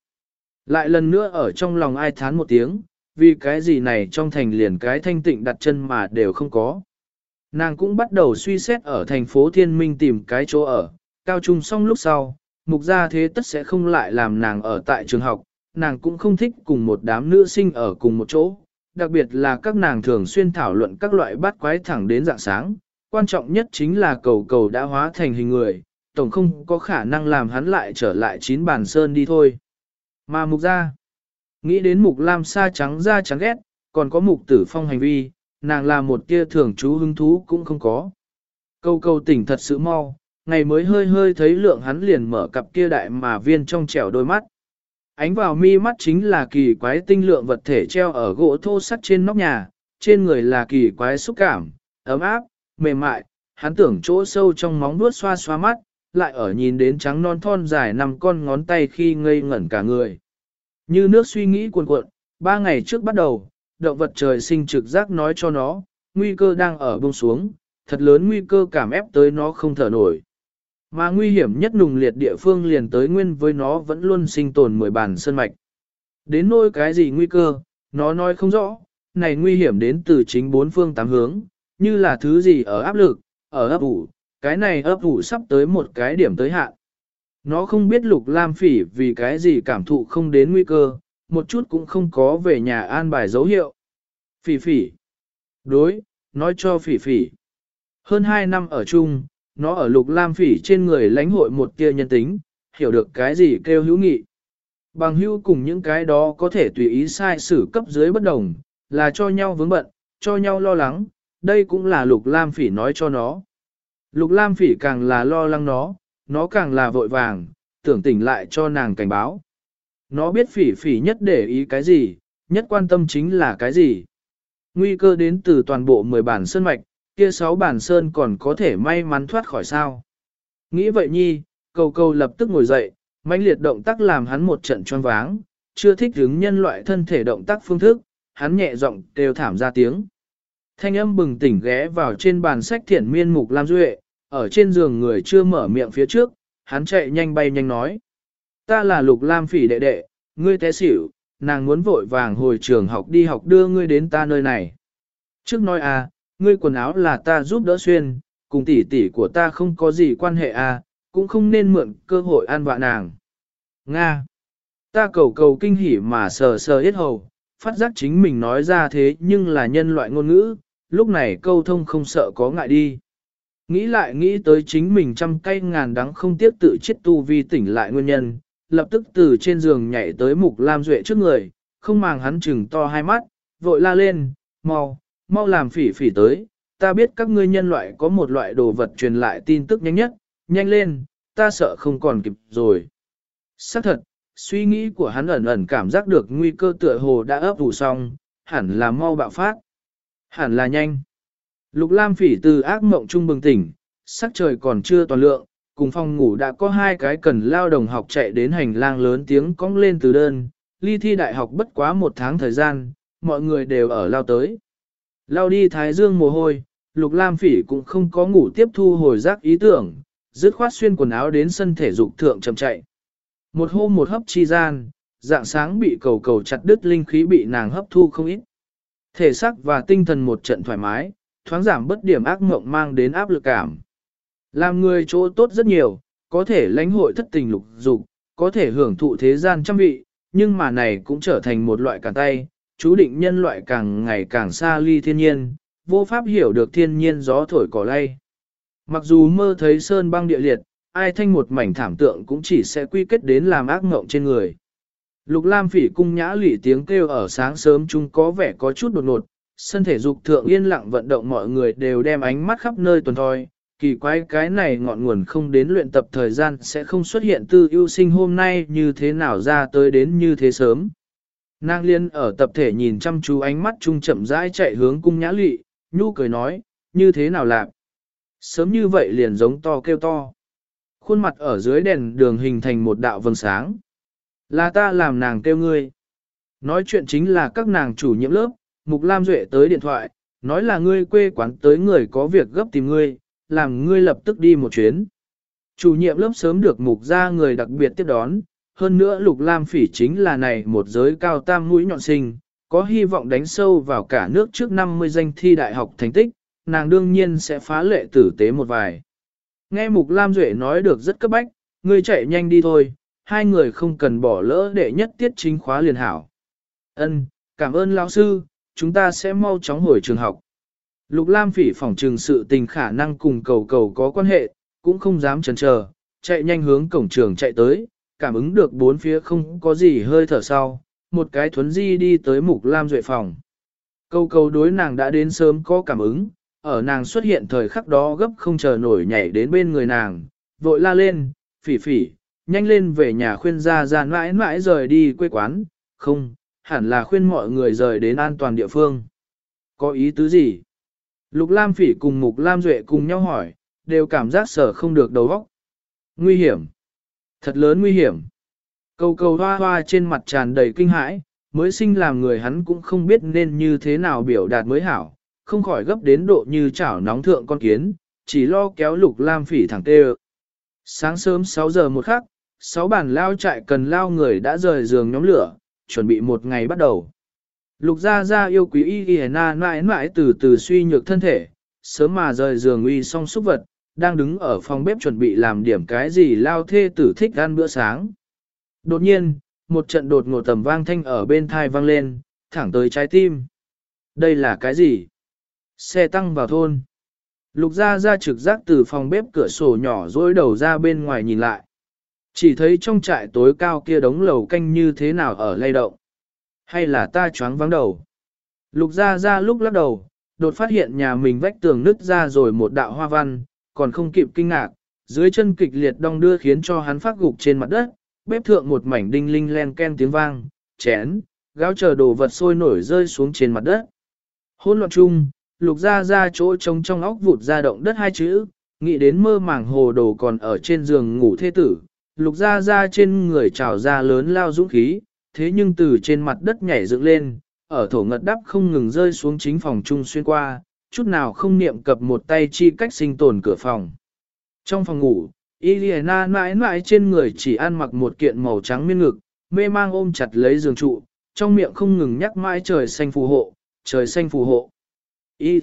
Lại lần nữa ở trong lòng ai thán một tiếng, vì cái gì này trong thành liền cái thanh tịnh đặt chân mà đều không có. Nàng cũng bắt đầu suy xét ở thành phố Thiên Minh tìm cái chỗ ở, cao trung xong lúc sau, mục gia thế tất sẽ không lại làm nàng ở tại trường học, nàng cũng không thích cùng một đám nữ sinh ở cùng một chỗ, đặc biệt là các nàng thường xuyên thảo luận các loại bát quái thẳng đến dạng sáng, quan trọng nhất chính là cầu cầu đã hóa thành hình người, tổng không có khả năng làm hắn lại trở lại chín bàn sơn đi thôi. Mà mục Gia nghĩ đến mục lam sa trắng da trắng ghét, còn có mục tử phong hành vi, nàng là một tia thường chú hứng thú cũng không có. Câu câu tỉnh thật sự mau, ngày mới hơi hơi thấy lượng hắn liền mở cặp kia đại mà viên trong trẻo đôi mắt. Ánh vào mi mắt chính là kỳ quái tinh lượng vật thể treo ở gỗ thô sắt trên nóc nhà, trên người là kỳ quái xúc cảm, ấm áp, mềm mại, hắn tưởng chỗ sâu trong móng vuốt xoa xoa mắt, lại ở nhìn đến trắng non thon dài nằm con ngón tay khi ngây ngẩn cả người. Như nước suy nghĩ cuồn cuộn, ba ngày trước bắt đầu, động vật trời sinh trực giác nói cho nó, nguy cơ đang ở bông xuống, thật lớn nguy cơ cảm ép tới nó không thở nổi. Mà nguy hiểm nhất nùng liệt địa phương liền tới nguyên với nó vẫn luôn sinh tồn mười bản sơn mạch. Đến nỗi cái gì nguy cơ, nó nói không rõ, này nguy hiểm đến từ chính bốn phương tám hướng, như là thứ gì ở áp lực, ở ấp ủ, cái này ấp ủ sắp tới một cái điểm tới hạn. Nó không biết lục lam phỉ vì cái gì cảm thụ không đến nguy cơ, một chút cũng không có về nhà an bài dấu hiệu. Phỉ phỉ. Đối, nói cho phỉ phỉ. Hơn hai năm ở chung, nó ở lục lam phỉ trên người lãnh hội một tia nhân tính, hiểu được cái gì kêu hữu nghị. Bằng hữu cùng những cái đó có thể tùy ý sai xử cấp dưới bất đồng, là cho nhau vướng bận, cho nhau lo lắng, đây cũng là lục lam phỉ nói cho nó. Lục lam phỉ càng là lo lắng nó, nó càng là vội vàng, tưởng tỉnh lại cho nàng cảnh báo. Nó biết phỉ phỉ nhất để ý cái gì, nhất quan tâm chính là cái gì. Nguy cơ đến từ toàn bộ 10 bản sơn mạch, kia 6 bản sơn còn có thể may mắn thoát khỏi sao. Nghĩ vậy nhi, cầu cầu lập tức ngồi dậy, mãnh liệt động tác làm hắn một trận choáng váng, chưa thích hứng nhân loại thân thể động tác phương thức, hắn nhẹ giọng kêu thảm ra tiếng. Thanh âm bừng tỉnh ghé vào trên bàn sách thiển miên mục Lam Duệ, ở trên giường người chưa mở miệng phía trước, hắn chạy nhanh bay nhanh nói. Ta là lục Lam phỉ đệ đệ, ngươi té xỉu, nàng muốn vội vàng hồi trường học đi học đưa ngươi đến ta nơi này. Trước nói à, ngươi quần áo là ta giúp đỡ xuyên, cùng tỷ tỷ của ta không có gì quan hệ à, cũng không nên mượn cơ hội an vạ nàng. Nga. Ta cầu cầu kinh hỉ mà sờ sờ hết hầu, phát giác chính mình nói ra thế nhưng là nhân loại ngôn ngữ, lúc này câu thông không sợ có ngại đi. Nghĩ lại nghĩ tới chính mình trăm cây ngàn đắng không tiếc tự chết tu vi tỉnh lại nguyên nhân, lập tức từ trên giường nhảy tới mục lam duệ trước người, không màng hắn chừng to hai mắt, vội la lên, mau, mau làm phỉ phỉ tới, ta biết các ngươi nhân loại có một loại đồ vật truyền lại tin tức nhanh nhất, nhanh lên, ta sợ không còn kịp rồi. Xác thật, suy nghĩ của hắn ẩn ẩn cảm giác được nguy cơ tựa hồ đã ấp ủ xong, hẳn là mau bạo phát. Hẳn là nhanh. Lục Lam phỉ từ ác mộng trung bừng tỉnh, sắc trời còn chưa toàn lượng, cùng phòng ngủ đã có hai cái cần lao đồng học chạy đến hành lang lớn tiếng cong lên từ đơn, ly thi đại học bất quá một tháng thời gian, mọi người đều ở lao tới. Lao đi thái dương mồ hôi, Lục Lam phỉ cũng không có ngủ tiếp thu hồi giác ý tưởng, dứt khoát xuyên quần áo đến sân thể dục thượng chậm chạy. Một hôm một hấp chi gian, dạng sáng bị cầu cầu chặt đứt linh khí bị nàng hấp thu không ít. Thể xác và tinh thần một trận thoải mái, thoáng giảm bất điểm ác mộng mang đến áp lực cảm. Làm người chỗ tốt rất nhiều, có thể lãnh hội thất tình lục dục, có thể hưởng thụ thế gian trăm vị, nhưng mà này cũng trở thành một loại cản tay, chú định nhân loại càng ngày càng xa ly thiên nhiên, vô pháp hiểu được thiên nhiên gió thổi cỏ lay. Mặc dù mơ thấy sơn băng địa liệt, ai thanh một mảnh thảm tượng cũng chỉ sẽ quy kết đến làm ác ngộng trên người. Lục Lam phỉ cung nhã lỷ tiếng kêu ở sáng sớm chúng có vẻ có chút đột ngột, sân thể dục thượng yên lặng vận động mọi người đều đem ánh mắt khắp nơi tuần thôi. Kỳ quái cái này ngọn nguồn không đến luyện tập thời gian sẽ không xuất hiện tư ưu sinh hôm nay như thế nào ra tới đến như thế sớm. Nàng liên ở tập thể nhìn chăm chú ánh mắt trung chậm rãi chạy hướng cung nhã lị, nhu cười nói, như thế nào lạc. Sớm như vậy liền giống to kêu to. Khuôn mặt ở dưới đèn đường hình thành một đạo vầng sáng. Là ta làm nàng kêu ngươi. Nói chuyện chính là các nàng chủ nhiệm lớp, Mục Lam Duệ tới điện thoại, nói là ngươi quê quán tới người có việc gấp tìm ngươi, làm ngươi lập tức đi một chuyến. Chủ nhiệm lớp sớm được mục ra người đặc biệt tiếp đón, hơn nữa Lục Lam Phỉ chính là này một giới cao tam mũi nhọn sinh, có hy vọng đánh sâu vào cả nước trước 50 danh thi đại học thành tích, nàng đương nhiên sẽ phá lệ tử tế một vài. Nghe Mục Lam Duệ nói được rất cấp bách, ngươi chạy nhanh đi thôi, hai người không cần bỏ lỡ để nhất tiết chính khóa liền hảo. Ân, cảm ơn lão sư, chúng ta sẽ mau chóng hồi trường học. Lục Lam phỉ phỏng trừng sự tình khả năng cùng cầu cầu có quan hệ, cũng không dám chần chờ, chạy nhanh hướng cổng trường chạy tới, cảm ứng được bốn phía không có gì hơi thở sau, một cái thuấn di đi tới mục Lam duệ phòng. Cầu cầu đối nàng đã đến sớm có cảm ứng, ở nàng xuất hiện thời khắc đó gấp không chờ nổi nhảy đến bên người nàng, vội la lên, phỉ phỉ, nhanh lên về nhà khuyên ra ra mãi mãi rời đi quê quán, không, hẳn là khuyên mọi người rời đến an toàn địa phương. Có ý tứ gì? Lục Lam Phỉ cùng Mục Lam Duệ cùng nhau hỏi, đều cảm giác sở không được đầu óc. Nguy hiểm. Thật lớn nguy hiểm. Cầu cầu hoa hoa trên mặt tràn đầy kinh hãi, mới sinh làm người hắn cũng không biết nên như thế nào biểu đạt mới hảo, không khỏi gấp đến độ như chảo nóng thượng con kiến, chỉ lo kéo Lục Lam Phỉ thẳng tê. Sáng sớm 6 giờ một khắc, sáu bản lao trại cần lao người đã rời giường nhóm lửa, chuẩn bị một ngày bắt đầu. Lục gia gia yêu quý y y na mãi mãi từ từ suy nhược thân thể, sớm mà rời giường uy xong xúc vật, đang đứng ở phòng bếp chuẩn bị làm điểm cái gì lao thê tử thích ăn bữa sáng. Đột nhiên, một trận đột ngột tầm vang thanh ở bên thai vang lên, thẳng tới trái tim. Đây là cái gì? Xe tăng vào thôn. Lục gia gia trực giác từ phòng bếp cửa sổ nhỏ dối đầu ra bên ngoài nhìn lại. Chỉ thấy trong trại tối cao kia đống lầu canh như thế nào ở lay động. Hay là ta choáng vắng đầu. Lục ra ra lúc lắc đầu, đột phát hiện nhà mình vách tường nứt ra rồi một đạo hoa văn, còn không kịp kinh ngạc, dưới chân kịch liệt đong đưa khiến cho hắn phát gục trên mặt đất, bếp thượng một mảnh đinh linh len ken tiếng vang, chén, gáo chờ đồ vật sôi nổi rơi xuống trên mặt đất. Hôn loạn chung, lục ra ra chỗ trống trong óc vụt ra động đất hai chữ, nghĩ đến mơ màng hồ đồ còn ở trên giường ngủ thê tử, lục ra ra trên người trào ra lớn lao dũng khí, thế nhưng từ trên mặt đất nhảy dựng lên, ở thổ ngật đắp không ngừng rơi xuống chính phòng chung xuyên qua, chút nào không niệm cập một tay chi cách sinh tồn cửa phòng. Trong phòng ngủ, Iliana mãi mãi trên người chỉ ăn mặc một kiện màu trắng miên ngực, mê mang ôm chặt lấy giường trụ, trong miệng không ngừng nhắc mãi trời xanh phù hộ, trời xanh phù hộ. Y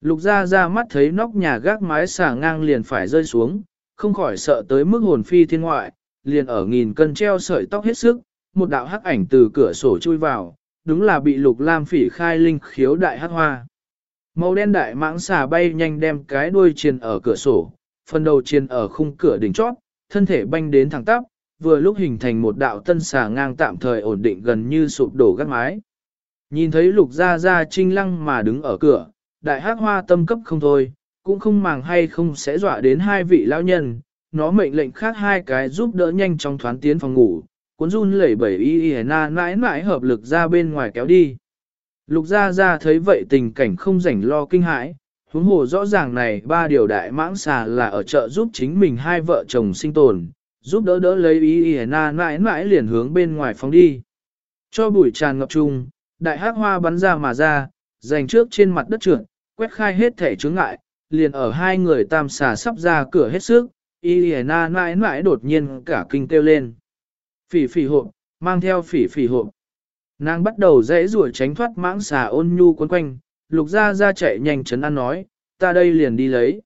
Lục ra ra mắt thấy nóc nhà gác mái xả ngang liền phải rơi xuống, không khỏi sợ tới mức hồn phi thiên ngoại, liền ở nghìn cân treo sợi tóc hết sức, một đạo hắc ảnh từ cửa sổ chui vào, đúng là bị lục lam phỉ khai linh khiếu đại hắc hoa. Màu đen đại mãng xà bay nhanh đem cái đuôi chiền ở cửa sổ, phần đầu chiền ở khung cửa đỉnh chót, thân thể banh đến thẳng tắp, vừa lúc hình thành một đạo tân xà ngang tạm thời ổn định gần như sụp đổ gác mái. Nhìn thấy lục gia gia trinh lăng mà đứng ở cửa, đại hắc hoa tâm cấp không thôi, cũng không màng hay không sẽ dọa đến hai vị lão nhân, nó mệnh lệnh khác hai cái giúp đỡ nhanh trong thoán tiến phòng ngủ, cuốn run lẩy bẩy y y na mãi mãi hợp lực ra bên ngoài kéo đi. Lục gia gia thấy vậy tình cảnh không rảnh lo kinh hãi, huống hồ rõ ràng này ba điều đại mãng xà là ở chợ giúp chính mình hai vợ chồng sinh tồn, giúp đỡ đỡ lấy ý y na mãi mãi liền hướng bên ngoài phóng đi. Cho bụi tràn ngập trung, đại hắc hoa bắn ra mà ra, dành trước trên mặt đất trượt, quét khai hết thể chướng ngại, liền ở hai người tam xà sắp ra cửa hết sức, y y na mãi mãi đột nhiên cả kinh kêu lên. Phỉ phỉ hộp, mang theo phỉ phỉ hộp. Nàng bắt đầu dễ rủa tránh thoát mãng xà ôn nhu quấn quanh, lục ra ra chạy nhanh chấn ăn nói, ta đây liền đi lấy.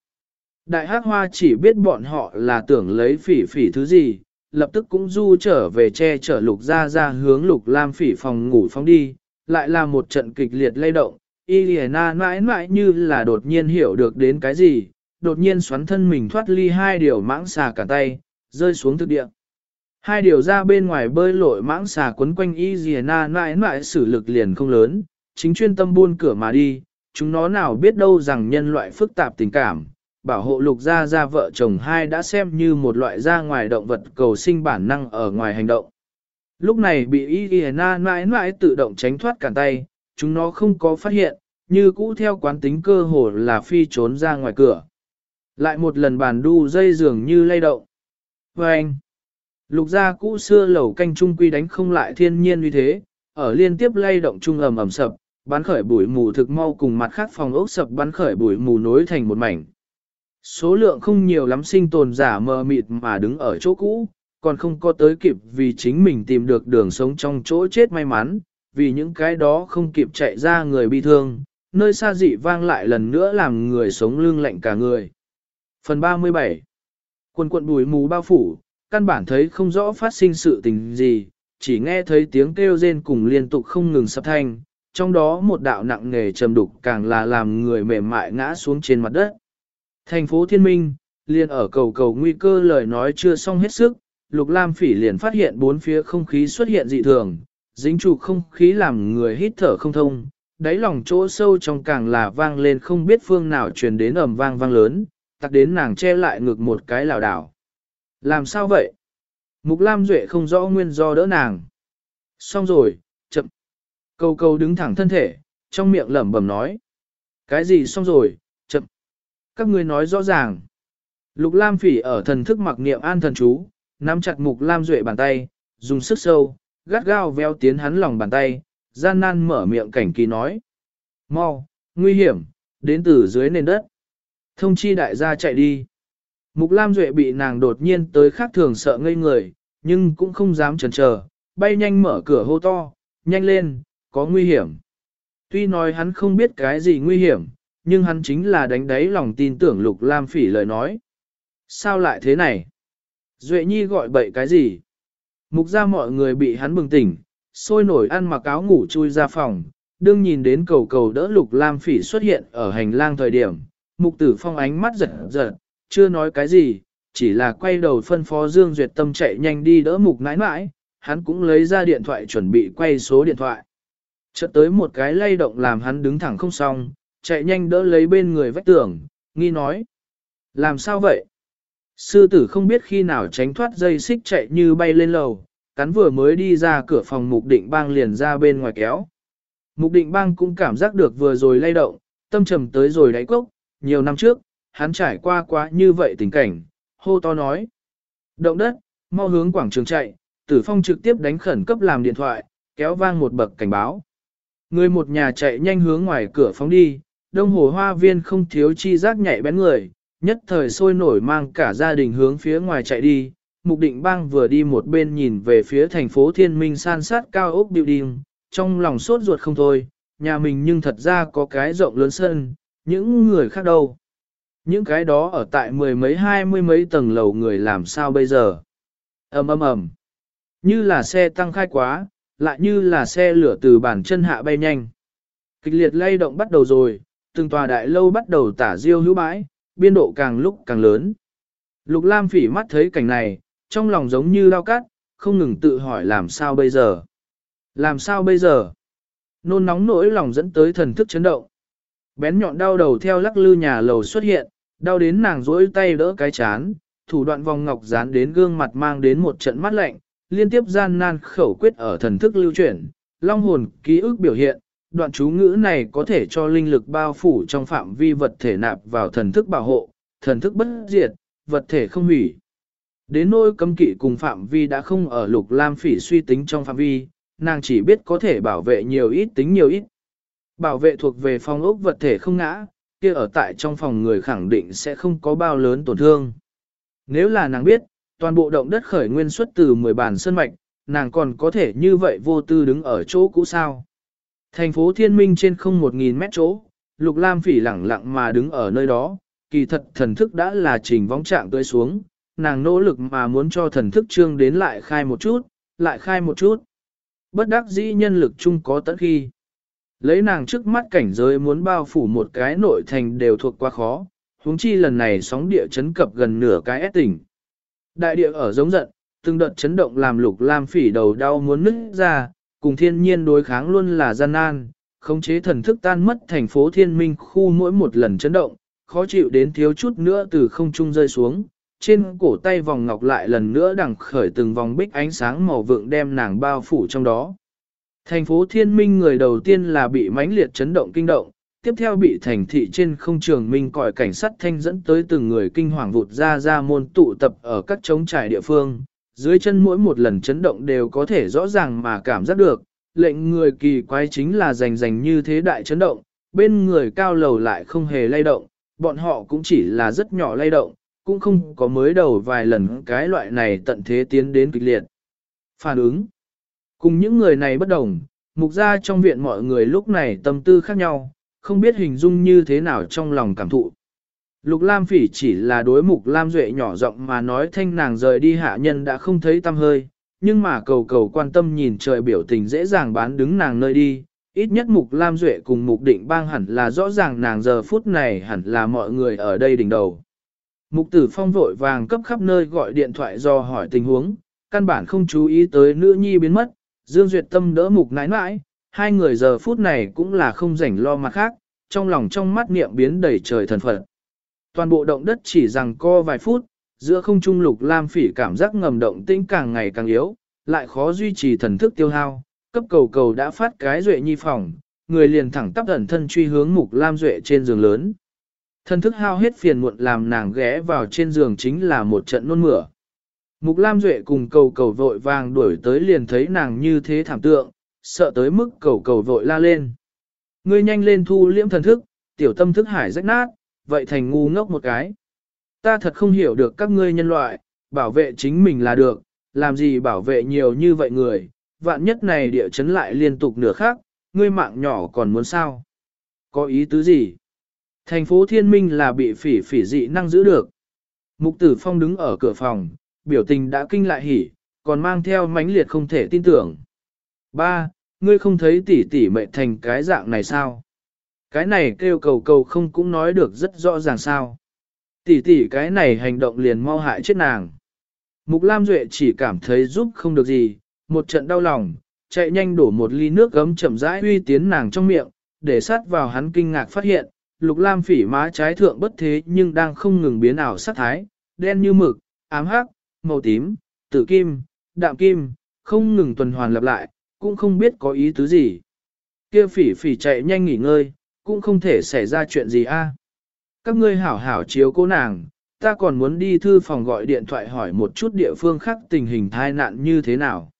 Đại hắc hoa chỉ biết bọn họ là tưởng lấy phỉ phỉ thứ gì, lập tức cũng du trở về che chở lục ra ra hướng lục lam phỉ phòng ngủ phóng đi, lại là một trận kịch liệt lay động, y lìa na mãi mãi như là đột nhiên hiểu được đến cái gì, đột nhiên xoắn thân mình thoát ly hai điều mãng xà cả tay, rơi xuống thực địa. Hai điều ra bên ngoài bơi lội mãng xà quấn quanh y dìa na nãi nãi sử lực liền không lớn, chính chuyên tâm buôn cửa mà đi, chúng nó nào biết đâu rằng nhân loại phức tạp tình cảm, bảo hộ lục gia gia vợ chồng hai đã xem như một loại ra ngoài động vật cầu sinh bản năng ở ngoài hành động. Lúc này bị y y na nãi nãi tự động tránh thoát cản tay, chúng nó không có phát hiện, như cũ theo quán tính cơ hồ là phi trốn ra ngoài cửa. Lại một lần bàn đu dây dường như lay động. Và anh, lục gia cũ xưa lầu canh trung quy đánh không lại thiên nhiên như thế, ở liên tiếp lay động trung ầm ầm sập, bắn khởi bụi mù thực mau cùng mặt khác phòng ốc sập bắn khởi bụi mù nối thành một mảnh. Số lượng không nhiều lắm sinh tồn giả mờ mịt mà đứng ở chỗ cũ, còn không có tới kịp vì chính mình tìm được đường sống trong chỗ chết may mắn, vì những cái đó không kịp chạy ra người bị thương, nơi xa dị vang lại lần nữa làm người sống lưng lạnh cả người. Phần 37 Quần quận bùi mù bao phủ, căn bản thấy không rõ phát sinh sự tình gì, chỉ nghe thấy tiếng kêu rên cùng liên tục không ngừng sập thanh, trong đó một đạo nặng nghề trầm đục càng là làm người mềm mại ngã xuống trên mặt đất. Thành phố Thiên Minh, liền ở cầu cầu nguy cơ lời nói chưa xong hết sức, Lục Lam Phỉ liền phát hiện bốn phía không khí xuất hiện dị thường, dính trụ không khí làm người hít thở không thông, đáy lòng chỗ sâu trong càng là vang lên không biết phương nào truyền đến ầm vang vang lớn, tặc đến nàng che lại ngực một cái lảo đảo. Làm sao vậy? Mục Lam Duệ không rõ nguyên do đỡ nàng. Xong rồi, chậm. Cầu cầu đứng thẳng thân thể, trong miệng lẩm bẩm nói. Cái gì xong rồi, chậm. Các ngươi nói rõ ràng. Lục Lam Phỉ ở thần thức mặc niệm an thần chú, nắm chặt Mục Lam Duệ bàn tay, dùng sức sâu, gắt gao véo tiến hắn lòng bàn tay, gian nan mở miệng cảnh kỳ nói. Mau, nguy hiểm, đến từ dưới nền đất. Thông chi đại gia chạy đi. Mục Lam Duệ bị nàng đột nhiên tới khác thường sợ ngây người, nhưng cũng không dám chần chờ, bay nhanh mở cửa hô to, nhanh lên, có nguy hiểm. Tuy nói hắn không biết cái gì nguy hiểm, nhưng hắn chính là đánh đáy lòng tin tưởng Lục Lam Phỉ lời nói. Sao lại thế này? Duệ Nhi gọi bậy cái gì? Mục ra mọi người bị hắn bừng tỉnh, sôi nổi ăn mặc áo ngủ chui ra phòng, đương nhìn đến cầu cầu đỡ Lục Lam Phỉ xuất hiện ở hành lang thời điểm. Mục tử phong ánh mắt giật giật, chưa nói cái gì, chỉ là quay đầu phân phó Dương Duyệt Tâm chạy nhanh đi đỡ mục nãi nãi, hắn cũng lấy ra điện thoại chuẩn bị quay số điện thoại. Chợt tới một cái lay động làm hắn đứng thẳng không xong, chạy nhanh đỡ lấy bên người vách tường, nghi nói. Làm sao vậy? Sư tử không biết khi nào tránh thoát dây xích chạy như bay lên lầu, cắn vừa mới đi ra cửa phòng mục định bang liền ra bên ngoài kéo. Mục định bang cũng cảm giác được vừa rồi lay động, tâm trầm tới rồi đáy cốc, nhiều năm trước, hắn trải qua quá như vậy tình cảnh, hô to nói. Động đất, mau hướng quảng trường chạy, tử phong trực tiếp đánh khẩn cấp làm điện thoại, kéo vang một bậc cảnh báo. Người một nhà chạy nhanh hướng ngoài cửa phóng đi, đông hồ hoa viên không thiếu chi giác nhạy bén người, nhất thời sôi nổi mang cả gia đình hướng phía ngoài chạy đi, Mục định bang vừa đi một bên nhìn về phía thành phố thiên minh san sát cao ốc building, trong lòng sốt ruột không thôi, nhà mình nhưng thật ra có cái rộng lớn sân, những người khác đâu. Những cái đó ở tại mười mấy hai mươi mấy tầng lầu người làm sao bây giờ? ầm ầm ầm, Như là xe tăng khai quá, lại như là xe lửa từ bản chân hạ bay nhanh. Kịch liệt lay động bắt đầu rồi, từng tòa đại lâu bắt đầu tả diêu hữu bãi, biên độ càng lúc càng lớn. Lục Lam phỉ mắt thấy cảnh này, trong lòng giống như lao cắt, không ngừng tự hỏi làm sao bây giờ. Làm sao bây giờ? Nôn nóng nỗi lòng dẫn tới thần thức chấn động. Bén nhọn đau đầu theo lắc lư nhà lầu xuất hiện, đau đến nàng rỗi tay đỡ cái chán, thủ đoạn vòng ngọc dán đến gương mặt mang đến một trận mắt lạnh, liên tiếp gian nan khẩu quyết ở thần thức lưu chuyển, long hồn ký ức biểu hiện, đoạn chú ngữ này có thể cho linh lực bao phủ trong phạm vi vật thể nạp vào thần thức bảo hộ, thần thức bất diệt, vật thể không hủy. Đến nỗi cấm kỵ cùng phạm vi đã không ở lục lam phỉ suy tính trong phạm vi, nàng chỉ biết có thể bảo vệ nhiều ít tính nhiều ít. Bảo vệ thuộc về phong ốc vật thể không ngã, kia ở tại trong phòng người khẳng định sẽ không có bao lớn tổn thương. Nếu là nàng biết, toàn bộ động đất khởi nguyên xuất từ 10 bản sơn mạch, nàng còn có thể như vậy vô tư đứng ở chỗ cũ sao. Thành phố thiên minh trên không 1.000 mét chỗ, Lục Lam phỉ lẳng lặng mà đứng ở nơi đó, kỳ thật thần thức đã là trình vóng trạng tới xuống, nàng nỗ lực mà muốn cho thần thức trương đến lại khai một chút, lại khai một chút. Bất đắc dĩ nhân lực chung có tận khi. Lấy nàng trước mắt cảnh giới muốn bao phủ một cái nội thành đều thuộc quá khó, huống chi lần này sóng địa chấn cập gần nửa cái ép tỉnh. Đại địa ở giống giận, từng đợt chấn động làm lục lam phỉ đầu đau muốn nứt ra, cùng thiên nhiên đối kháng luôn là gian nan, khống chế thần thức tan mất thành phố thiên minh khu mỗi một lần chấn động, khó chịu đến thiếu chút nữa từ không trung rơi xuống, trên cổ tay vòng ngọc lại lần nữa đằng khởi từng vòng bích ánh sáng màu vượng đem nàng bao phủ trong đó. Thành phố thiên minh người đầu tiên là bị mãnh liệt chấn động kinh động, tiếp theo bị thành thị trên không trường minh còi cảnh sát thanh dẫn tới từng người kinh hoàng vụt ra ra môn tụ tập ở các trống trải địa phương, dưới chân mỗi một lần chấn động đều có thể rõ ràng mà cảm giác được, lệnh người kỳ quái chính là rành rành như thế đại chấn động, bên người cao lầu lại không hề lay động, bọn họ cũng chỉ là rất nhỏ lay động, cũng không có mới đầu vài lần cái loại này tận thế tiến đến kịch liệt. Phản ứng Cùng những người này bất đồng, mục ra trong viện mọi người lúc này tâm tư khác nhau, không biết hình dung như thế nào trong lòng cảm thụ. Lục Lam Phỉ chỉ là đối mục Lam Duệ nhỏ giọng mà nói thanh nàng rời đi hạ nhân đã không thấy tâm hơi, nhưng mà cầu cầu quan tâm nhìn trời biểu tình dễ dàng bán đứng nàng nơi đi, ít nhất mục Lam Duệ cùng mục định bang hẳn là rõ ràng nàng giờ phút này hẳn là mọi người ở đây đỉnh đầu. Mục tử phong vội vàng cấp khắp nơi gọi điện thoại do hỏi tình huống, căn bản không chú ý tới nữ nhi biến mất, Dương Duyệt Tâm đỡ mục nãi nãi, hai người giờ phút này cũng là không rảnh lo mặt khác, trong lòng trong mắt niệm biến đầy trời thần phật. Toàn bộ động đất chỉ rằng co vài phút, giữa không trung lục lam phỉ cảm giác ngầm động tĩnh càng ngày càng yếu, lại khó duy trì thần thức tiêu hao, cấp cầu cầu đã phát cái duệ nhi phòng, người liền thẳng tắp ẩn thân truy hướng mục lam duệ trên giường lớn. Thần thức hao hết phiền muộn làm nàng ghé vào trên giường chính là một trận nôn mửa. Mục Lam Duệ cùng cầu cầu vội vàng đuổi tới liền thấy nàng như thế thảm tượng, sợ tới mức cầu cầu vội la lên. Ngươi nhanh lên thu liễm thần thức, tiểu tâm thức hải rách nát, vậy thành ngu ngốc một cái. Ta thật không hiểu được các ngươi nhân loại, bảo vệ chính mình là được, làm gì bảo vệ nhiều như vậy người, vạn nhất này địa chấn lại liên tục nửa khác, ngươi mạng nhỏ còn muốn sao? Có ý tứ gì? Thành phố thiên minh là bị phỉ phỉ dị năng giữ được. Mục tử phong đứng ở cửa phòng, biểu tình đã kinh lại hỉ, còn mang theo mãnh liệt không thể tin tưởng. Ba, ngươi không thấy tỷ tỷ mệt thành cái dạng này sao? Cái này kêu cầu cầu không cũng nói được rất rõ ràng sao. Tỷ tỷ cái này hành động liền mau hại chết nàng. Mục Lam Duệ chỉ cảm thấy giúp không được gì, một trận đau lòng, chạy nhanh đổ một ly nước gấm chậm rãi uy tiến nàng trong miệng, để sát vào hắn kinh ngạc phát hiện, Lục Lam phỉ má trái thượng bất thế nhưng đang không ngừng biến ảo sắc thái, đen như mực, ám hắc, màu tím, tử kim, đạm kim, không ngừng tuần hoàn lặp lại, cũng không biết có ý tứ gì. Kia phỉ phỉ chạy nhanh nghỉ ngơi, cũng không thể xảy ra chuyện gì a. Các ngươi hảo hảo chiếu cố nàng, ta còn muốn đi thư phòng gọi điện thoại hỏi một chút địa phương khác tình hình tai nạn như thế nào.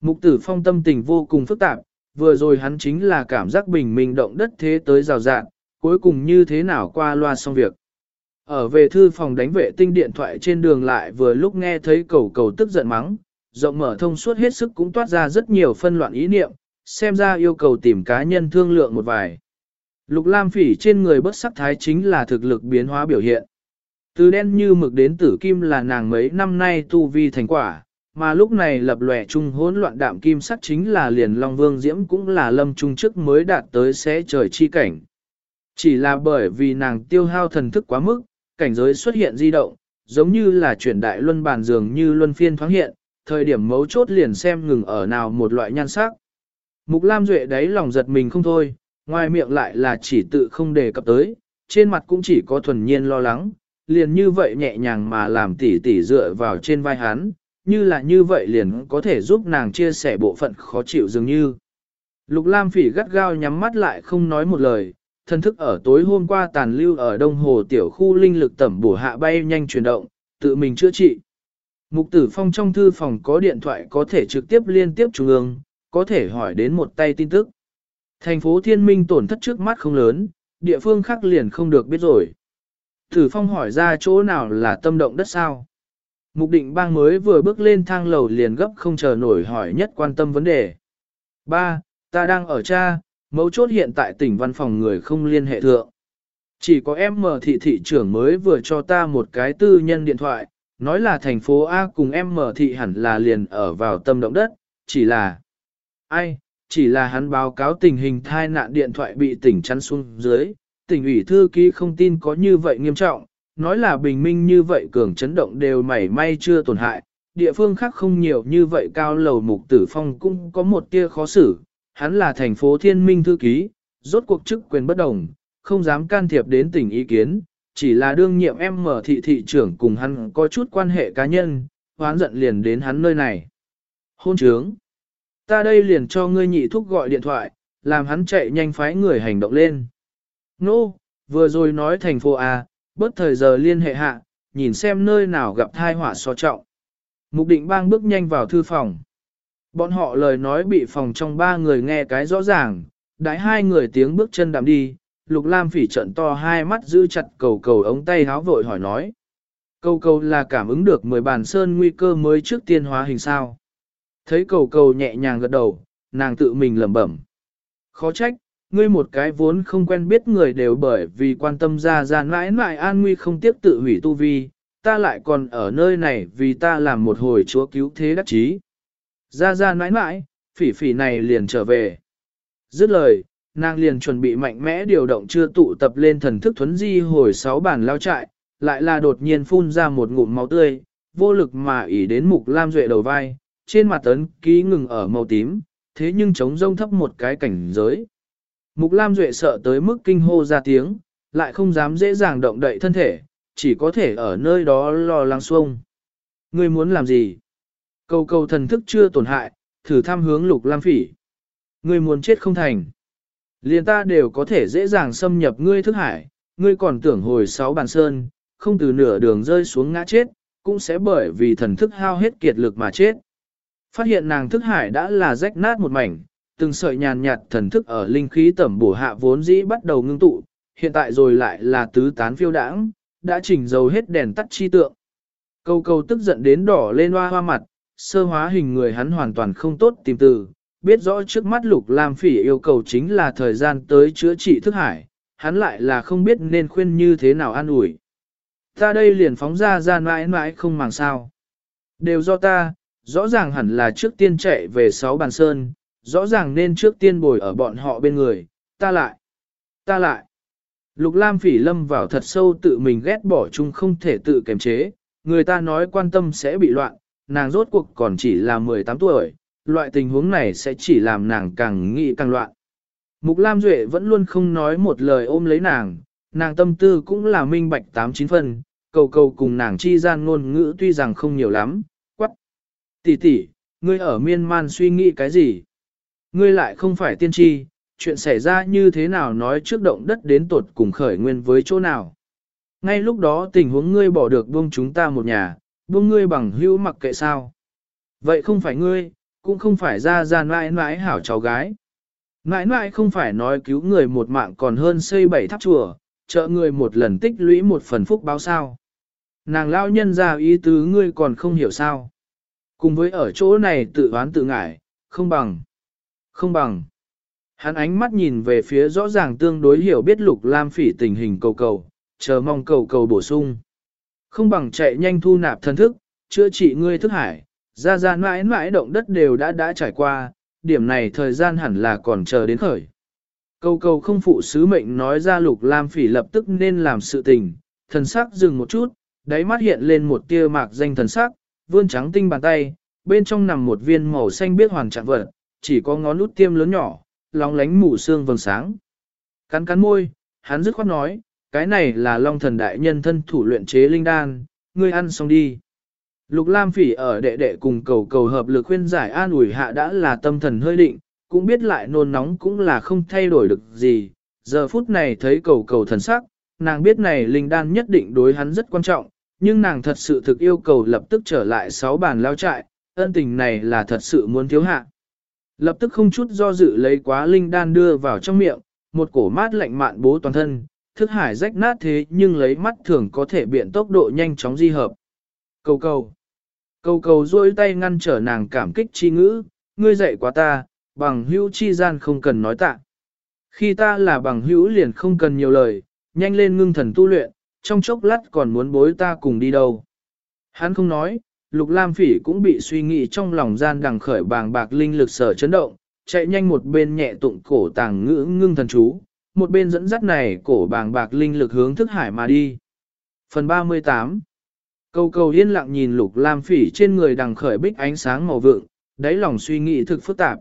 Mục tử phong tâm tình vô cùng phức tạp, vừa rồi hắn chính là cảm giác bình minh động đất thế tới rào rạng, cuối cùng như thế nào qua loa xong việc. Ở về thư phòng đánh vệ tinh điện thoại trên đường lại vừa lúc nghe thấy cầu cầu tức giận mắng, rộng mở thông suốt hết sức cũng toát ra rất nhiều phân loạn ý niệm, xem ra yêu cầu tìm cá nhân thương lượng một vài. Lục lam phỉ trên người bất sắc thái chính là thực lực biến hóa biểu hiện. Từ đen như mực đến tử kim là nàng mấy năm nay tu vi thành quả, mà lúc này lập lòe trung hỗn loạn đạm kim sắc chính là liền Long Vương Diễm cũng là lâm trung chức mới đạt tới xé trời chi cảnh. Chỉ là bởi vì nàng tiêu hao thần thức quá mức, cảnh giới xuất hiện di động, giống như là chuyển đại luân bàn dường như luân phiên thoáng hiện, thời điểm mấu chốt liền xem ngừng ở nào một loại nhan sắc. Mục Lam Duệ đấy lòng giật mình không thôi, ngoài miệng lại là chỉ tự không đề cập tới, trên mặt cũng chỉ có thuần nhiên lo lắng, liền như vậy nhẹ nhàng mà làm tỉ tỉ dựa vào trên vai hắn, như là như vậy liền có thể giúp nàng chia sẻ bộ phận khó chịu dường như. Lục Lam Phỉ gắt gao nhắm mắt lại không nói một lời, Thần thức ở tối hôm qua tàn lưu ở đông hồ tiểu khu linh lực tẩm bổ hạ bay nhanh chuyển động, tự mình chữa trị. Mục tử phong trong thư phòng có điện thoại có thể trực tiếp liên tiếp trung ương, có thể hỏi đến một tay tin tức. Thành phố thiên minh tổn thất trước mắt không lớn, địa phương khác liền không được biết rồi. Tử phong hỏi ra chỗ nào là tâm động đất sao. Mục định bang mới vừa bước lên thang lầu liền gấp không chờ nổi hỏi nhất quan tâm vấn đề. Ba, Ta đang ở cha, mấu chốt hiện tại tỉnh văn phòng người không liên hệ thượng. Chỉ có em mở thị thị trưởng mới vừa cho ta một cái tư nhân điện thoại, nói là thành phố A cùng em mở thị hẳn là liền ở vào tâm động đất, chỉ là... Ai, chỉ là hắn báo cáo tình hình thai nạn điện thoại bị tỉnh chắn xuống dưới, tỉnh ủy thư ký không tin có như vậy nghiêm trọng, nói là bình minh như vậy cường chấn động đều mảy may chưa tổn hại, địa phương khác không nhiều như vậy cao lầu mục tử phong cũng có một tia khó xử, hắn là thành phố thiên minh thư ký, rốt cuộc chức quyền bất đồng, không dám can thiệp đến tình ý kiến, chỉ là đương nhiệm em mở thị thị trưởng cùng hắn có chút quan hệ cá nhân, hoán giận liền đến hắn nơi này. Hôn trướng! Ta đây liền cho ngươi nhị thúc gọi điện thoại, làm hắn chạy nhanh phái người hành động lên. Nô, no, vừa rồi nói thành phố A, bớt thời giờ liên hệ hạ, nhìn xem nơi nào gặp thai họa so trọng. Mục định bang bước nhanh vào thư phòng. Bọn họ lời nói bị phòng trong ba người nghe cái rõ ràng, đãi hai người tiếng bước chân đạm đi, Lục Lam phỉ trận to hai mắt giữ chặt cầu cầu ống tay háo vội hỏi nói. Cầu cầu là cảm ứng được mười bàn sơn nguy cơ mới trước tiên hóa hình sao. Thấy cầu cầu nhẹ nhàng gật đầu, nàng tự mình lẩm bẩm. Khó trách, ngươi một cái vốn không quen biết người đều bởi vì quan tâm ra ra mãi mãi an nguy không tiếp tự hủy tu vi, ta lại còn ở nơi này vì ta làm một hồi chúa cứu thế đắc chí. Ra ra mãi mãi, phỉ phỉ này liền trở về. Dứt lời, nàng liền chuẩn bị mạnh mẽ điều động chưa tụ tập lên thần thức thuấn di hồi sáu bản lao trại, lại là đột nhiên phun ra một ngụm máu tươi, vô lực mà ỉ đến mục lam duệ đầu vai, trên mặt tấn ký ngừng ở màu tím, thế nhưng chống rông thấp một cái cảnh giới. Mục lam duệ sợ tới mức kinh hô ra tiếng, lại không dám dễ dàng động đậy thân thể, chỉ có thể ở nơi đó lo lắng xuông. Ngươi muốn làm gì? Cầu cầu thần thức chưa tổn hại, thử thăm hướng lục lam phỉ. Ngươi muốn chết không thành. Liền ta đều có thể dễ dàng xâm nhập ngươi thức hải, ngươi còn tưởng hồi sáu bàn sơn, không từ nửa đường rơi xuống ngã chết, cũng sẽ bởi vì thần thức hao hết kiệt lực mà chết. Phát hiện nàng thức hải đã là rách nát một mảnh, từng sợi nhàn nhạt thần thức ở linh khí tẩm bổ hạ vốn dĩ bắt đầu ngưng tụ, hiện tại rồi lại là tứ tán phiêu đãng, đã chỉnh dầu hết đèn tắt chi tượng. Câu câu tức giận đến đỏ lên hoa hoa mặt, sơ hóa hình người hắn hoàn toàn không tốt tìm từ, biết rõ trước mắt lục lam phỉ yêu cầu chính là thời gian tới chữa trị thức hải, hắn lại là không biết nên khuyên như thế nào an ủi. Ta đây liền phóng ra ra mãi mãi không màng sao. Đều do ta, rõ ràng hẳn là trước tiên chạy về sáu bàn sơn, rõ ràng nên trước tiên bồi ở bọn họ bên người, ta lại, ta lại. Lục Lam phỉ lâm vào thật sâu tự mình ghét bỏ chung không thể tự kiềm chế, người ta nói quan tâm sẽ bị loạn, nàng rốt cuộc còn chỉ là 18 tuổi, loại tình huống này sẽ chỉ làm nàng càng nghĩ càng loạn. Mục Lam Duệ vẫn luôn không nói một lời ôm lấy nàng, nàng tâm tư cũng là minh bạch tám chín phần, cầu cầu cùng nàng chi gian ngôn ngữ tuy rằng không nhiều lắm, quắc. Tỷ tỷ, ngươi ở miên man suy nghĩ cái gì? Ngươi lại không phải tiên tri, chuyện xảy ra như thế nào nói trước động đất đến tột cùng khởi nguyên với chỗ nào? Ngay lúc đó tình huống ngươi bỏ được buông chúng ta một nhà, buông ngươi bằng hữu mặc kệ sao? Vậy không phải ngươi, cũng không phải ra ra mãi mãi hảo cháu gái. Mãi mãi không phải nói cứu người một mạng còn hơn xây bảy tháp chùa, trợ người một lần tích lũy một phần phúc báo sao. Nàng lao nhân ra ý tứ ngươi còn không hiểu sao. Cùng với ở chỗ này tự oán tự ngại, không bằng. Không bằng. Hắn ánh mắt nhìn về phía rõ ràng tương đối hiểu biết lục lam phỉ tình hình cầu cầu, chờ mong cầu cầu bổ sung. Không bằng chạy nhanh thu nạp thần thức, chữa trị ngươi thức hải, ra ra mãi mãi động đất đều đã đã trải qua, điểm này thời gian hẳn là còn chờ đến khởi. Câu câu không phụ sứ mệnh nói ra lục lam phỉ lập tức nên làm sự tình, thần sắc dừng một chút, đáy mắt hiện lên một tia mạc danh thần sắc, vươn trắng tinh bàn tay, bên trong nằm một viên màu xanh biết hoàn trạng vật, chỉ có ngón út tiêm lớn nhỏ, lóng lánh mù xương vầng sáng. Cắn cắn môi, hắn dứt khoát nói, cái này là long thần đại nhân thân thủ luyện chế linh đan, ngươi ăn xong đi. Lục Lam Phỉ ở đệ đệ cùng cầu cầu hợp lực khuyên giải an ủi hạ đã là tâm thần hơi định, cũng biết lại nôn nóng cũng là không thay đổi được gì. Giờ phút này thấy cầu cầu thần sắc, nàng biết này linh đan nhất định đối hắn rất quan trọng, nhưng nàng thật sự thực yêu cầu lập tức trở lại sáu bàn lao trại, ân tình này là thật sự muốn thiếu hạ. Lập tức không chút do dự lấy quá linh đan đưa vào trong miệng, một cổ mát lạnh mạn bố toàn thân, thức hải rách nát thế nhưng lấy mắt thường có thể biện tốc độ nhanh chóng di hợp. Cầu cầu. Cầu cầu duỗi tay ngăn trở nàng cảm kích chi ngữ, ngươi dạy quá ta, bằng hữu chi gian không cần nói tạ. Khi ta là bằng hữu liền không cần nhiều lời, nhanh lên ngưng thần tu luyện, trong chốc lát còn muốn bối ta cùng đi đâu. Hắn không nói, Lục Lam Phỉ cũng bị suy nghĩ trong lòng gian đằng khởi bàng bạc linh lực sở chấn động, chạy nhanh một bên nhẹ tụng cổ tàng ngữ ngưng thần chú, một bên dẫn dắt này cổ bàng bạc linh lực hướng thức hải mà đi. Phần 38 câu cầu yên lặng nhìn Lục Lam Phỉ trên người đằng khởi bích ánh sáng màu vượng, đáy lòng suy nghĩ thực phức tạp.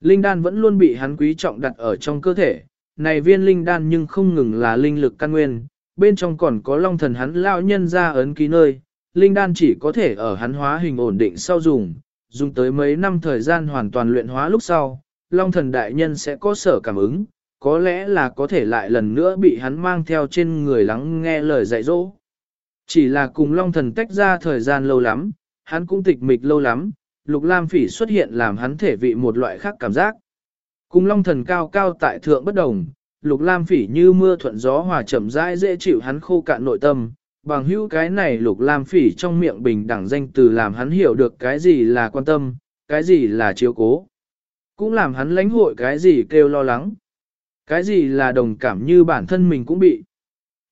Linh đan vẫn luôn bị hắn quý trọng đặt ở trong cơ thể, này viên linh đan nhưng không ngừng là linh lực căn nguyên, bên trong còn có long thần hắn lao nhân ra ấn ký nơi, linh đan chỉ có thể ở hắn hóa hình ổn định sau dùng, dùng tới mấy năm thời gian hoàn toàn luyện hóa lúc sau, long thần đại nhân sẽ có sở cảm ứng, có lẽ là có thể lại lần nữa bị hắn mang theo trên người lắng nghe lời dạy dỗ. Chỉ là cùng long thần tách ra thời gian lâu lắm, hắn cũng tịch mịch lâu lắm, lục lam phỉ xuất hiện làm hắn thể vị một loại khác cảm giác. Cùng long thần cao cao tại thượng bất đồng, lục lam phỉ như mưa thuận gió hòa chậm rãi dễ chịu hắn khô cạn nội tâm, bằng hữu cái này lục lam phỉ trong miệng bình đẳng danh từ làm hắn hiểu được cái gì là quan tâm, cái gì là chiếu cố. Cũng làm hắn lãnh hội cái gì kêu lo lắng. Cái gì là đồng cảm như bản thân mình cũng bị.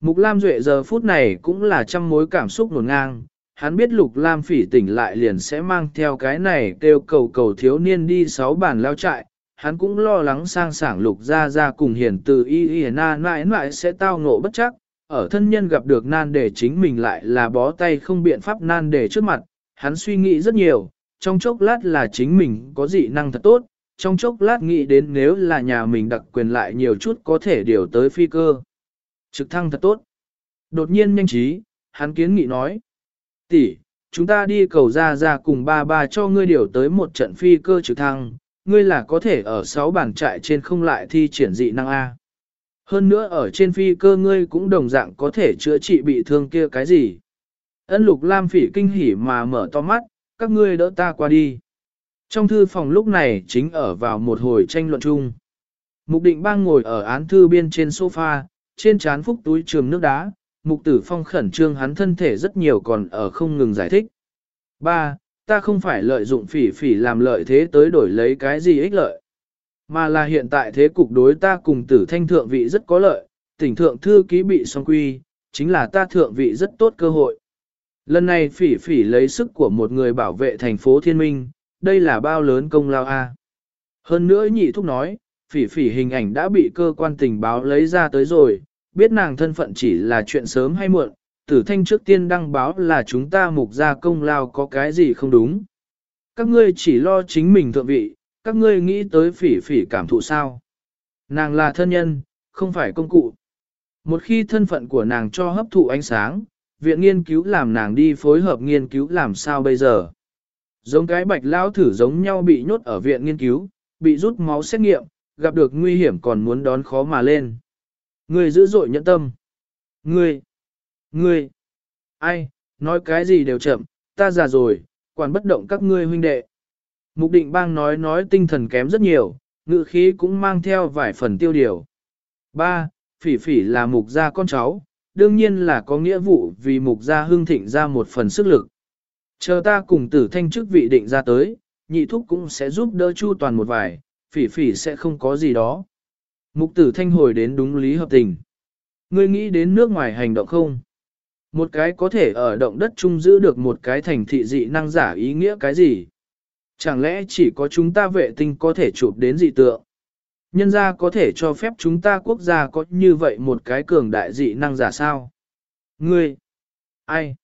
Mục Lam Duệ giờ phút này cũng là trăm mối cảm xúc nổn ngang, hắn biết Lục Lam Phỉ tỉnh lại liền sẽ mang theo cái này kêu cầu cầu thiếu niên đi sáu bản lao trại, hắn cũng lo lắng sang sảng Lục ra ra cùng hiển từ y y na mãi mãi sẽ tao ngộ bất chắc, ở thân nhân gặp được nan để chính mình lại là bó tay không biện pháp nan để trước mặt, hắn suy nghĩ rất nhiều, trong chốc lát là chính mình có dị năng thật tốt, trong chốc lát nghĩ đến nếu là nhà mình đặc quyền lại nhiều chút có thể điều tới phi cơ. Trực thăng thật tốt. Đột nhiên nhanh trí, hắn kiến nghị nói. tỷ, chúng ta đi cầu ra ra cùng ba ba cho ngươi điều tới một trận phi cơ trực thăng, ngươi là có thể ở sáu bản trại trên không lại thi triển dị năng A. Hơn nữa ở trên phi cơ ngươi cũng đồng dạng có thể chữa trị bị thương kia cái gì. Ân lục lam phỉ kinh hỉ mà mở to mắt, các ngươi đỡ ta qua đi. Trong thư phòng lúc này chính ở vào một hồi tranh luận chung. Mục định bang ngồi ở án thư biên trên sofa, trên chán phúc túi trường nước đá, mục tử phong khẩn trương hắn thân thể rất nhiều còn ở không ngừng giải thích. Ba, Ta không phải lợi dụng phỉ phỉ làm lợi thế tới đổi lấy cái gì ích lợi. Mà là hiện tại thế cục đối ta cùng tử thanh thượng vị rất có lợi, tỉnh thượng thư ký bị song quy, chính là ta thượng vị rất tốt cơ hội. Lần này phỉ phỉ lấy sức của một người bảo vệ thành phố thiên minh, đây là bao lớn công lao a. Hơn nữa nhị thúc nói, phỉ phỉ hình ảnh đã bị cơ quan tình báo lấy ra tới rồi, biết nàng thân phận chỉ là chuyện sớm hay muộn, tử thanh trước tiên đăng báo là chúng ta mục ra công lao có cái gì không đúng. Các ngươi chỉ lo chính mình thượng vị, các ngươi nghĩ tới phỉ phỉ cảm thụ sao. Nàng là thân nhân, không phải công cụ. Một khi thân phận của nàng cho hấp thụ ánh sáng, viện nghiên cứu làm nàng đi phối hợp nghiên cứu làm sao bây giờ. Giống cái bạch lao thử giống nhau bị nhốt ở viện nghiên cứu, bị rút máu xét nghiệm, gặp được nguy hiểm còn muốn đón khó mà lên. Người dữ dội nhẫn tâm. Ngươi, ngươi, ai, nói cái gì đều chậm, ta già rồi, quản bất động các ngươi huynh đệ. Mục định bang nói nói tinh thần kém rất nhiều, ngữ khí cũng mang theo vài phần tiêu điều. Ba, phỉ phỉ là mục gia con cháu, đương nhiên là có nghĩa vụ vì mục gia hương thịnh ra một phần sức lực. Chờ ta cùng tử thanh chức vị định ra tới, nhị thúc cũng sẽ giúp đỡ chu toàn một vài, phỉ phỉ sẽ không có gì đó. Mục tử thanh hồi đến đúng lý hợp tình. Ngươi nghĩ đến nước ngoài hành động không? Một cái có thể ở động đất chung giữ được một cái thành thị dị năng giả ý nghĩa cái gì? Chẳng lẽ chỉ có chúng ta vệ tinh có thể chụp đến dị tượng? Nhân gia có thể cho phép chúng ta quốc gia có như vậy một cái cường đại dị năng giả sao? Ngươi? Ai?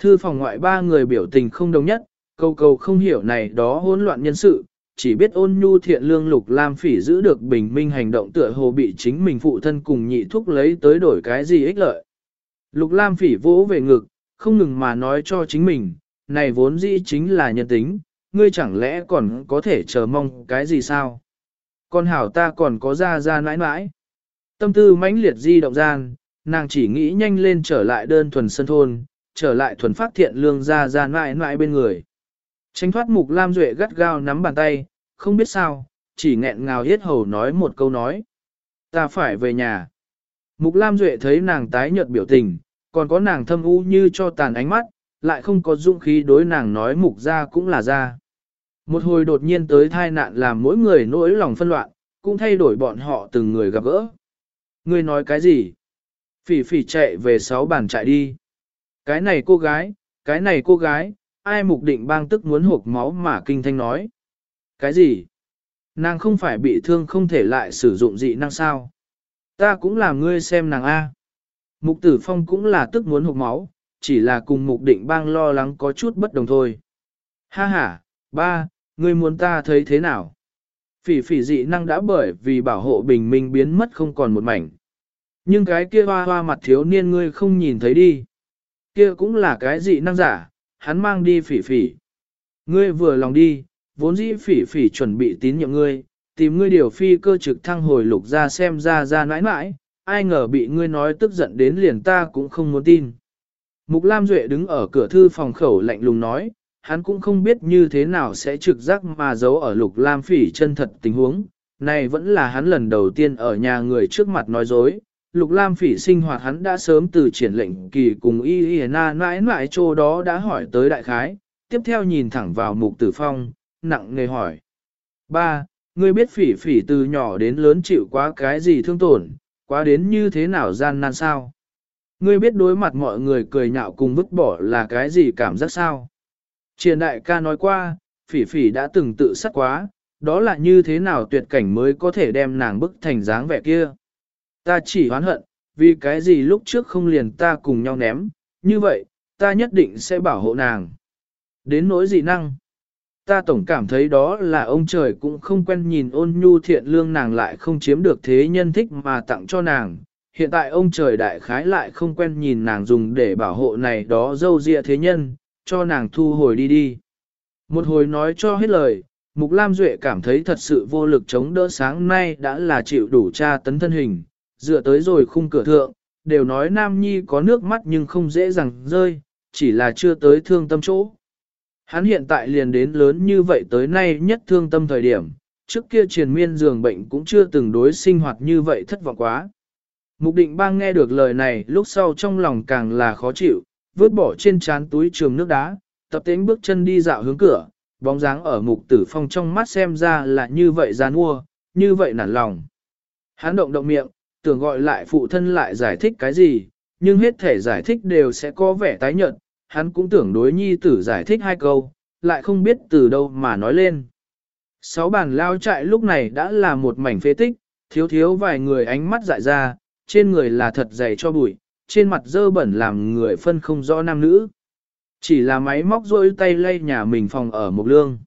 Thư phòng ngoại ba người biểu tình không đồng nhất, câu câu không hiểu này đó hỗn loạn nhân sự, chỉ biết ôn nhu thiện lương lục lam phỉ giữ được bình minh hành động tựa hồ bị chính mình phụ thân cùng nhị thúc lấy tới đổi cái gì ích lợi. Lục lam phỉ vỗ về ngực, không ngừng mà nói cho chính mình, này vốn dĩ chính là nhân tính, ngươi chẳng lẽ còn có thể chờ mong cái gì sao? Con hảo ta còn có ra ra nãi nãi. Tâm tư mãnh liệt di động gian, nàng chỉ nghĩ nhanh lên trở lại đơn thuần sân thôn, trở lại thuần phát thiện lương ra ra mãi mãi bên người. tránh thoát mục Lam Duệ gắt gao nắm bàn tay, không biết sao, chỉ nghẹn ngào hết hầu nói một câu nói. Ta phải về nhà. Mục Lam Duệ thấy nàng tái nhợt biểu tình, còn có nàng thâm u như cho tàn ánh mắt, lại không có dũng khí đối nàng nói mục ra cũng là ra. Một hồi đột nhiên tới thai nạn làm mỗi người nỗi lòng phân loạn, cũng thay đổi bọn họ từng người gặp gỡ. Ngươi nói cái gì? Phỉ phỉ chạy về sáu bàn chạy đi. Cái này cô gái, cái này cô gái, ai mục định bang tức muốn hộp máu mà kinh thanh nói. Cái gì? Nàng không phải bị thương không thể lại sử dụng dị năng sao? Ta cũng làm ngươi xem nàng A. Mục tử phong cũng là tức muốn hộp máu, chỉ là cùng mục định bang lo lắng có chút bất đồng thôi. Ha ha, ba, ngươi muốn ta thấy thế nào? Phỉ phỉ dị năng đã bởi vì bảo hộ bình minh biến mất không còn một mảnh. Nhưng cái kia hoa hoa mặt thiếu niên ngươi không nhìn thấy đi. Kia cũng là cái dị năng giả, hắn mang đi phỉ phỉ. Ngươi vừa lòng đi, vốn dĩ phỉ phỉ chuẩn bị tín nhiệm ngươi, tìm ngươi điều phi cơ trực thăng hồi lục ra xem ra ra nãi nãi, ai ngờ bị ngươi nói tức giận đến liền ta cũng không muốn tin. Mục Lam Duệ đứng ở cửa thư phòng khẩu lạnh lùng nói, hắn cũng không biết như thế nào sẽ trực giác mà giấu ở lục lam phỉ chân thật tình huống. Này vẫn là hắn lần đầu tiên ở nhà người trước mặt nói dối. Lục Lam phỉ sinh hoạt hắn đã sớm từ triển lệnh kỳ cùng y y na mãi mãi chỗ đó đã hỏi tới đại khái, tiếp theo nhìn thẳng vào mục tử phong, nặng nề hỏi. Ba, ngươi biết phỉ phỉ từ nhỏ đến lớn chịu quá cái gì thương tổn, quá đến như thế nào gian nan sao? Ngươi biết đối mặt mọi người cười nhạo cùng vứt bỏ là cái gì cảm giác sao? Triển đại ca nói qua, phỉ phỉ đã từng tự sát quá, đó là như thế nào tuyệt cảnh mới có thể đem nàng bức thành dáng vẻ kia. Ta chỉ hoán hận, vì cái gì lúc trước không liền ta cùng nhau ném, như vậy, ta nhất định sẽ bảo hộ nàng. Đến nỗi dị năng, ta tổng cảm thấy đó là ông trời cũng không quen nhìn ôn nhu thiện lương nàng lại không chiếm được thế nhân thích mà tặng cho nàng. Hiện tại ông trời đại khái lại không quen nhìn nàng dùng để bảo hộ này đó dâu dịa thế nhân, cho nàng thu hồi đi đi. Một hồi nói cho hết lời, Mục Lam Duệ cảm thấy thật sự vô lực chống đỡ sáng nay đã là chịu đủ tra tấn thân hình, dựa tới rồi khung cửa thượng, đều nói Nam Nhi có nước mắt nhưng không dễ dàng rơi, chỉ là chưa tới thương tâm chỗ. Hắn hiện tại liền đến lớn như vậy tới nay nhất thương tâm thời điểm, trước kia triền miên giường bệnh cũng chưa từng đối sinh hoạt như vậy thất vọng quá. Mục định bang nghe được lời này lúc sau trong lòng càng là khó chịu, vứt bỏ trên trán túi trường nước đá, tập tính bước chân đi dạo hướng cửa, bóng dáng ở mục tử phong trong mắt xem ra là như vậy gian mua, như vậy nản lòng. Hắn động động miệng, tưởng gọi lại phụ thân lại giải thích cái gì, nhưng hết thể giải thích đều sẽ có vẻ tái nhợt, hắn cũng tưởng đối nhi tử giải thích hai câu, lại không biết từ đâu mà nói lên. Sáu bàn lao trại lúc này đã là một mảnh phế tích, thiếu thiếu vài người ánh mắt dại ra, trên người là thật dày cho bụi, trên mặt dơ bẩn làm người phân không rõ nam nữ. Chỉ là máy móc rôi tay lay nhà mình phòng ở một lương.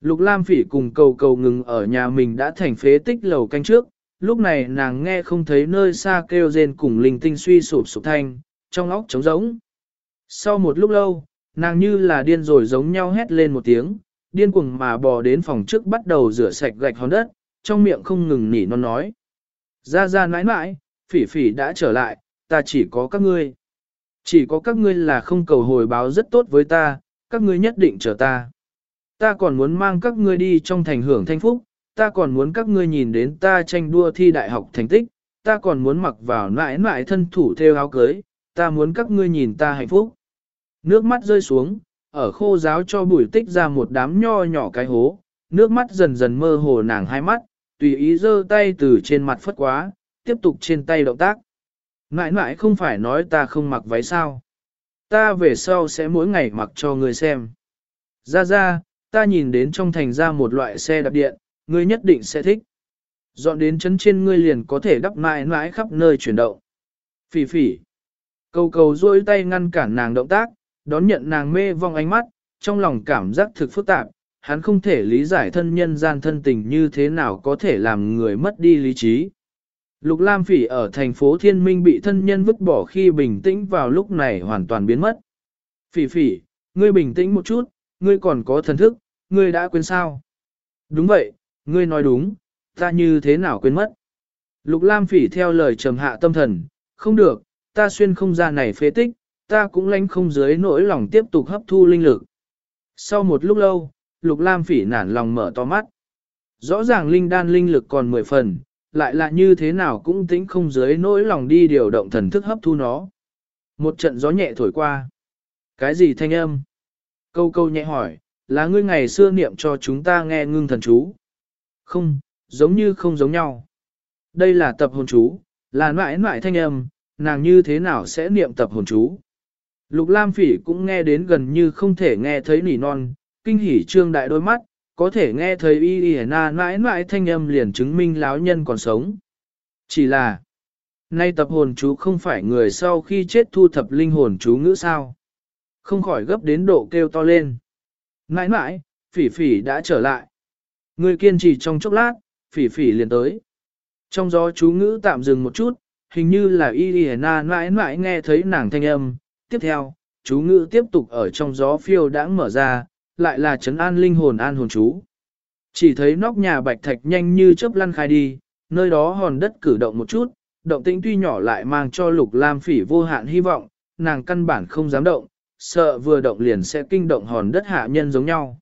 Lục Lam Phỉ cùng cầu cầu ngừng ở nhà mình đã thành phế tích lầu canh trước, lúc này nàng nghe không thấy nơi xa kêu rên cùng linh tinh suy sụp sụp thanh, trong óc trống rỗng. Sau một lúc lâu, nàng như là điên rồi giống nhau hét lên một tiếng, điên cuồng mà bò đến phòng trước bắt đầu rửa sạch gạch hòn đất, trong miệng không ngừng nỉ non nói. Ra ra nãi nãi, phỉ phỉ đã trở lại, ta chỉ có các ngươi. Chỉ có các ngươi là không cầu hồi báo rất tốt với ta, các ngươi nhất định chờ ta. Ta còn muốn mang các ngươi đi trong thành hưởng thanh phúc, ta còn muốn các ngươi nhìn đến ta tranh đua thi đại học thành tích, ta còn muốn mặc vào nãi nãi thân thủ theo áo cưới, ta muốn các ngươi nhìn ta hạnh phúc. Nước mắt rơi xuống, ở khô giáo cho bùi tích ra một đám nho nhỏ cái hố, nước mắt dần dần mơ hồ nàng hai mắt, tùy ý giơ tay từ trên mặt phất quá, tiếp tục trên tay động tác. Nãi nãi không phải nói ta không mặc váy sao. Ta về sau sẽ mỗi ngày mặc cho người xem. Ra ra, ta nhìn đến trong thành ra một loại xe đạp điện, ngươi nhất định sẽ thích. Dọn đến chân trên ngươi liền có thể đắp mãi mãi khắp nơi chuyển động. Phỉ phỉ. Cầu cầu duỗi tay ngăn cản nàng động tác, đón nhận nàng mê vong ánh mắt, trong lòng cảm giác thực phức tạp, hắn không thể lý giải thân nhân gian thân tình như thế nào có thể làm người mất đi lý trí. Lục Lam Phỉ ở thành phố Thiên Minh bị thân nhân vứt bỏ khi bình tĩnh vào lúc này hoàn toàn biến mất. Phỉ phỉ, ngươi bình tĩnh một chút, ngươi còn có thần thức, ngươi đã quên sao? Đúng vậy, ngươi nói đúng, ta như thế nào quên mất? Lục Lam Phỉ theo lời trầm hạ tâm thần, không được, ta xuyên không ra này phế tích, ta cũng lánh không dưới nỗi lòng tiếp tục hấp thu linh lực. Sau một lúc lâu, Lục Lam Phỉ nản lòng mở to mắt. Rõ ràng linh đan linh lực còn 10 phần, lại là như thế nào cũng tính không dưới nỗi lòng đi điều động thần thức hấp thu nó. Một trận gió nhẹ thổi qua. Cái gì thanh âm? Câu câu nhẹ hỏi, là ngươi ngày xưa niệm cho chúng ta nghe ngưng thần chú. Không, giống như không giống nhau. Đây là tập hồn chú, là mãi mãi thanh âm, nàng như thế nào sẽ niệm tập hồn chú. Lục Lam Phỉ cũng nghe đến gần như không thể nghe thấy nỉ non, kinh hỉ trương đại đôi mắt, có thể nghe thấy y y na mãi mãi thanh âm liền chứng minh lão nhân còn sống. Chỉ là, nay tập hồn chú không phải người sau khi chết thu thập linh hồn chú ngữ sao. Không khỏi gấp đến độ kêu to lên. Mãi mãi, phỉ phỉ đã trở lại. Người kiên trì trong chốc lát, phỉ phỉ liền tới. Trong gió chú ngữ tạm dừng một chút, hình như là Iliana mãi mãi nghe thấy nàng thanh âm. Tiếp theo, chú ngữ tiếp tục ở trong gió phiêu đãng mở ra, lại là trấn an linh hồn an hồn chú. Chỉ thấy nóc nhà bạch thạch nhanh như chớp lăn khai đi, nơi đó hòn đất cử động một chút, động tĩnh tuy nhỏ lại mang cho lục lam phỉ vô hạn hy vọng, nàng căn bản không dám động, sợ vừa động liền sẽ kinh động hòn đất hạ nhân giống nhau.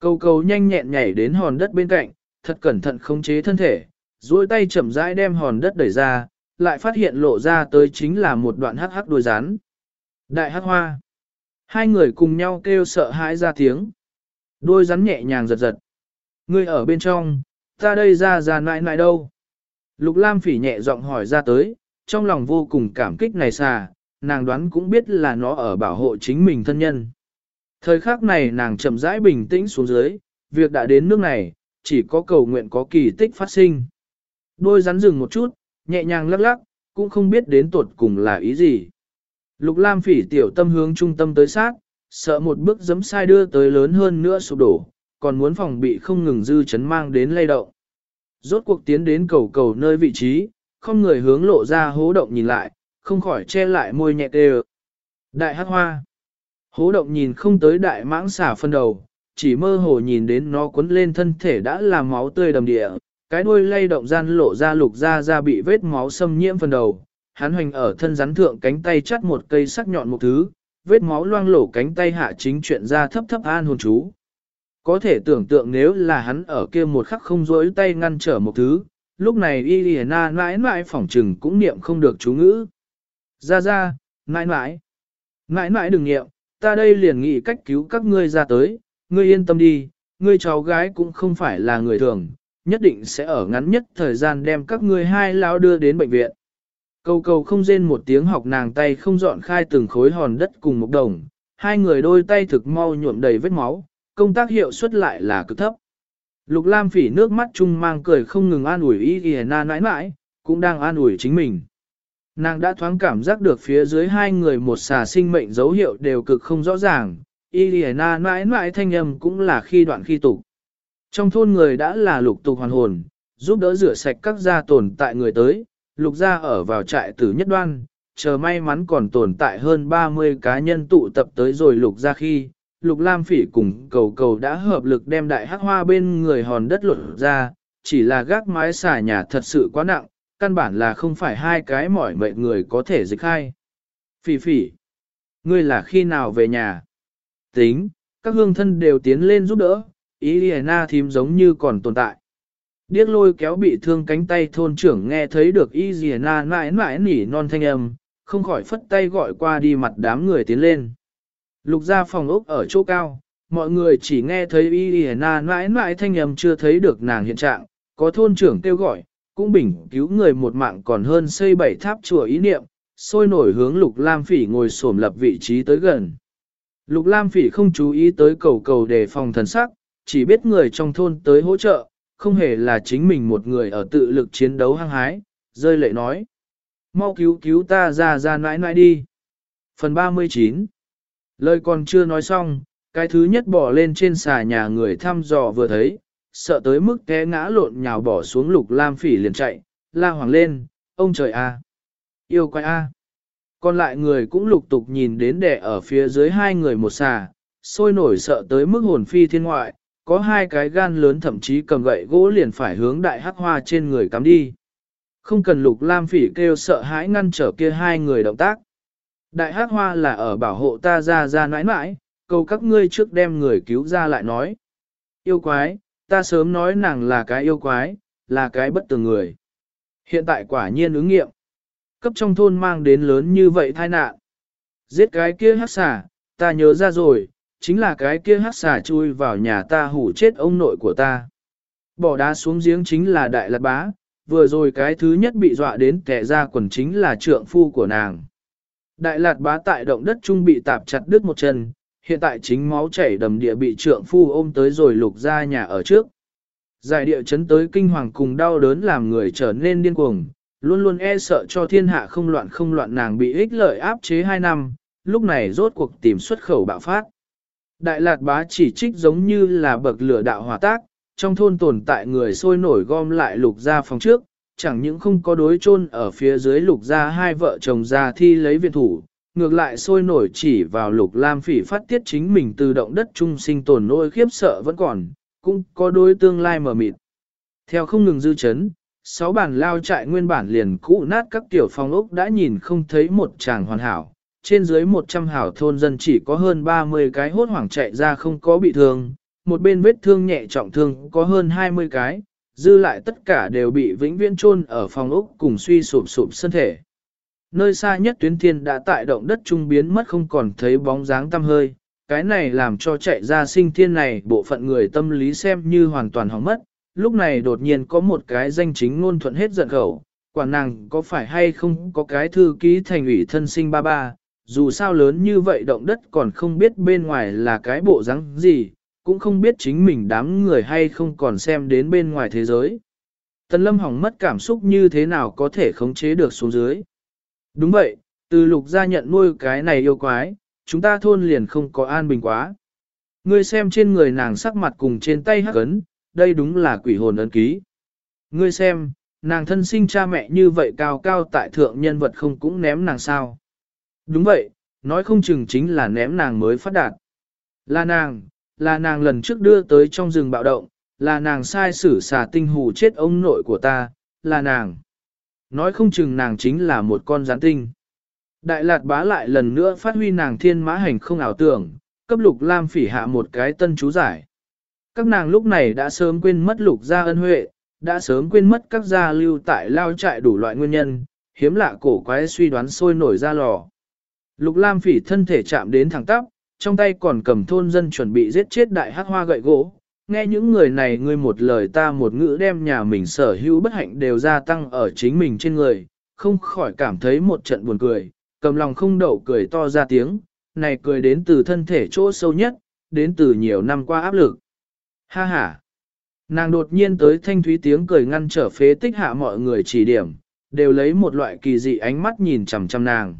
Cầu cầu nhanh nhẹn nhảy đến hòn đất bên cạnh, thật cẩn thận khống chế thân thể, duỗi tay chậm rãi đem hòn đất đẩy ra, lại phát hiện lộ ra tới chính là một đoạn hắc hắc đuôi rắn. Đại hắc hoa. Hai người cùng nhau kêu sợ hãi ra tiếng. Đôi rắn nhẹ nhàng giật giật. Ngươi ở bên trong, ta đây ra ra nại nại đâu? Lục Lam phỉ nhẹ giọng hỏi ra tới, trong lòng vô cùng cảm kích này xà, nàng đoán cũng biết là nó ở bảo hộ chính mình thân nhân. Thời khắc này nàng chậm rãi bình tĩnh xuống dưới, việc đã đến nước này, chỉ có cầu nguyện có kỳ tích phát sinh. Đôi rắn dừng một chút, nhẹ nhàng lắc lắc, cũng không biết đến tuột cùng là ý gì. Lục Lam phỉ tiểu tâm hướng trung tâm tới sát, sợ một bước giấm sai đưa tới lớn hơn nữa sụp đổ, còn muốn phòng bị không ngừng dư chấn mang đến lay động. Rốt cuộc tiến đến cầu cầu nơi vị trí, không người hướng lộ ra hố động nhìn lại, không khỏi che lại môi nhẹ tê Đại hát hoa. Hố động nhìn không tới đại mãng xả phân đầu, chỉ mơ hồ nhìn đến nó cuốn lên thân thể đã làm máu tươi đầm địa, cái đuôi lay động gian lộ ra lục ra ra bị vết máu xâm nhiễm phần đầu, hắn hoành ở thân rắn thượng cánh tay chắt một cây sắc nhọn một thứ, vết máu loang lổ cánh tay hạ chính chuyện ra thấp thấp an hồn chú. Có thể tưởng tượng nếu là hắn ở kia một khắc không rỗi tay ngăn trở một thứ, lúc này Iliana mãi mãi phỏng trừng cũng niệm không được chú ngữ. Ra ra, mãi mãi, mãi mãi đừng niệm, ta đây liền nghĩ cách cứu các ngươi ra tới, ngươi yên tâm đi, ngươi cháu gái cũng không phải là người thường, nhất định sẽ ở ngắn nhất thời gian đem các ngươi hai lão đưa đến bệnh viện. Cầu cầu không rên một tiếng học nàng tay không dọn khai từng khối hòn đất cùng một đồng, hai người đôi tay thực mau nhuộm đầy vết máu, công tác hiệu suất lại là cực thấp. Lục Lam phỉ nước mắt chung mang cười không ngừng an ủi y y na nãi nãi, cũng đang an ủi chính mình. Nàng đã thoáng cảm giác được phía dưới hai người một xà sinh mệnh dấu hiệu đều cực không rõ ràng, Iliana mãi mãi thanh âm cũng là khi đoạn khi tục. Trong thôn người đã là lục tục hoàn hồn, giúp đỡ rửa sạch các gia tồn tại người tới, lục gia ở vào trại tử nhất đoan, chờ may mắn còn tồn tại hơn 30 cá nhân tụ tập tới rồi lục gia khi, lục lam phỉ cùng cầu cầu đã hợp lực đem đại hắc hoa bên người hòn đất lột ra, chỉ là gác mái xả nhà thật sự quá nặng, căn bản là không phải hai cái mỏi mệt người có thể dịch khai. Phỉ phỉ, ngươi là khi nào về nhà? Tính, các hương thân đều tiến lên giúp đỡ, ý Liana thím giống như còn tồn tại. Điếc lôi kéo bị thương cánh tay thôn trưởng nghe thấy được y dì na mãi mãi nỉ non thanh âm, không khỏi phất tay gọi qua đi mặt đám người tiến lên. Lục ra phòng ốc ở chỗ cao, mọi người chỉ nghe thấy y dì na mãi mãi thanh âm chưa thấy được nàng hiện trạng, có thôn trưởng kêu gọi, cũng bình cứu người một mạng còn hơn xây bảy tháp chùa ý niệm, sôi nổi hướng Lục Lam Phỉ ngồi xổm lập vị trí tới gần. Lục Lam Phỉ không chú ý tới cầu cầu đề phòng thần sắc, chỉ biết người trong thôn tới hỗ trợ, không hề là chính mình một người ở tự lực chiến đấu hăng hái, rơi lệ nói. Mau cứu cứu ta ra ra nãi nãi đi. Phần 39 Lời còn chưa nói xong, cái thứ nhất bỏ lên trên xà nhà người thăm dò vừa thấy, sợ tới mức té ngã lộn nhào bỏ xuống lục lam phỉ liền chạy, la hoàng lên, ông trời a, yêu quái a. Còn lại người cũng lục tục nhìn đến đẻ ở phía dưới hai người một xà, sôi nổi sợ tới mức hồn phi thiên ngoại, có hai cái gan lớn thậm chí cầm gậy gỗ liền phải hướng đại hắc hoa trên người cắm đi. Không cần lục lam phỉ kêu sợ hãi ngăn trở kia hai người động tác. Đại hắc hoa là ở bảo hộ ta ra ra nãi nãi, cầu các ngươi trước đem người cứu ra lại nói. Yêu quái, ta sớm nói nàng là cái yêu quái, là cái bất tường người. Hiện tại quả nhiên ứng nghiệm. Cấp trong thôn mang đến lớn như vậy tai nạn. Giết cái kia hắc xà, ta nhớ ra rồi, chính là cái kia hắc xà chui vào nhà ta hủ chết ông nội của ta. Bỏ đá xuống giếng chính là đại lạt bá, vừa rồi cái thứ nhất bị dọa đến kẻ ra quần chính là trượng phu của nàng. Đại lạt bá tại động đất trung bị tạp chặt đứt một chân, hiện tại chính máu chảy đầm địa bị trượng phu ôm tới rồi lục ra nhà ở trước. Giải địa chấn tới kinh hoàng cùng đau đớn làm người trở nên điên cuồng, luôn luôn e sợ cho thiên hạ không loạn không loạn nàng bị ích lợi áp chế hai năm, lúc này rốt cuộc tìm xuất khẩu bạo phát. Đại lạt bá chỉ trích giống như là bậc lửa đạo hòa tác, trong thôn tồn tại người sôi nổi gom lại lục ra phòng trước, chẳng những không có đối chôn ở phía dưới lục ra hai vợ chồng ra thi lấy viện thủ, ngược lại sôi nổi chỉ vào lục lam phỉ phát tiết chính mình từ động đất trung sinh tồn nỗi khiếp sợ vẫn còn, cũng có đối tương lai mở mịt. Theo không ngừng dư chấn, sáu bản lao trại nguyên bản liền cũ nát các tiểu phong ốc đã nhìn không thấy một chàng hoàn hảo, trên dưới 100 hảo thôn dân chỉ có hơn 30 cái hốt hoảng chạy ra không có bị thương, một bên vết thương nhẹ trọng thương có hơn 20 cái, dư lại tất cả đều bị vĩnh viễn chôn ở phòng ốc cùng suy sụp sụp thân thể. Nơi xa nhất tuyến thiên đã tại động đất trung biến mất không còn thấy bóng dáng tăm hơi, cái này làm cho chạy ra sinh thiên này bộ phận người tâm lý xem như hoàn toàn hỏng mất, lúc này đột nhiên có một cái danh chính ngôn thuận hết giận khẩu, quả nàng có phải hay không có cái thư ký thành ủy thân sinh ba ba, dù sao lớn như vậy động đất còn không biết bên ngoài là cái bộ dáng gì, cũng không biết chính mình đám người hay không còn xem đến bên ngoài thế giới. Tần lâm hỏng mất cảm xúc như thế nào có thể khống chế được xuống dưới. Đúng vậy, từ lục gia nhận nuôi cái này yêu quái, chúng ta thôn liền không có an bình quá. Ngươi xem trên người nàng sắc mặt cùng trên tay hắc ấn, đây đúng là quỷ hồn ấn ký. Ngươi xem, nàng thân sinh cha mẹ như vậy cao cao tại thượng nhân vật không cũng ném nàng sao. Đúng vậy, nói không chừng chính là ném nàng mới phát đạt. Là nàng, là nàng lần trước đưa tới trong rừng bạo động, là nàng sai xử xà tinh hù chết ông nội của ta, là nàng. Nói không chừng nàng chính là một con gián tinh. Đại lạt bá lại lần nữa phát huy nàng thiên mã hành không ảo tưởng, cấp lục lam phỉ hạ một cái tân chú giải. Các nàng lúc này đã sớm quên mất lục gia ân huệ, đã sớm quên mất các gia lưu tại lao trại đủ loại nguyên nhân, hiếm lạ cổ quái suy đoán sôi nổi ra lò. Lục lam phỉ thân thể chạm đến thẳng tắp, trong tay còn cầm thôn dân chuẩn bị giết chết đại hắc hoa gậy gỗ. Nghe những người này ngươi một lời ta một ngữ đem nhà mình sở hữu bất hạnh đều gia tăng ở chính mình trên người, không khỏi cảm thấy một trận buồn cười, cầm lòng không đậu cười to ra tiếng, này cười đến từ thân thể chỗ sâu nhất, đến từ nhiều năm qua áp lực. Ha ha! Nàng đột nhiên tới thanh thúy tiếng cười ngăn trở phế tích hạ mọi người chỉ điểm, đều lấy một loại kỳ dị ánh mắt nhìn chằm chằm nàng.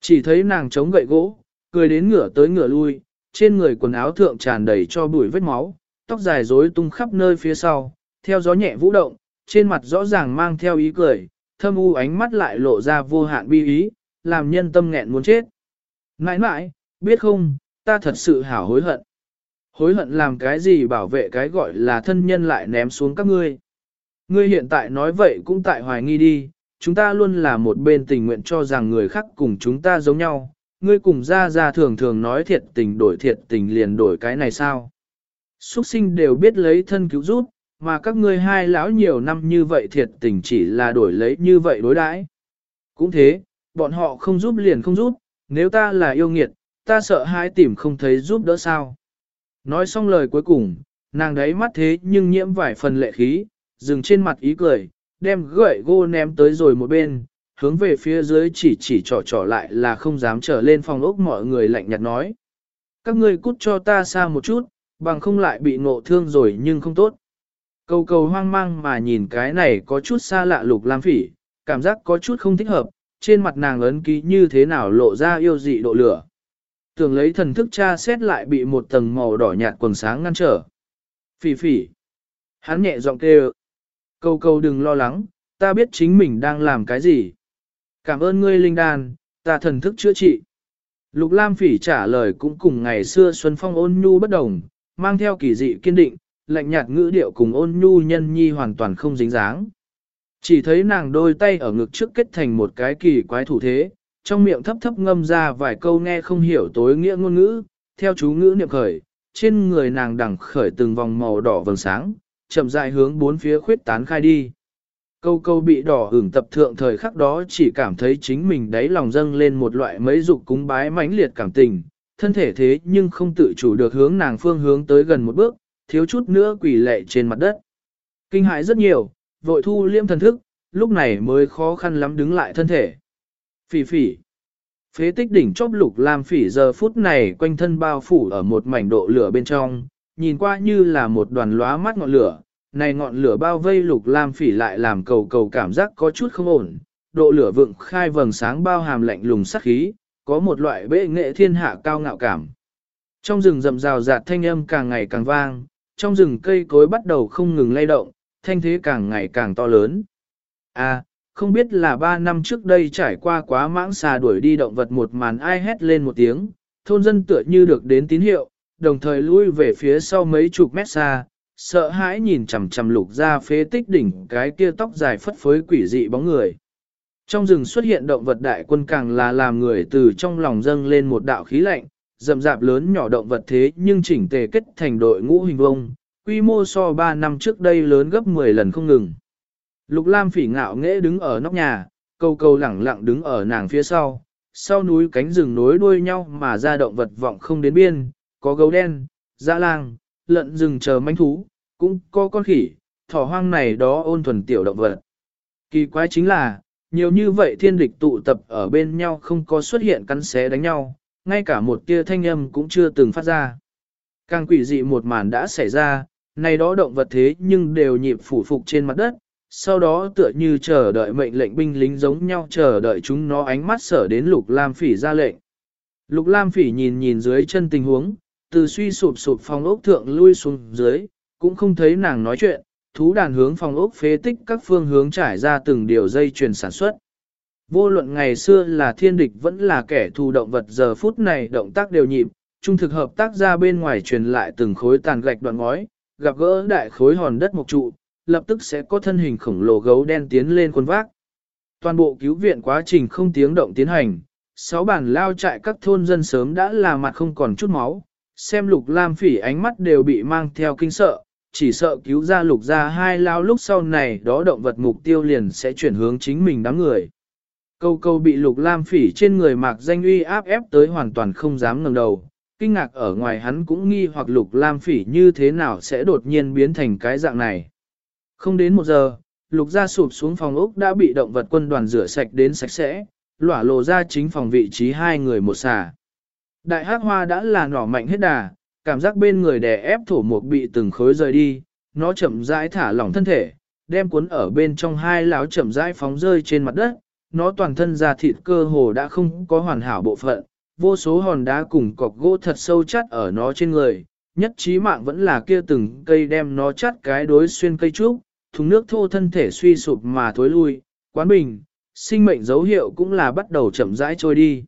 Chỉ thấy nàng chống gậy gỗ, cười đến ngửa tới ngửa lui, trên người quần áo thượng tràn đầy cho bụi vết máu, tóc dài rối tung khắp nơi phía sau, theo gió nhẹ vũ động, trên mặt rõ ràng mang theo ý cười, thâm u ánh mắt lại lộ ra vô hạn bi ý, làm nhân tâm nghẹn muốn chết. Nãi nãi, biết không, ta thật sự hảo hối hận. Hối hận làm cái gì bảo vệ cái gọi là thân nhân lại ném xuống các ngươi. Ngươi hiện tại nói vậy cũng tại hoài nghi đi, chúng ta luôn là một bên tình nguyện cho rằng người khác cùng chúng ta giống nhau, ngươi cùng ra ra thường thường nói thiệt tình đổi thiệt tình liền đổi cái này sao. Xuất sinh đều biết lấy thân cứu rút, mà các ngươi hai lão nhiều năm như vậy thiệt tình chỉ là đổi lấy như vậy đối đãi. Cũng thế, bọn họ không giúp liền không giúp, nếu ta là yêu nghiệt, ta sợ hai tìm không thấy giúp đỡ sao. Nói xong lời cuối cùng, nàng đấy mắt thế nhưng nhiễm vài phần lệ khí, dừng trên mặt ý cười, đem gậy gô ném tới rồi một bên, hướng về phía dưới chỉ chỉ trỏ trỏ lại là không dám trở lên phòng ốc mọi người lạnh nhạt nói. Các ngươi cút cho ta xa một chút, bằng không lại bị ngộ thương rồi nhưng không tốt. Cầu cầu hoang mang mà nhìn cái này có chút xa lạ lục lam phỉ, cảm giác có chút không thích hợp, trên mặt nàng ấn ký như thế nào lộ ra yêu dị độ lửa. Tưởng lấy thần thức tra xét lại bị một tầng màu đỏ nhạt quần sáng ngăn trở. Phỉ phỉ. Hắn nhẹ giọng kêu. Cầu cầu đừng lo lắng, ta biết chính mình đang làm cái gì. Cảm ơn ngươi linh đan, ta thần thức chữa trị. Lục Lam Phỉ trả lời cũng cùng ngày xưa Xuân Phong ôn nhu bất đồng, mang theo kỳ dị kiên định, lạnh nhạt ngữ điệu cùng ôn nhu nhân nhi hoàn toàn không dính dáng. Chỉ thấy nàng đôi tay ở ngực trước kết thành một cái kỳ quái thủ thế, trong miệng thấp thấp ngâm ra vài câu nghe không hiểu tối nghĩa ngôn ngữ, theo chú ngữ niệm khởi, trên người nàng đằng khởi từng vòng màu đỏ vầng sáng, chậm rãi hướng bốn phía khuyết tán khai đi. Câu câu bị đỏ hưởng tập thượng thời khắc đó chỉ cảm thấy chính mình đáy lòng dâng lên một loại mấy dục cúng bái mãnh liệt cảm tình, thân thể thế nhưng không tự chủ được hướng nàng phương hướng tới gần một bước, thiếu chút nữa quỳ lệ trên mặt đất. Kinh hãi rất nhiều, vội thu liêm thần thức, lúc này mới khó khăn lắm đứng lại thân thể. Phỉ phỉ. Phế tích đỉnh chóp lục lam phỉ giờ phút này quanh thân bao phủ ở một mảnh độ lửa bên trong, nhìn qua như là một đoàn lóa mắt ngọn lửa, này ngọn lửa bao vây lục lam phỉ lại làm cầu cầu cảm giác có chút không ổn, độ lửa vượng khai vầng sáng bao hàm lạnh lùng sắc khí, có một loại bệ nghệ thiên hạ cao ngạo cảm. Trong rừng rậm rào rạt thanh âm càng ngày càng vang, trong rừng cây cối bắt đầu không ngừng lay động, thanh thế càng ngày càng to lớn. À, không biết là ba năm trước đây trải qua quá mãng xà đuổi đi động vật một màn ai hét lên một tiếng, thôn dân tựa như được đến tín hiệu, đồng thời lui về phía sau mấy chục mét xa, sợ hãi nhìn chằm chằm lục ra phế tích đỉnh cái kia tóc dài phất phới quỷ dị bóng người. Trong rừng xuất hiện động vật đại quân càng là làm người từ trong lòng dâng lên một đạo khí lạnh, rậm rạp lớn nhỏ động vật thế nhưng chỉnh tề kết thành đội ngũ hình vông, quy mô so 3 năm trước đây lớn gấp 10 lần không ngừng. Lục Lam phỉ ngạo nghễ đứng ở nóc nhà, câu câu lẳng lặng đứng ở nàng phía sau, sau núi cánh rừng nối đuôi nhau mà ra động vật vọng không đến biên, có gấu đen, dã lang, lợn rừng chờ manh thú, cũng có con khỉ, thỏ hoang này đó ôn thuần tiểu động vật. Kỳ quái chính là, nhiều như vậy thiên địch tụ tập ở bên nhau không có xuất hiện cắn xé đánh nhau, ngay cả một tia thanh âm cũng chưa từng phát ra. Càng quỷ dị một màn đã xảy ra, này đó động vật thế nhưng đều nhịp phủ phục trên mặt đất, sau đó tựa như chờ đợi mệnh lệnh binh lính giống nhau chờ đợi chúng nó ánh mắt sở đến Lục Lam Phỉ ra lệnh. Lục Lam Phỉ nhìn nhìn dưới chân tình huống, từ suy sụp sụp phong ốc thượng lui xuống dưới, cũng không thấy nàng nói chuyện, thú đàn hướng phòng ốc phế tích các phương hướng trải ra từng điều dây chuyền sản xuất. Vô luận ngày xưa là thiên địch vẫn là kẻ thù động vật giờ phút này động tác đều nhịp, trung thực hợp tác ra bên ngoài truyền lại từng khối tàn gạch đoạn ngói, gặp gỡ đại khối hòn đất mộc trụ, lập tức sẽ có thân hình khổng lồ gấu đen tiến lên quân vác. Toàn bộ cứu viện quá trình không tiếng động tiến hành, sáu bản lao trại các thôn dân sớm đã là mặt không còn chút máu, xem lục lam phỉ ánh mắt đều bị mang theo kinh sợ, chỉ sợ cứu ra lục ra hai lao lúc sau này đó động vật mục tiêu liền sẽ chuyển hướng chính mình đám người. Câu câu bị lục lam phỉ trên người mạc danh uy áp ép tới hoàn toàn không dám ngẩng đầu, kinh ngạc ở ngoài hắn cũng nghi hoặc lục lam phỉ như thế nào sẽ đột nhiên biến thành cái dạng này. Không đến một giờ, lục ra sụp xuống phòng ốc đã bị động vật quân đoàn rửa sạch đến sạch sẽ, lỏa lộ ra chính phòng vị trí hai người một xà. Đại hắc hoa đã là nỏ mạnh hết đà, cảm giác bên người đè ép thổ mục bị từng khối rời đi, nó chậm rãi thả lỏng thân thể, đem cuốn ở bên trong hai láo chậm rãi phóng rơi trên mặt đất, nó toàn thân da thịt cơ hồ đã không có hoàn hảo bộ phận, vô số hòn đá cùng cọc gỗ thật sâu chắt ở nó trên người, nhất trí mạng vẫn là kia từng cây đem nó chắt cái đối xuyên cây trúc, thùng nước thô thân thể suy sụp mà thối lui, quán bình, sinh mệnh dấu hiệu cũng là bắt đầu chậm rãi trôi đi.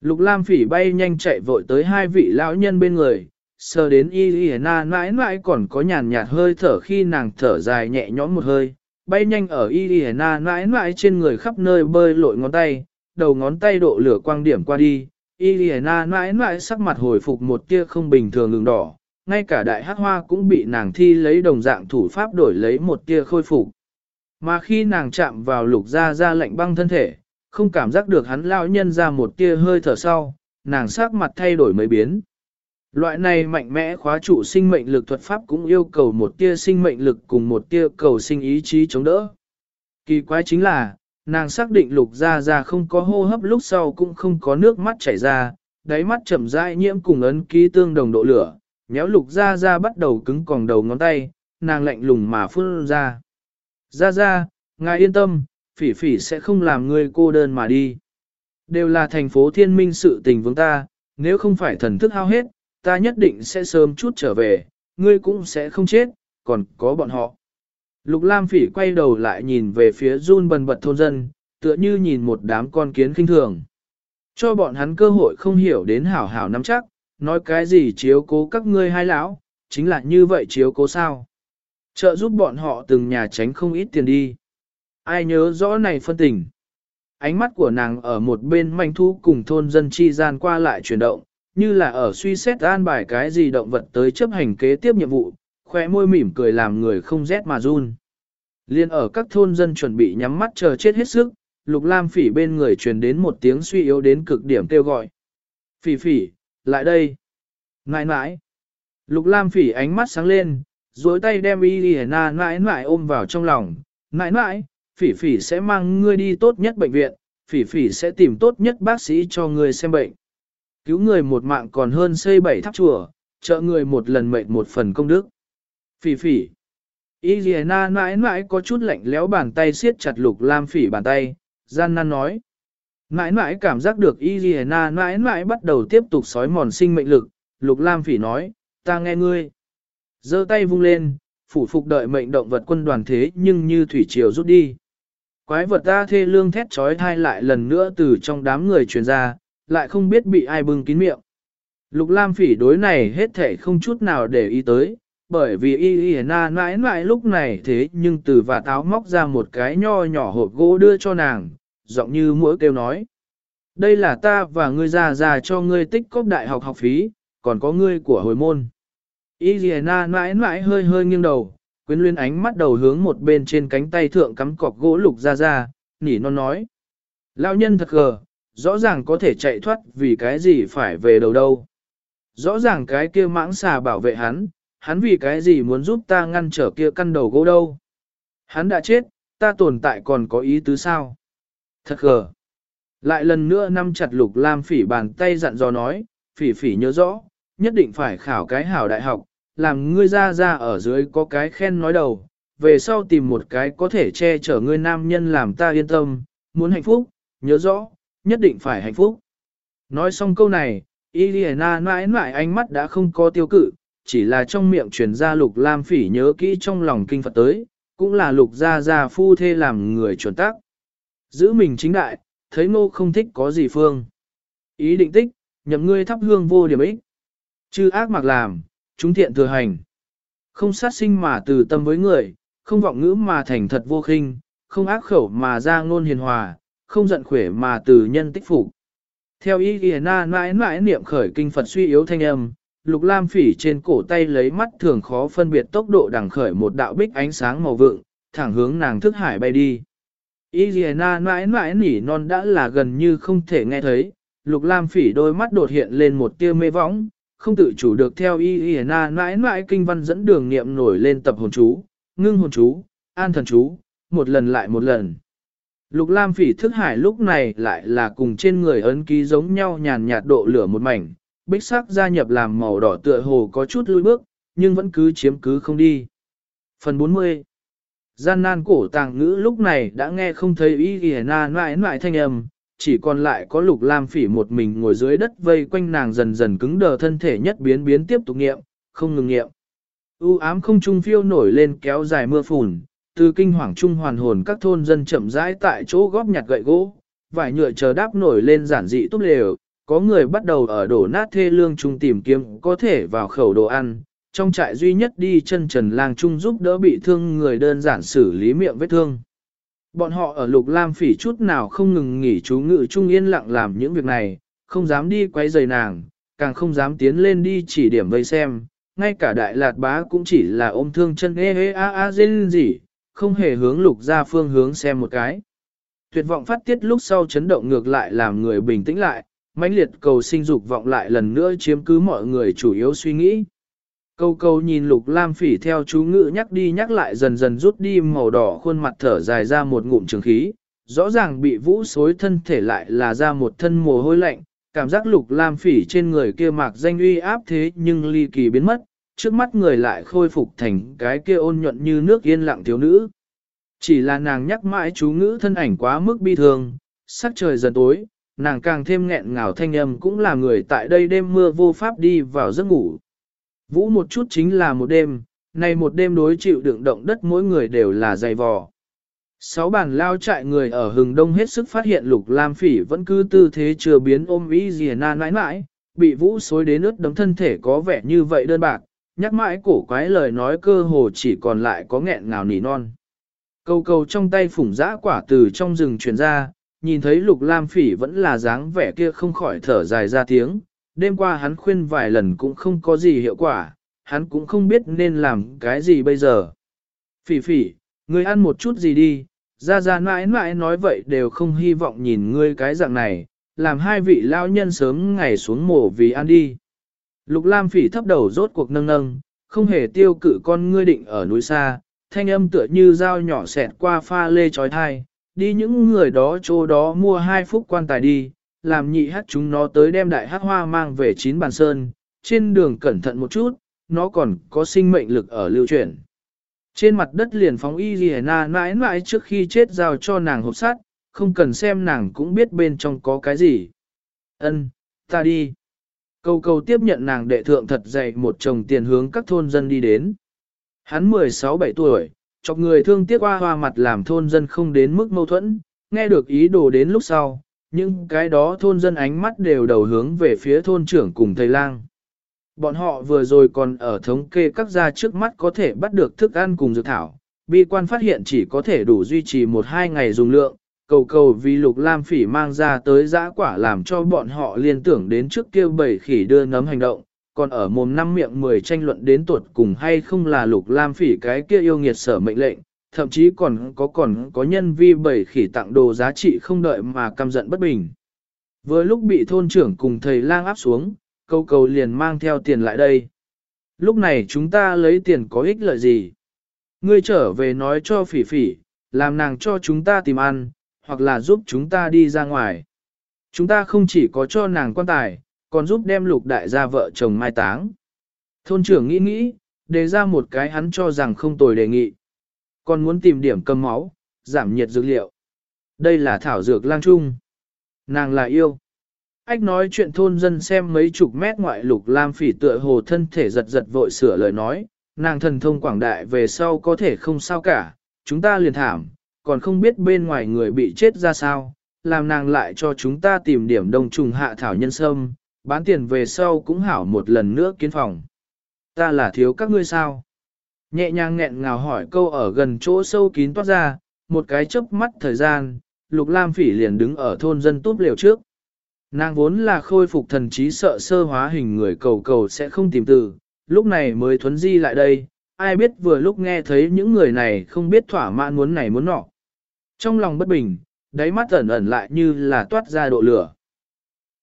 Lục Lam Phỉ bay nhanh chạy vội tới hai vị lão nhân bên người, sờ đến y y na mãi mãi còn có nhàn nhạt hơi thở khi nàng thở dài nhẹ nhõm một hơi, bay nhanh ở y y na mãi mãi trên người khắp nơi bơi lội ngón tay, đầu ngón tay độ lửa quang điểm qua đi, y y na mãi mãi sắc mặt hồi phục một tia không bình thường ngừng đỏ, ngay cả đại hát hoa cũng bị nàng thi lấy đồng dạng thủ pháp đổi lấy một tia khôi phục. Mà khi nàng chạm vào lục ra ra lạnh băng thân thể, không cảm giác được hắn lao nhân ra một tia hơi thở sau, nàng sắc mặt thay đổi mấy biến. Loại này mạnh mẽ khóa trụ sinh mệnh lực thuật pháp cũng yêu cầu một tia sinh mệnh lực cùng một tia cầu sinh ý chí chống đỡ. Kỳ quái chính là, nàng xác định lục ra ra không có hô hấp lúc sau cũng không có nước mắt chảy ra, đáy mắt chậm rãi nhiễm cùng ấn ký tương đồng độ lửa, nhéo lục ra ra bắt đầu cứng còng đầu ngón tay, nàng lạnh lùng mà phun ra. Ra ra, ngài yên tâm, phỉ phỉ sẽ không làm người cô đơn mà đi. Đều là thành phố thiên minh sự tình vương ta, nếu không phải thần thức hao hết, ta nhất định sẽ sớm chút trở về, ngươi cũng sẽ không chết, còn có bọn họ. Lục Lam Phỉ quay đầu lại nhìn về phía run bần bật thôn dân, tựa như nhìn một đám con kiến khinh thường. Cho bọn hắn cơ hội không hiểu đến hảo hảo nắm chắc, nói cái gì chiếu cố các ngươi hai lão, chính là như vậy chiếu cố sao. Trợ giúp bọn họ từng nhà tránh không ít tiền đi. Ai nhớ rõ này phân tình. Ánh mắt của nàng ở một bên manh thu cùng thôn dân chi gian qua lại chuyển động, như là ở suy xét an bài cái gì động vật tới chấp hành kế tiếp nhiệm vụ, khóe môi mỉm cười làm người không rét mà run. Liên ở các thôn dân chuẩn bị nhắm mắt chờ chết hết sức, Lục Lam Phỉ bên người truyền đến một tiếng suy yếu đến cực điểm kêu gọi. "Phỉ Phỉ, lại đây." Ngại ngại. Lục Lam Phỉ ánh mắt sáng lên, duỗi tay đem Y ngại ngại ôm vào trong lòng. "Ngại ngại, Phỉ Phỉ sẽ mang ngươi đi tốt nhất bệnh viện, Phỉ Phỉ sẽ tìm tốt nhất bác sĩ cho ngươi xem bệnh." Cứu người một mạng còn hơn xây bảy tháp chùa, trợ người một lần mệnh một phần công đức. Phỉ phỉ. Iliana mãi mãi có chút lạnh lẽo bàn tay siết chặt lục lam phỉ bàn tay, gian nan nói. Mãi mãi cảm giác được Iliana mãi mãi bắt đầu tiếp tục sói mòn sinh mệnh lực, lục lam phỉ nói, ta nghe ngươi. giơ tay vung lên, phủ phục đợi mệnh động vật quân đoàn thế nhưng như thủy triều rút đi. Quái vật ta thê lương thét trói thai lại lần nữa từ trong đám người truyền ra, lại không biết bị ai bưng kín miệng. Lục Lam phỉ đối này hết thể không chút nào để ý tới, bởi vì y y na mãi mãi lúc này thế nhưng từ và táo móc ra một cái nho nhỏ hộp gỗ đưa cho nàng, giọng như mũi kêu nói. Đây là ta và ngươi già già cho ngươi tích cóp đại học học phí, còn có ngươi của hồi môn. Y y na mãi mãi hơi hơi nghiêng đầu, quyến luyến ánh mắt đầu hướng một bên trên cánh tay thượng cắm cọc gỗ lục ra ra, nỉ non nói. Lão nhân thật gờ, rõ ràng có thể chạy thoát vì cái gì phải về đầu đâu. Rõ ràng cái kia mãng xà bảo vệ hắn, hắn vì cái gì muốn giúp ta ngăn trở kia căn đầu gỗ đâu. Hắn đã chết, ta tồn tại còn có ý tứ sao. Thật gờ. Lại lần nữa năm chặt lục lam phỉ bàn tay dặn dò nói, phỉ phỉ nhớ rõ, nhất định phải khảo cái hảo đại học, làm ngươi ra ra ở dưới có cái khen nói đầu, về sau tìm một cái có thể che chở ngươi nam nhân làm ta yên tâm, muốn hạnh phúc, nhớ rõ, nhất định phải hạnh phúc. Nói xong câu này, Iliana mãi mãi ánh mắt đã không có tiêu cự, chỉ là trong miệng truyền ra lục lam phỉ nhớ kỹ trong lòng kinh Phật tới, cũng là lục gia gia phu thê làm người chuẩn tác. Giữ mình chính đại, thấy ngô không thích có gì phương. Ý định tích, nhậm ngươi thắp hương vô điểm ích. Chư ác mặc làm, chúng thiện thừa hành. Không sát sinh mà từ tâm với người, không vọng ngữ mà thành thật vô khinh, không ác khẩu mà ra ngôn hiền hòa, không giận khỏe mà từ nhân tích phục. Theo ý ghi na mãi mãi niệm khởi kinh Phật suy yếu thanh âm, lục lam phỉ trên cổ tay lấy mắt thường khó phân biệt tốc độ đằng khởi một đạo bích ánh sáng màu vượng, thẳng hướng nàng thức hải bay đi. Ý ghi na mãi mãi nỉ non đã là gần như không thể nghe thấy, lục lam phỉ đôi mắt đột hiện lên một tia mê võng, không tự chủ được theo y y na mãi mãi kinh văn dẫn đường niệm nổi lên tập hồn chú, ngưng hồn chú, an thần chú, một lần lại một lần. Lục Lam phỉ thức hải lúc này lại là cùng trên người ấn ký giống nhau nhàn nhạt độ lửa một mảnh, bích sắc gia nhập làm màu đỏ tựa hồ có chút lùi bước, nhưng vẫn cứ chiếm cứ không đi. Phần 40 Gian nan cổ tàng ngữ lúc này đã nghe không thấy ý ghi na noại noại thanh âm, chỉ còn lại có lục lam phỉ một mình ngồi dưới đất vây quanh nàng dần dần cứng đờ thân thể nhất biến biến tiếp tục nghiệm, không ngừng nghiệm. U ám không trung phiêu nổi lên kéo dài mưa phùn, từ kinh hoàng trung hoàn hồn các thôn dân chậm rãi tại chỗ góp nhặt gậy gỗ, vải nhựa chờ đáp nổi lên giản dị túp lều, có người bắt đầu ở đổ nát thê lương trung tìm kiếm có thể vào khẩu đồ ăn, trong trại duy nhất đi chân trần lang trung giúp đỡ bị thương người đơn giản xử lý miệng vết thương. Bọn họ ở lục lam phỉ chút nào không ngừng nghỉ chú ngự trung yên lặng làm những việc này, không dám đi quấy rầy nàng, càng không dám tiến lên đi chỉ điểm vây xem, ngay cả đại lạt bá cũng chỉ là ôm thương chân ê ê a a dên gì, không hề hướng lục ra phương hướng xem một cái. Tuyệt vọng phát tiết lúc sau chấn động ngược lại làm người bình tĩnh lại, mãnh liệt cầu sinh dục vọng lại lần nữa chiếm cứ mọi người chủ yếu suy nghĩ. Câu câu nhìn lục lam phỉ theo chú ngữ nhắc đi nhắc lại dần dần rút đi màu đỏ khuôn mặt thở dài ra một ngụm trường khí, rõ ràng bị vũ xối thân thể lại là ra một thân mồ hôi lạnh, cảm giác lục lam phỉ trên người kia mạc danh uy áp thế nhưng ly kỳ biến mất, trước mắt người lại khôi phục thành cái kia ôn nhuận như nước yên lặng thiếu nữ. Chỉ là nàng nhắc mãi chú ngữ thân ảnh quá mức bi thương, sắc trời dần tối, nàng càng thêm nghẹn ngào thanh âm cũng là người tại đây đêm mưa vô pháp đi vào giấc ngủ. Vũ một chút chính là một đêm, nay một đêm đối chịu đựng động đất mỗi người đều là dày vò. Sáu bàn lao chạy người ở hừng đông hết sức phát hiện lục lam phỉ vẫn cứ tư thế chưa biến ôm ý gì na nãi nãi, bị vũ xối đến ướt đấm thân thể có vẻ như vậy đơn bạc, nhắc mãi cổ quái lời nói cơ hồ chỉ còn lại có nghẹn ngào nỉ non. Câu câu trong tay phủng giã quả từ trong rừng truyền ra, nhìn thấy lục lam phỉ vẫn là dáng vẻ kia không khỏi thở dài ra tiếng, đêm qua hắn khuyên vài lần cũng không có gì hiệu quả, hắn cũng không biết nên làm cái gì bây giờ. Phỉ phỉ, ngươi ăn một chút gì đi, ra ra mãi mãi nói vậy đều không hy vọng nhìn ngươi cái dạng này, làm hai vị lao nhân sớm ngày xuống mổ vì ăn đi. Lục Lam phỉ thấp đầu rốt cuộc nâng nâng, không hề tiêu cự con ngươi định ở núi xa, thanh âm tựa như dao nhỏ xẹt qua pha lê trói thai, đi những người đó chỗ đó mua hai phúc quan tài đi, làm nhị hát chúng nó tới đem đại hát hoa mang về chín bàn sơn, trên đường cẩn thận một chút, nó còn có sinh mệnh lực ở lưu chuyển. Trên mặt đất liền phóng y ghi na mãi mãi trước khi chết giao cho nàng hộp sát, không cần xem nàng cũng biết bên trong có cái gì. Ân, ta đi. Cầu cầu tiếp nhận nàng đệ thượng thật dày một chồng tiền hướng các thôn dân đi đến. Hắn 16-17 tuổi, chọc người thương tiếc hoa hoa mặt làm thôn dân không đến mức mâu thuẫn, nghe được ý đồ đến lúc sau, nhưng cái đó thôn dân ánh mắt đều đầu hướng về phía thôn trưởng cùng thầy lang. Bọn họ vừa rồi còn ở thống kê các gia trước mắt có thể bắt được thức ăn cùng dược thảo, bi quan phát hiện chỉ có thể đủ duy trì một hai ngày dùng lượng, cầu cầu vì lục lam phỉ mang ra tới giã quả làm cho bọn họ liên tưởng đến trước kia bảy khỉ đưa nấm hành động, còn ở mồm năm miệng mười tranh luận đến tuột cùng hay không là lục lam phỉ cái kia yêu nghiệt sở mệnh lệnh, thậm chí còn có còn có nhân vi bảy khỉ tặng đồ giá trị không đợi mà căm giận bất bình. Vừa lúc bị thôn trưởng cùng thầy lang áp xuống, câu cầu liền mang theo tiền lại đây. Lúc này chúng ta lấy tiền có ích lợi gì? Ngươi trở về nói cho phỉ phỉ, làm nàng cho chúng ta tìm ăn, hoặc là giúp chúng ta đi ra ngoài. Chúng ta không chỉ có cho nàng quan tài, còn giúp đem lục đại gia vợ chồng mai táng. Thôn trưởng nghĩ nghĩ, đề ra một cái hắn cho rằng không tồi đề nghị. Còn muốn tìm điểm cầm máu, giảm nhiệt dược liệu. Đây là thảo dược lang trung. Nàng là yêu. Ách nói chuyện thôn dân xem mấy chục mét ngoại lục lam phỉ tựa hồ thân thể giật giật vội sửa lời nói, nàng thần thông quảng đại về sau có thể không sao cả, chúng ta liền thảm, còn không biết bên ngoài người bị chết ra sao, làm nàng lại cho chúng ta tìm điểm đông trùng hạ thảo nhân sâm, bán tiền về sau cũng hảo một lần nữa kiến phòng. Ta là thiếu các ngươi sao? Nhẹ nhàng nghẹn ngào hỏi câu ở gần chỗ sâu kín toát ra, một cái chớp mắt thời gian, Lục Lam Phỉ liền đứng ở thôn dân túp liều trước. Nàng vốn là khôi phục thần trí sợ sơ hóa hình người cầu cầu sẽ không tìm từ, lúc này mới thuấn di lại đây, ai biết vừa lúc nghe thấy những người này không biết thỏa mãn muốn này muốn nọ. Trong lòng bất bình, đáy mắt ẩn ẩn lại như là toát ra độ lửa.